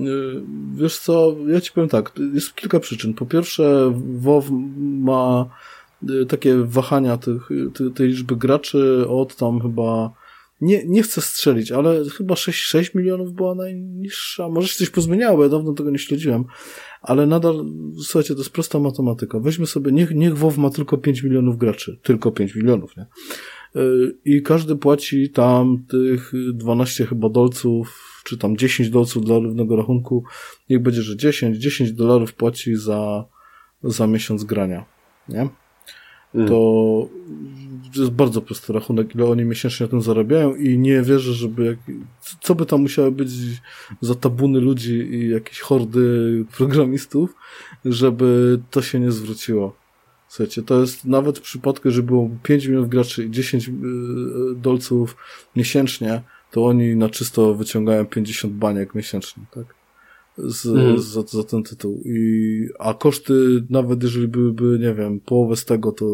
Y, wiesz co, ja ci powiem tak, jest kilka przyczyn. Po pierwsze, WoW ma y, takie wahania tych, tej liczby graczy od tam chyba nie, nie chcę strzelić, ale chyba 6, 6 milionów była najniższa. Może się coś pozmieniało, bo ja dawno tego nie śledziłem. Ale nadal, słuchajcie, to jest prosta matematyka. Weźmy sobie, niech, niech WoW ma tylko 5 milionów graczy. Tylko 5 milionów, nie? Y, I każdy płaci tam tych 12 chyba dolców, czy tam 10 dolców dla równego rachunku. Niech będzie, że 10, 10 dolarów płaci za, za miesiąc grania, nie? Mm. To jest bardzo prosty rachunek, ile oni miesięcznie na tym zarabiają i nie wierzę, żeby jak, co by tam musiały być za tabuny ludzi i jakieś hordy programistów, żeby to się nie zwróciło. Słuchajcie, to jest nawet w przypadku, że było 5 milionów graczy i 10 y, dolców miesięcznie, to oni na czysto wyciągają 50 baniek miesięcznie, tak? Z, mm. za, za ten tytuł. I, a koszty, nawet jeżeli byłyby, nie wiem, połowę z tego, to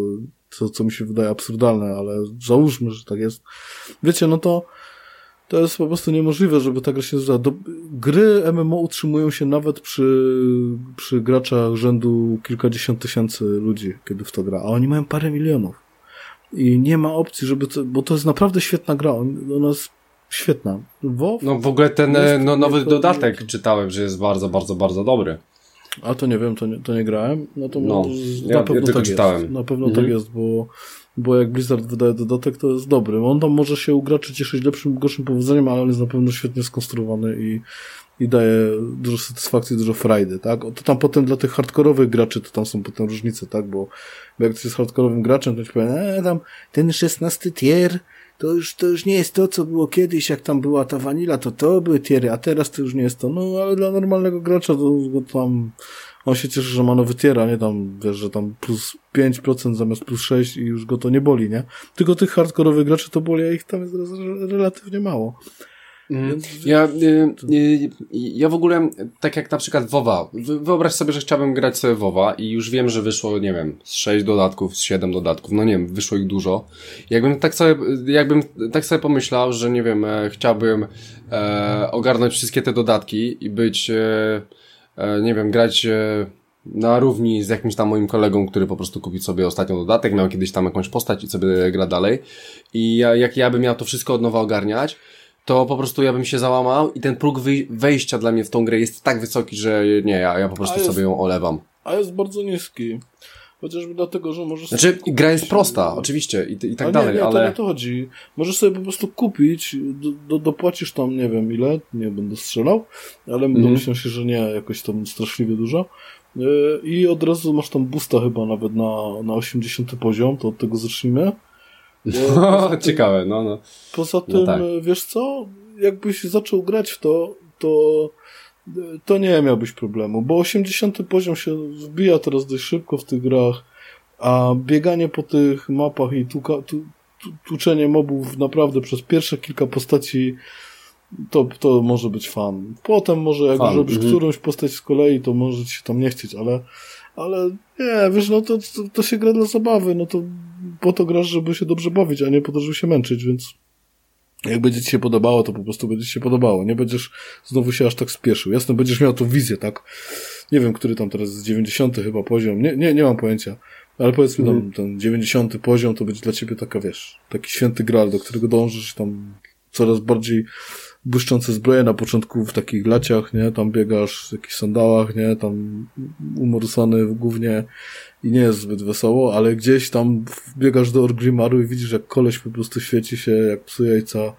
co, co mi się wydaje absurdalne, ale załóżmy, że tak jest. Wiecie, no to to jest po prostu niemożliwe, żeby ta gra się zdarzyła. gry MMO utrzymują się nawet przy, przy graczach rzędu kilkadziesiąt tysięcy ludzi, kiedy w to gra, a oni mają parę milionów. I nie ma opcji, żeby to, bo to jest naprawdę świetna gra. Ona jest świetna. WoW no w ogóle ten jest, no, nowy dodatek czytałem, że jest bardzo, bardzo, bardzo dobry. A to nie wiem, to nie, to nie grałem. No to no, na ja, pewno ja tak czytałem. jest. Na pewno tak mhm. tak jest, bo, bo jak Blizzard wydaje dodatek, to jest dobry. On tam może się u graczy cieszyć lepszym, gorszym powodzeniem, ale on jest na pewno świetnie skonstruowany i, i daje dużo satysfakcji, dużo frajdy, tak? To tam potem dla tych hardkorowych graczy to tam są potem różnice, tak? Bo, bo jak ktoś jest hardkorowym graczem, to ci powie, e, tam ten 16 tier, to już, to już nie jest to, co było kiedyś, jak tam była ta wanila, to to były tiery, a teraz to już nie jest to. No, ale dla normalnego gracza to, to tam on się cieszy, że ma nowy tier, a nie tam, wiesz, że tam plus 5% zamiast plus 6 i już go to nie boli, nie? Tylko tych hardkorowych graczy to boli, a ich tam jest relatywnie mało. Mm. Ja, y, y, ja w ogóle, tak jak na przykład WoWa, wyobraź sobie, że chciałbym grać sobie WoWa i już wiem, że wyszło, nie wiem, z 6 dodatków, z 7 dodatków, no nie wiem, wyszło ich dużo. Jakbym tak sobie, jakbym tak sobie pomyślał, że nie wiem, e, chciałbym e, ogarnąć wszystkie te dodatki i być, e, e, nie wiem, grać e, na równi z jakimś tam moim kolegą, który po prostu kupił sobie ostatnio dodatek, miał kiedyś tam jakąś postać i sobie gra dalej. I ja, jak ja bym miał to wszystko od nowa ogarniać, to po prostu ja bym się załamał i ten próg wejścia dla mnie w tą grę jest tak wysoki, że nie, ja, ja po prostu jest, sobie ją olewam. A jest bardzo niski. Chociażby dlatego, że możesz... Znaczy, gra jest prosta, oczywiście, i, i tak nie, dalej, nie, ale... To nie to chodzi. Możesz sobie po prostu kupić, do, do, dopłacisz tam, nie wiem ile, nie będę strzelał, ale mm. domyślam się, że nie jakoś tam straszliwie dużo. E, I od razu masz tam boosta chyba nawet na, na 80 poziom, to od tego zacznijmy. No, ciekawe, no, no. Poza no tym, no tak. wiesz co, jakbyś zaczął grać w to, to to nie miałbyś problemu, bo 80 poziom się wbija teraz dość szybko w tych grach, a bieganie po tych mapach i tuka, tu, tu, tuczenie mobów naprawdę przez pierwsze kilka postaci to, to może być fan. Potem może jak fan. robisz mhm. którąś postać z kolei, to może ci się tam nie chcieć, ale ale nie, wiesz, no to, to, to się gra dla zabawy, no to po to grasz, żeby się dobrze bawić, a nie po to, żeby się męczyć, więc jak będzie ci się podobało, to po prostu będzie ci się podobało. Nie będziesz znowu się aż tak spieszył. Jasne, będziesz miał tą wizję, tak? Nie wiem, który tam teraz jest 90 chyba poziom. Nie, nie, nie mam pojęcia. Ale powiedzmy tam, ten 90 poziom to będzie dla ciebie taka, wiesz, taki święty gral, do którego dążysz tam coraz bardziej błyszczące zbroje na początku w takich laciach, nie? Tam biegasz w jakichś sandałach, nie? Tam umorusany głównie i nie jest zbyt wesoło, ale gdzieś tam biegasz do Orgrimaru i widzisz, jak koleś po prostu świeci się jak psu jajca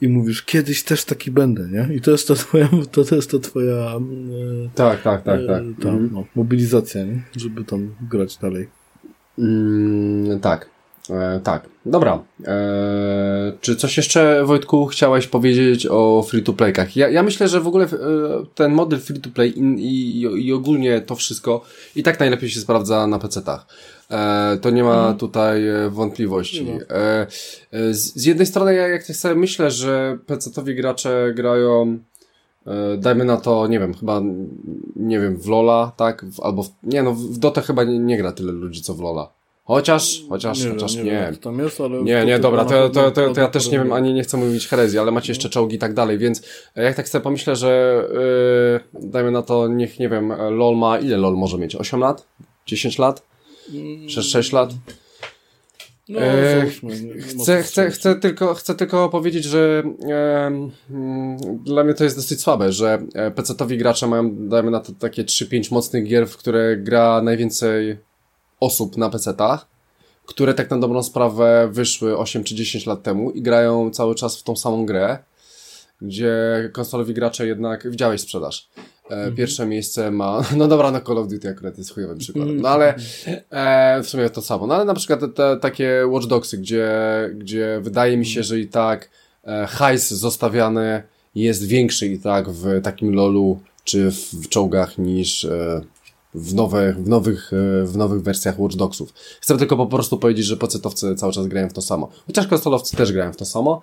i mówisz, kiedyś też taki będę, nie? I to jest ta twoja, to, to jest ta twoja e, tak, tak, tak, tak. E, mhm. no, mobilizacja, nie? Żeby tam grać dalej. Mm, tak. E, tak, dobra. E, czy coś jeszcze, Wojtku, chciałeś powiedzieć o free-to-playkach? Ja, ja myślę, że w ogóle e, ten model free-to-play i, i, i, ogólnie to wszystko i tak najlepiej się sprawdza na PC-tach. E, to nie ma mhm. tutaj e, wątpliwości. E, z, z, jednej strony, ja jak sobie myślę, że PC-towi gracze grają dajmy na to, nie wiem, chyba, nie wiem, w Lola, tak? Albo, w, nie no, w Dotę chyba nie, nie gra tyle ludzi, co w Lola. Chociaż, chociaż, nie chociaż wiem, nie. nie. tam jest, ale nie, nie, dobra, to, to, to, to ja też nie wiem, ani nie chcę mówić herezji, ale macie jeszcze czołgi i tak dalej, więc jak tak sobie pomyślę, że yy, dajmy na to, niech, nie wiem, LOL ma, ile LOL może mieć? 8 lat? 10 lat? 6, lat? No, e, chcę, chcę, chcę, tylko, chcę tylko powiedzieć, że e, dla mnie to jest dosyć słabe, że e, PC-towi gracze mają, dajmy na to, takie 3-5 mocnych gier, w które gra najwięcej osób na PC-tach, które tak na dobrą sprawę wyszły 8 czy 10 lat temu i grają cały czas w tą samą grę, gdzie konsolowi gracze jednak, widziałeś sprzedaż. E, mhm. Pierwsze miejsce ma, no dobra, na Call of Duty akurat jest chujowym przykładem, no ale e, w sumie to samo. No ale na przykład te, te takie Watch Dogsy, gdzie, gdzie wydaje mi się, że i tak e, hajs zostawiany jest większy i tak w takim lolu czy w, w czołgach niż, e, w, nowe, w, nowych, e, w nowych wersjach Watch Dogsów. Chcę tylko po prostu powiedzieć, że pocetowcy cały czas grają w to samo. Chociaż konsolowcy też grają w to samo,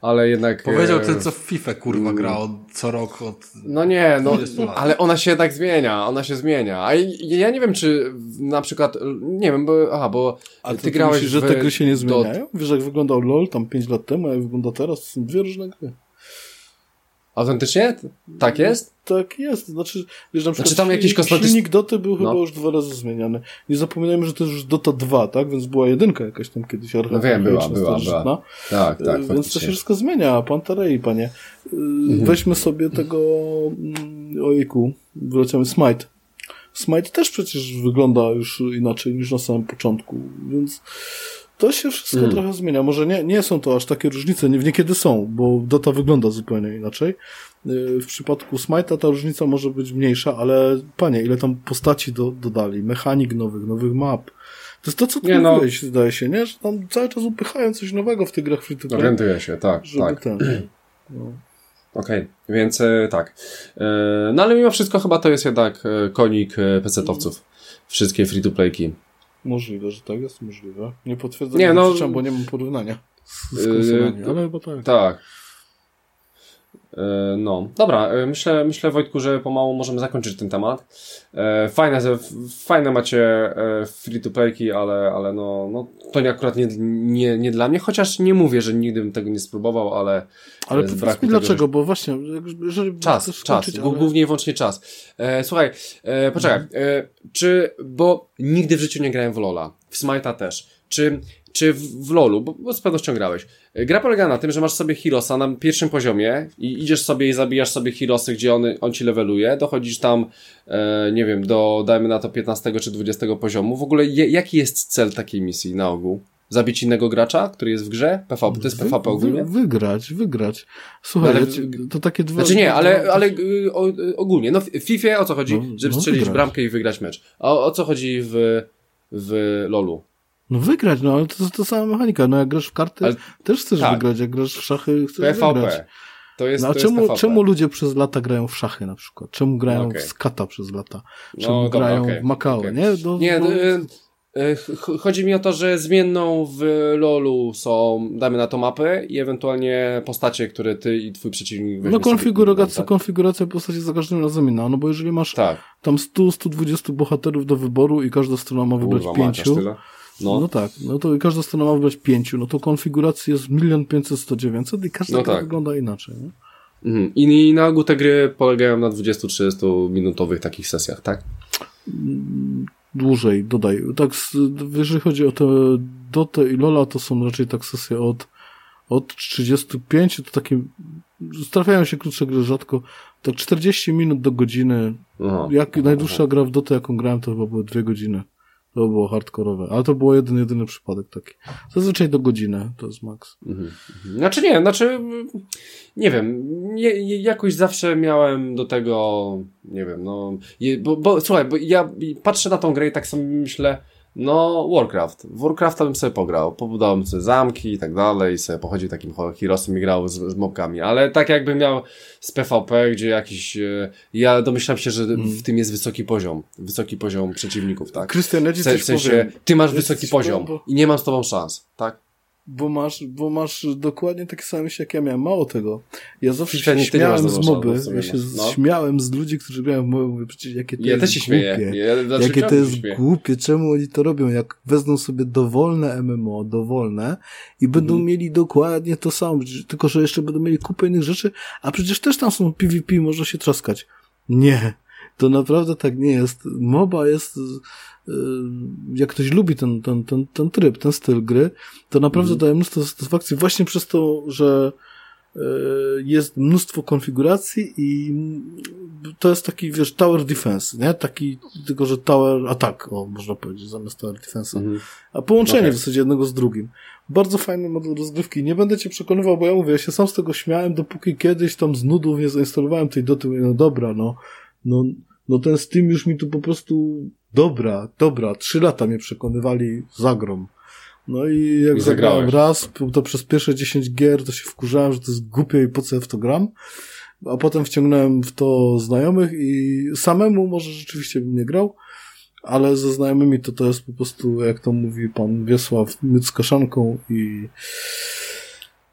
ale jednak... Powiedział e, ten, co w FIFA kurwa gra od, co rok od... No nie, no, ale ona się jednak zmienia, ona się zmienia. A ja nie wiem, czy na przykład, nie wiem, bo, aha, bo A ty, ty grałeś myślisz, że te gry się nie zmieniają? Do... Wiesz, jak wyglądał LoL tam 5 lat temu, a jak wygląda teraz, to są dwie różne gry. Autentycznie? Tak jest? No, tak jest. Znaczy, wiesz, na przykład znaczy tam jakiś kosmetyczny... silnik Doty był no. chyba już dwa razy zmieniany. Nie zapominajmy, że to już Dota 2, tak? Więc była jedynka jakaś tam kiedyś. No wiem, była, była, była. Tak, tak. Więc faktycznie. to się wszystko zmienia. Pantarei, panie. Mhm. Weźmy sobie tego mm, ojku, wracamy Smite. Smite też przecież wygląda już inaczej niż na samym początku, więc to się wszystko mm. trochę zmienia. Może nie, nie są to aż takie różnice, nie, niekiedy są, bo Dota wygląda zupełnie inaczej. Y, w przypadku Smite'a ta różnica może być mniejsza, ale panie, ile tam postaci do, dodali, mechanik nowych, nowych map. To jest to, co tu nie, no. mówiłeś, no. zdaje się, nie? Że tam cały czas upychają coś nowego w tych grach free to play. Orientuję się, tak, tak. Ten, no. Okej, okay, więc e, tak. E, no ale mimo wszystko chyba to jest jednak e, konik PC-towców. Wszystkie free-to-playki. Możliwe, że tak jest możliwe. Nie potwierdzam, nie, no, bo nie mam porównania z, z yy, ale chyba tak. Tak. E, no, dobra, e, myślę, myślę Wojtku, że pomału możemy zakończyć ten temat. E, fajne, fajne macie free to playki, ale, ale no, no to nie akurat nie, nie, nie dla mnie, chociaż nie mówię, że nigdy bym tego nie spróbował, ale ale z braku dlaczego, tego, że... bo właśnie, jeżeli czas, czas, ale... głównie i wyłącznie czas. Słuchaj, poczekaj, mhm. czy, bo nigdy w życiu nie grałem w Lola, w Smite'a też, czy czy w, w LoLu, bo, bo z pewnością grałeś. Gra polega na tym, że masz sobie Hirosa na pierwszym poziomie i idziesz sobie i zabijasz sobie Hirosy, gdzie on, on ci leveluje, dochodzisz tam, e, nie wiem, do, dajmy na to 15 czy 20 poziomu. W ogóle je, jaki jest cel takiej misji na ogół? Zabić innego gracza, który jest w grze? PvP, to jest PvP ogólnie? Wy, wygrać, wygrać. Słuchaj, ale, to takie dwa... Znaczy nie, ale, ale y, o, ogólnie. No w FIFA o co chodzi? No, Żeby no, strzelić wygrać. bramkę i wygrać mecz. A o, o co chodzi w, w LoLu? No wygrać, no ale to jest to sama mechanika. No jak grasz w karty, ale, też chcesz tak. wygrać. Jak grasz w szachy, chcesz PvP. wygrać. To jest, no, a to czemu, jest czemu ludzie przez lata grają w szachy na przykład? Czemu grają okay. w skata przez lata? Czemu no, dobra, grają okay. w Macao, okay. nie? No, nie, no, y, chodzi mi o to, że zmienną w LoLu są, damy na to mapy i ewentualnie postacie, które ty i twój przeciwnik No konfiguracja, tak? konfiguracja postaci za każdym razem inna, no bo jeżeli masz tak. tam 100-120 bohaterów do wyboru i każda strona ma wybrać pięciu, No. no tak, no to każda strona ma wybrać pięciu, no to konfiguracji jest milion pięćset, sto dziewięćset i każda No tak. wygląda inaczej. Nie? Mhm. I, I na ogół te gry polegają na 20-30 minutowych takich sesjach, tak? Dłużej, dodaj. Tak, jeżeli chodzi o te Dotę i Lola, to są raczej tak sesje od, od 35, to takie, trafiają się krótsze gry rzadko, tak 40 minut do godziny. Aha. Jak najdłuższa gra w Dotę, jaką grałem, to chyba były dwie godziny. To było hardkorowe, ale to było jeden, jedyny przypadek taki. Zazwyczaj do godziny, to jest max. Mhm. Znaczy nie, znaczy nie wiem, nie, jakoś zawsze miałem do tego, nie wiem, no, bo, bo słuchaj, bo ja patrzę na tą grę i tak sobie myślę, no Warcraft, w Warcrafta bym sobie pograł, pobudowałem sobie zamki i tak dalej, i sobie pochodził takim Heroesem i grał z, z mobkami, ale tak jakbym miał z PvP, gdzie jakiś, e, ja domyślam się, że w tym jest wysoki poziom, wysoki poziom przeciwników, tak? Krystian, ja W w sensie, powiem. ty masz Ja wysoki poziom powiem, bo- i nie mam z tobą szans, tak? Bo masz, bo masz dokładnie takie same myśli jak ja miałem. Mało tego. Ja zawsze FIFA się śmiałem z moby. Ja się masz. No. śmiałem z ludzi, którzy grają w moby. Mówię, przecież jakie to Ja jest też się głupie. Ja, znaczy, Jakie to jest się śmieję. głupie, czemu oni to robią? Jak wezmą sobie dowolne MMO, dowolne i będą Mhm. mieli dokładnie to samo, przecież- tylko że jeszcze będą mieli kupę innych rzeczy, a przecież też tam są PvP, można się trzaskać. Nie. To naprawdę tak nie jest. MOBA jest, jak ktoś lubi ten, ten, ten, ten tryb, ten styl gry, to naprawdę Mhm. daje mnóstwo satysfakcji właśnie przez to, że yy, jest mnóstwo konfiguracji i to jest taki, wiesz, tower defense, nie? Taki, tylko że tower attack, o, można powiedzieć, zamiast tower defense. Mhm. A połączenie Okej. w zasadzie jednego z drugim. Bardzo fajny model rozgrywki. Nie będę cię przekonywał, bo ja mówię, ja się sam z tego śmiałem, dopóki kiedyś tam z nudów nie zainstalowałem tej doty. Mówię, no dobra, no, no, no ten Steam już mi tu po prostu dobra, dobra, trzy lata mnie przekonywali zagrom. No i jak I zagrałem raz, to przez pierwsze 10 gier to się wkurzałem, że to jest głupie i po co ja w to gram. A potem wciągnąłem w to znajomych i samemu może rzeczywiście bym nie grał, ale ze znajomymi to to jest po prostu, jak to mówi pan Wiesław, myc z kaszanką i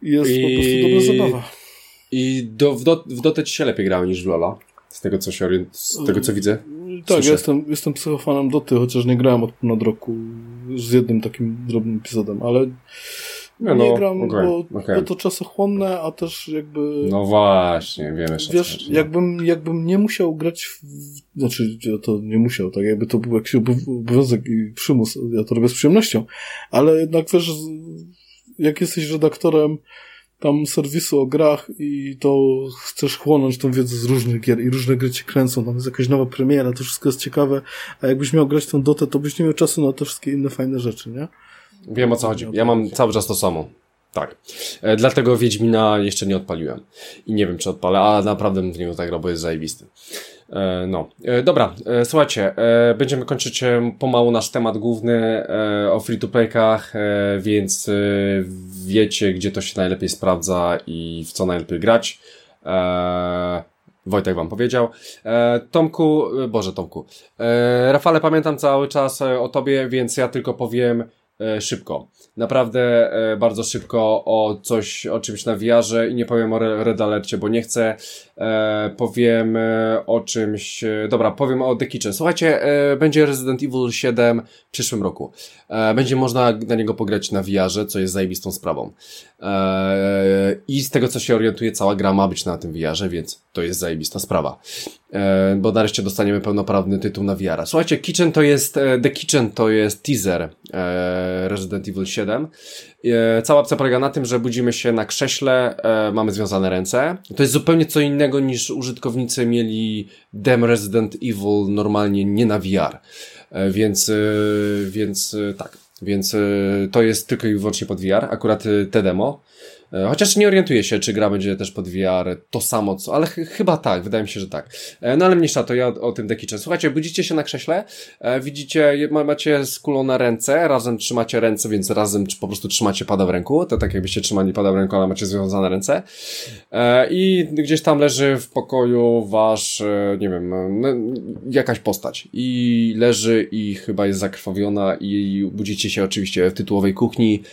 jest I- po prostu dobra zabawa. I do, w, dot, w Dotę ci się lepiej grało niż w Lola. Z tego, co się orient... z tego, co widzę. Tak, ja jestem, jestem psychofanem Doty, chociaż nie grałem od ponad roku z jednym takim drobnym epizodem, ale Nie, nie no, gram, okej, bo, okej. bo to czasochłonne, a też jakby... No właśnie, wiem jeszcze. Wiesz, jakbym, jakbym nie musiał grać w, znaczy, ja to nie musiał, tak jakby to był jakiś obow- obowiązek i przymus, ja to robię z przyjemnością, ale jednak wiesz, jak jesteś redaktorem tam serwisu o grach i to chcesz chłonąć tą wiedzę z różnych gier i różne gry cię kręcą, tam jest jakaś nowa premiera, to wszystko jest ciekawe, a jakbyś miał grać tą dotę, to byś nie miał czasu na te wszystkie inne fajne rzeczy, nie? Wiem o co chodzi. Ja mam cały czas to samo. Tak. E, dlatego Wiedźmina jeszcze nie odpaliłem. I nie wiem, czy odpalę, a naprawdę bym w niego zagrał, bo jest zajebisty. E, no. E, dobra, e, słuchajcie, będziemy kończyć pomału nasz temat główny o free-to-playkach, więc wiecie, gdzie to się najlepiej sprawdza i w co najlepiej grać. Wojtek wam powiedział. Tomku, Boże Tomku. Rafale, pamiętam cały czas o tobie, więc ja tylko powiem szybko. Naprawdę bardzo szybko o coś, o czymś na VR-ze i nie powiem o Re- Red Alercie, bo nie chcę. E, powiem e, o czymś. E, dobra, powiem o The Kitchen. Słuchajcie, e, będzie Resident Evil 7 w przyszłym roku. E, będzie można na niego pograć na VR-ze, co jest zajebistą sprawą. E, I z tego co się orientuję, cała gra ma być na tym VR-ze, więc to jest zajebista sprawa. Bo nareszcie dostaniemy pełnoprawny tytuł na VR. Słuchajcie, Kitchen to jest, The Kitchen to jest teaser Resident Evil 7. E, cała opcja polega na tym, że budzimy się na krześle, mamy związane ręce. To jest zupełnie co innego niż użytkownicy mieli Dem Resident Evil normalnie nie na VR. E, więc, e, więc e, tak. Więc to jest tylko i wyłącznie pod VR, akurat te demo. E, Chociaż nie orientuję się, czy gra będzie też pod VR to samo, co, ale ch chyba tak, wydaje mi się, że tak. E, No ale mniejsza, to ja o, tym dekiczę. Słuchajcie, budzicie się na krześle, e, widzicie, macie skulone ręce, razem trzymacie ręce, więc razem po prostu trzymacie pada w ręku, to tak jakbyście trzymali pada w ręku, ale macie związane ręce. I gdzieś tam leży w pokoju wasz, nie wiem, no, jakaś postać. I leży i chyba jest zakrwawiona i budzicie się oczywiście w tytułowej kuchni,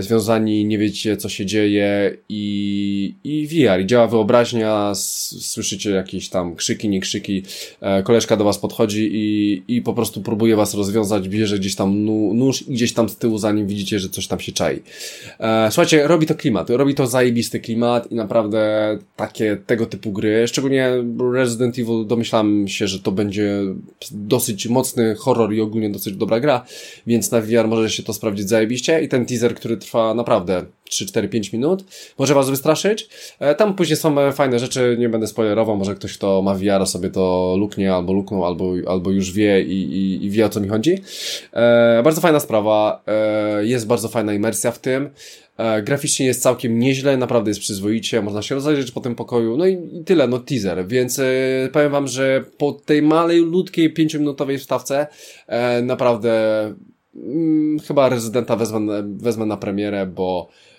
związani, nie wiecie co się się dzieje i, i VR, i działa wyobraźnia, słyszycie jakieś tam krzyki, nie krzyki, e, koleżka do was podchodzi i, i po prostu próbuje was rozwiązać, bierze gdzieś tam nóż i gdzieś tam z tyłu, zanim widzicie, że coś tam się czai. E, słuchajcie, robi to klimat, robi to zajebisty klimat i naprawdę takie tego typu gry, szczególnie Resident Evil domyślam się, że to będzie dosyć mocny horror i ogólnie dosyć dobra gra, więc na VR może się to sprawdzić zajebiście i ten teaser, który trwa naprawdę 3, 4, 5 minut, może was wystraszyć. E, tam później są e, fajne rzeczy, nie będę spoilerował, może ktoś, kto ma VR sobie to luknie, albo luknął, albo, albo już wie i, i, i wie o co mi chodzi. E, bardzo fajna sprawa, jest bardzo fajna imersja w tym. Graficznie jest całkiem nieźle, naprawdę jest przyzwoicie, można się rozejrzeć po tym pokoju, no i, tyle, no teaser, więc powiem wam, że po tej malej, ludkiej, pięciominutowej wstawce naprawdę mm, chyba rezydenta wezmę, wezmę na premierę, bo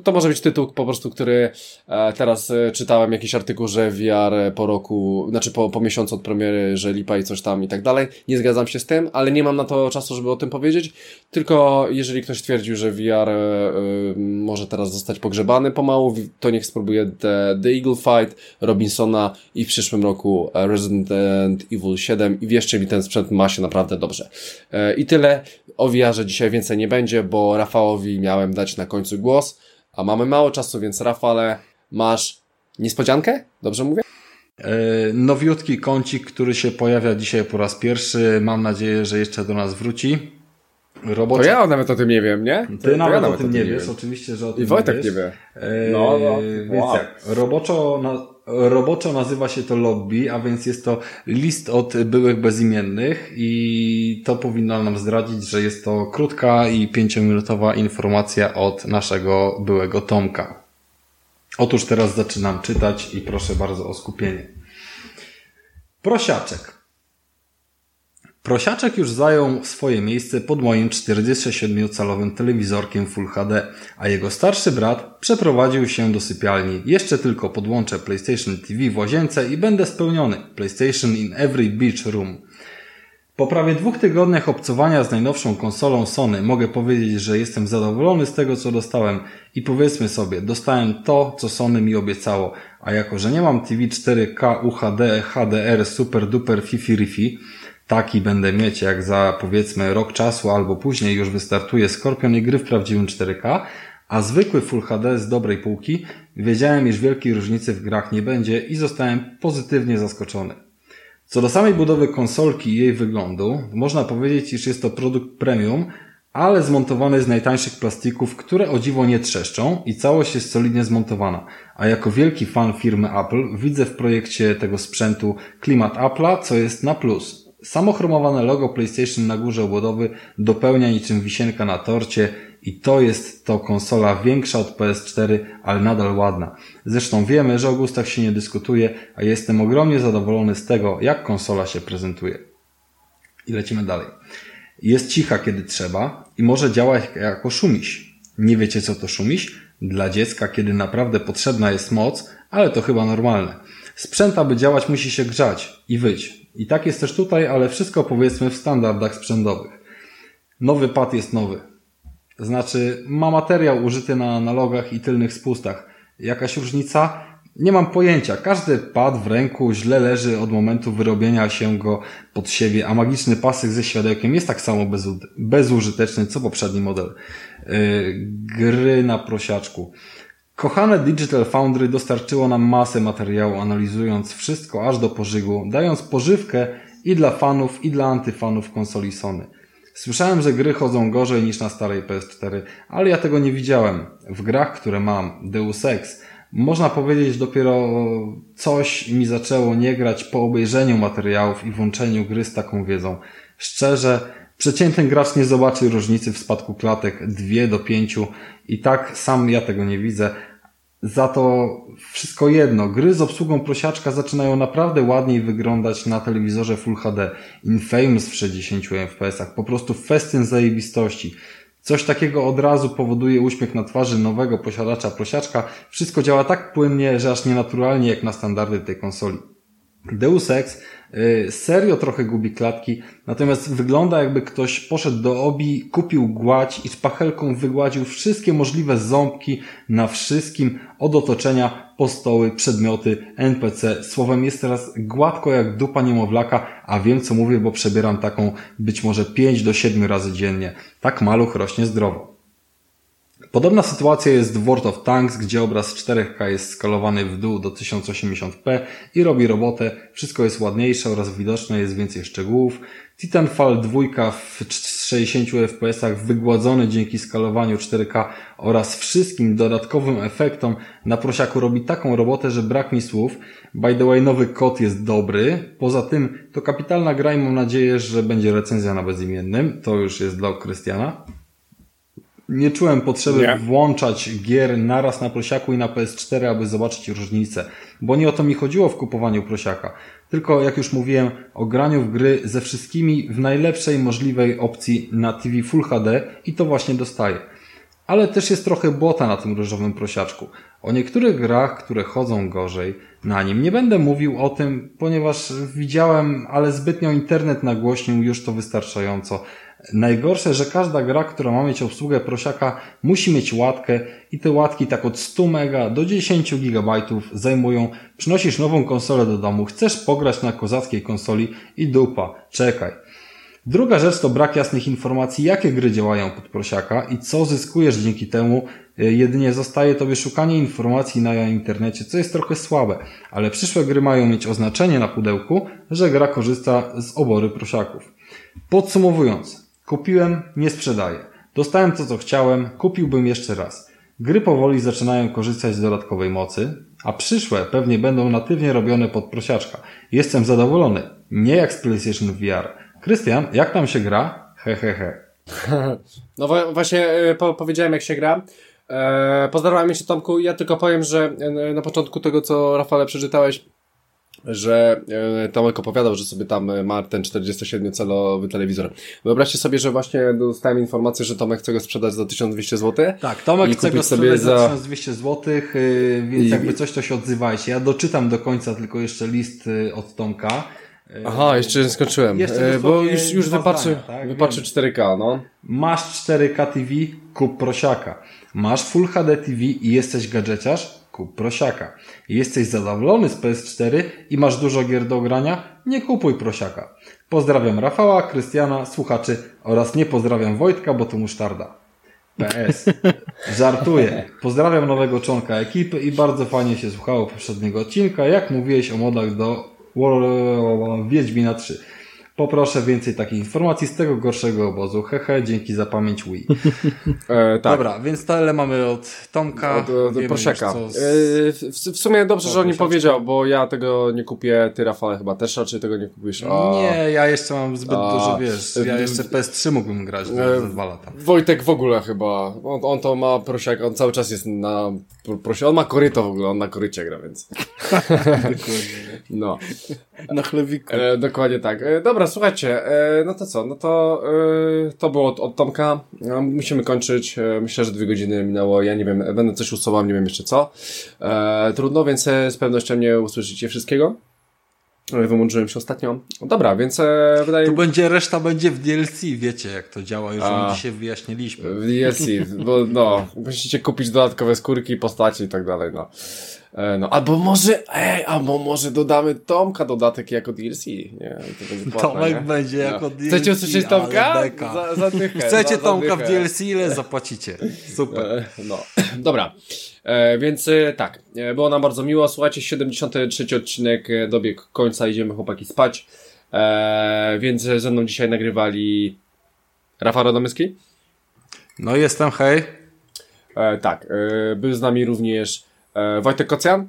to może być tytuł po prostu, który e, teraz e, czytałem jakiś artykuł, że VR po roku, znaczy po, po miesiącu od premiery, że lipa i coś tam i tak dalej. Nie zgadzam się z tym, ale nie mam na to czasu, żeby o tym powiedzieć. Tylko jeżeli ktoś twierdził, że VR y, e, może teraz zostać pogrzebany pomału, to niech spróbuje The, The Eagle Fight, Robinsona i w przyszłym roku Resident Evil 7 i wierzcie mi, ten sprzęt ma się naprawdę dobrze. Y, I tyle. O VR dzisiaj więcej nie będzie, bo Rafałowi miałem dać na końcu głos. A mamy mało czasu, więc Rafale, masz niespodziankę? Dobrze mówię? E, nowiutki kącik, który się pojawia dzisiaj po raz pierwszy. Mam nadzieję, że jeszcze do nas wróci. Roboczo... To ja nawet o tym nie wiem, nie? Ty to, nawet, ja nawet o tym nie, wiesz, oczywiście, że o tym I Wojtek nie, nie wie. E, no, no. Więc wow. Roboczo, na, roboczo nazywa się to lobby, a więc jest to list od byłych bezimiennych i to powinno nam zdradzić, że jest to krótka i pięciominutowa informacja od naszego byłego Tomka. Otóż teraz zaczynam czytać i proszę bardzo o skupienie. Prosiaczek. Prosiaczek już zajął swoje miejsce pod moim 47-calowym telewizorkiem Full HD, a jego starszy brat przeprowadził się do sypialni. Jeszcze tylko podłączę PlayStation TV w łazience i będę spełniony. PlayStation in every beach room. Po prawie dwóch tygodniach obcowania z najnowszą konsolą Sony mogę powiedzieć, że jestem zadowolony z tego, co dostałem i powiedzmy sobie, dostałem to, co Sony mi obiecało, a jako, że nie mam TV 4K UHD HDR Super Duper Fifi Rifi, taki będę mieć, jak za powiedzmy rok czasu albo później już wystartuje Scorpion i gry w prawdziwym 4K, a zwykły Full HD z dobrej półki, wiedziałem, iż wielkiej różnicy w grach nie będzie i zostałem pozytywnie zaskoczony. Co do samej budowy konsolki i jej wyglądu, można powiedzieć, iż jest to produkt premium, ale zmontowany z najtańszych plastików, które o dziwo nie trzeszczą i całość jest solidnie zmontowana. A jako wielki fan firmy Apple widzę w projekcie tego sprzętu klimat Apple'a, co jest na plus. Samochromowane logo PlayStation na górze obudowy dopełnia niczym wisienka na torcie i to jest to konsola większa od PS4, ale nadal ładna. Zresztą wiemy, że o gustach się nie dyskutuje, a jestem ogromnie zadowolony z tego, jak konsola się prezentuje. I lecimy dalej. Jest cicha, kiedy trzeba i może działać jako szumiś. Nie wiecie, co to szumiś? Dla dziecka, kiedy naprawdę potrzebna jest moc, ale to chyba normalne. Sprzęt, aby działać, musi się grzać i wyć. I tak jest też tutaj, ale wszystko powiedzmy w standardach sprzętowych. Nowy pad jest nowy. Znaczy, ma materiał użyty na analogach i tylnych spustach. Jakaś różnica? Nie mam pojęcia. Każdy pad w ręku źle leży od momentu wyrobienia się go pod siebie, a magiczny pasek ze światełkiem jest tak samo bezużyteczny co poprzedni model. Yy, gry na prosiaczku. Kochane Digital Foundry dostarczyło nam masę materiału analizując wszystko aż do pożygu, dając pożywkę i dla fanów i dla antyfanów konsoli Sony. Słyszałem, że gry chodzą gorzej niż na starej PS4, ale ja tego nie widziałem. W grach, które mam, Deus Ex, można powiedzieć dopiero coś mi zaczęło nie grać po obejrzeniu materiałów i włączeniu gry z taką wiedzą. Szczerze, przeciętny gracz nie zobaczy różnicy w spadku klatek 2 do 5 i tak sam ja tego nie widzę, za to wszystko jedno. Gry z obsługą prosiaczka zaczynają naprawdę ładniej wyglądać na telewizorze Full HD. Infamous w 60 fps. Po prostu festyn zajebistości. Coś takiego od razu powoduje uśmiech na twarzy nowego posiadacza prosiaczka. Wszystko działa tak płynnie, że aż nienaturalnie jak na standardy tej konsoli. Deus Ex serio trochę gubi klatki, natomiast wygląda jakby ktoś poszedł do obi, kupił gładź i szpachelką wygładził wszystkie możliwe ząbki na wszystkim od otoczenia, postoły, przedmioty, NPC. Słowem jest teraz gładko jak dupa niemowlaka, a wiem co mówię, bo przebieram taką być może 5 do 7 razy dziennie. Tak maluch rośnie zdrowo. Podobna sytuacja jest w World of Tanks, gdzie obraz 4K jest skalowany w dół do 1080p i robi robotę, wszystko jest ładniejsze oraz widoczne, jest więcej szczegółów. Titanfall 2 w 60 fps wygładzony dzięki skalowaniu 4K oraz wszystkim dodatkowym efektom na prosiaku robi taką robotę, że brak mi słów. By the way, nowy kod jest dobry. Poza tym to kapitalna gra i mam nadzieję, że będzie recenzja na bezimiennym. To już jest dla Krystiana nie czułem potrzeby nie. włączać gier naraz na prosiaku i na PS4, aby zobaczyć różnicę. Bo nie o to mi chodziło w kupowaniu prosiaka. Tylko, jak już mówiłem, o graniu w gry ze wszystkimi w najlepszej możliwej opcji na TV Full HD i to właśnie dostaję. Ale też jest trochę błota na tym różowym prosiaczku. O niektórych grach, które chodzą gorzej na nim, nie będę mówił o tym, ponieważ widziałem, ale zbytnio internet nagłośnił już to wystarczająco. Najgorsze, że każda gra, która ma mieć obsługę prosiaka, musi mieć łatkę i te łatki tak od 100 mega do 10 GB zajmują. Przynosisz nową konsolę do domu, chcesz pograć na kozackiej konsoli i dupa, czekaj. Druga rzecz to brak jasnych informacji, jakie gry działają pod prosiaka i co zyskujesz dzięki temu. E, jedynie zostaje tobie szukanie informacji na internecie, co jest trochę słabe, ale przyszłe gry mają mieć oznaczenie na pudełku, że gra korzysta z obory prosiaków. Podsumowując, Kupiłem, nie sprzedaję. Dostałem to, co chciałem, kupiłbym jeszcze raz. Gry powoli zaczynają korzystać z dodatkowej mocy, a przyszłe pewnie będą natywnie robione pod prosiaczka. Jestem zadowolony. Nie jak z PlayStation VR. Krystian, jak tam się gra? Hehehe. He, he. No właśnie e, po powiedziałem jak się gra. E, pozdrawiam się Tomku. Ja tylko powiem, że e, na początku tego, co Rafale przeczytałeś, że e, Tomek opowiadał, że sobie tam ma ten 47-calowy telewizor. Wyobraźcie sobie, że właśnie dostałem informację, że Tomek chce go sprzedać za 1200 zł. Tak, Tomek chce go sprzedać za 1200 zł, y, więc I... jakby coś to się odzywajcie. Ja doczytam do końca tylko jeszcze list y, od Tomka. Y, Aha, jeszcze nie skończyłem, jeszcze bo już, już wypaczy, tak? wypaczy 4K, no. Masz 4K TV, kup prosiaka. Masz Full HD TV i jesteś gadżeciarz? Kup prosiaka. Jesteś zadowolony z PS4 i masz dużo gier do grania? Nie kupuj prosiaka. Pozdrawiam Rafała, Krystiana, słuchaczy oraz nie pozdrawiam Wojtka, bo to musztarda. PS. Żartuję. Pozdrawiam nowego członka ekipy i bardzo fajnie się słuchało poprzedniego odcinka, jak mówiłeś o modach do Wiedźmina 3. Poproszę więcej takich informacji z tego gorszego obozu. Hehe, dzięki za pamięć Wii. E, tak. Dobra, więc tyle mamy od Tomka. Od, od Proszeka. E, w, w, sumie dobrze, że on nie powiedział, bo ja tego nie kupię. Ty, Rafale, chyba też raczej tego nie kupisz. A... Nie, ja jeszcze mam zbyt A... dużo, wiesz, ja jeszcze PS3 mógłbym grać e, za dwa lata. Wojtek w ogóle chyba. On, on to ma prosiak, on cały czas jest na prosie. On ma koryto w ogóle, on na korycie gra, więc. no. Na chlewiku. E, dokładnie tak. E, dobra, słuchajcie, e, no to co? No to e, to było od, od Tomka. No, musimy kończyć. E, myślę, że dwie godziny minęło. Ja nie wiem, będę coś usuwał, nie wiem jeszcze co. E, trudno, więc z pewnością nie usłyszycie wszystkiego. Wyłączyłem się ostatnio. Dobra, więc e, wydaje Tu będzie, reszta będzie w DLC, wiecie jak to działa, już A, dzisiaj wyjaśniliśmy. W DLC, bo no, musicie kupić dodatkowe skórki, postaci i tak dalej, no. E, no, albo może, ej, albo może dodamy Tomka dodatek jako DLC. Nie, to będzie płatne, Tomek nie? będzie no. jako DLC. Chcecie usłyszeć Tomka? Za, za dychę, Chcecie za, Tomka za w DLC, ile zapłacicie? Super. E, no, dobra. E, więc e, tak, było nam bardzo miło. Słuchajcie, 73 odcinek dobiegł końca, idziemy chłopaki spać. E, więc ze mną dzisiaj nagrywali Rafał Radomyski. No jestem, hej. E, tak, był z nami również E, Wojtek Kocjan.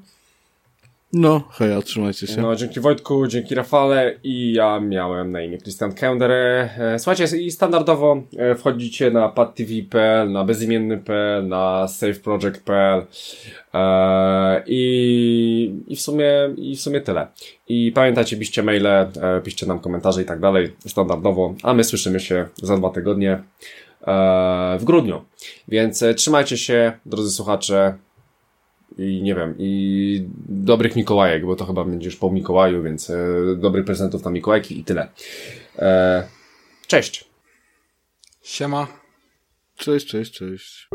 No, hej, trzymajcie się. No, dzięki Wojtku, dzięki Rafale i ja miałem na imię Christian Kender. E, słuchajcie, i standardowo e, wchodzicie na padtv.pl, na bezimienny.pl, na safeproject.pl i, i, w sumie, i w sumie tyle. I pamiętajcie, piszcie maile, piszcie nam komentarze i tak dalej, standardowo, a my słyszymy się za dwa tygodnie w grudniu. Więc trzymajcie się, drodzy słuchacze, i nie wiem, i dobrych Mikołajek, bo to chyba będziesz po Mikołaju, więc e, dobrych prezentów na Mikołajki i tyle. E, cześć! Siema. Cześć, cześć, cześć.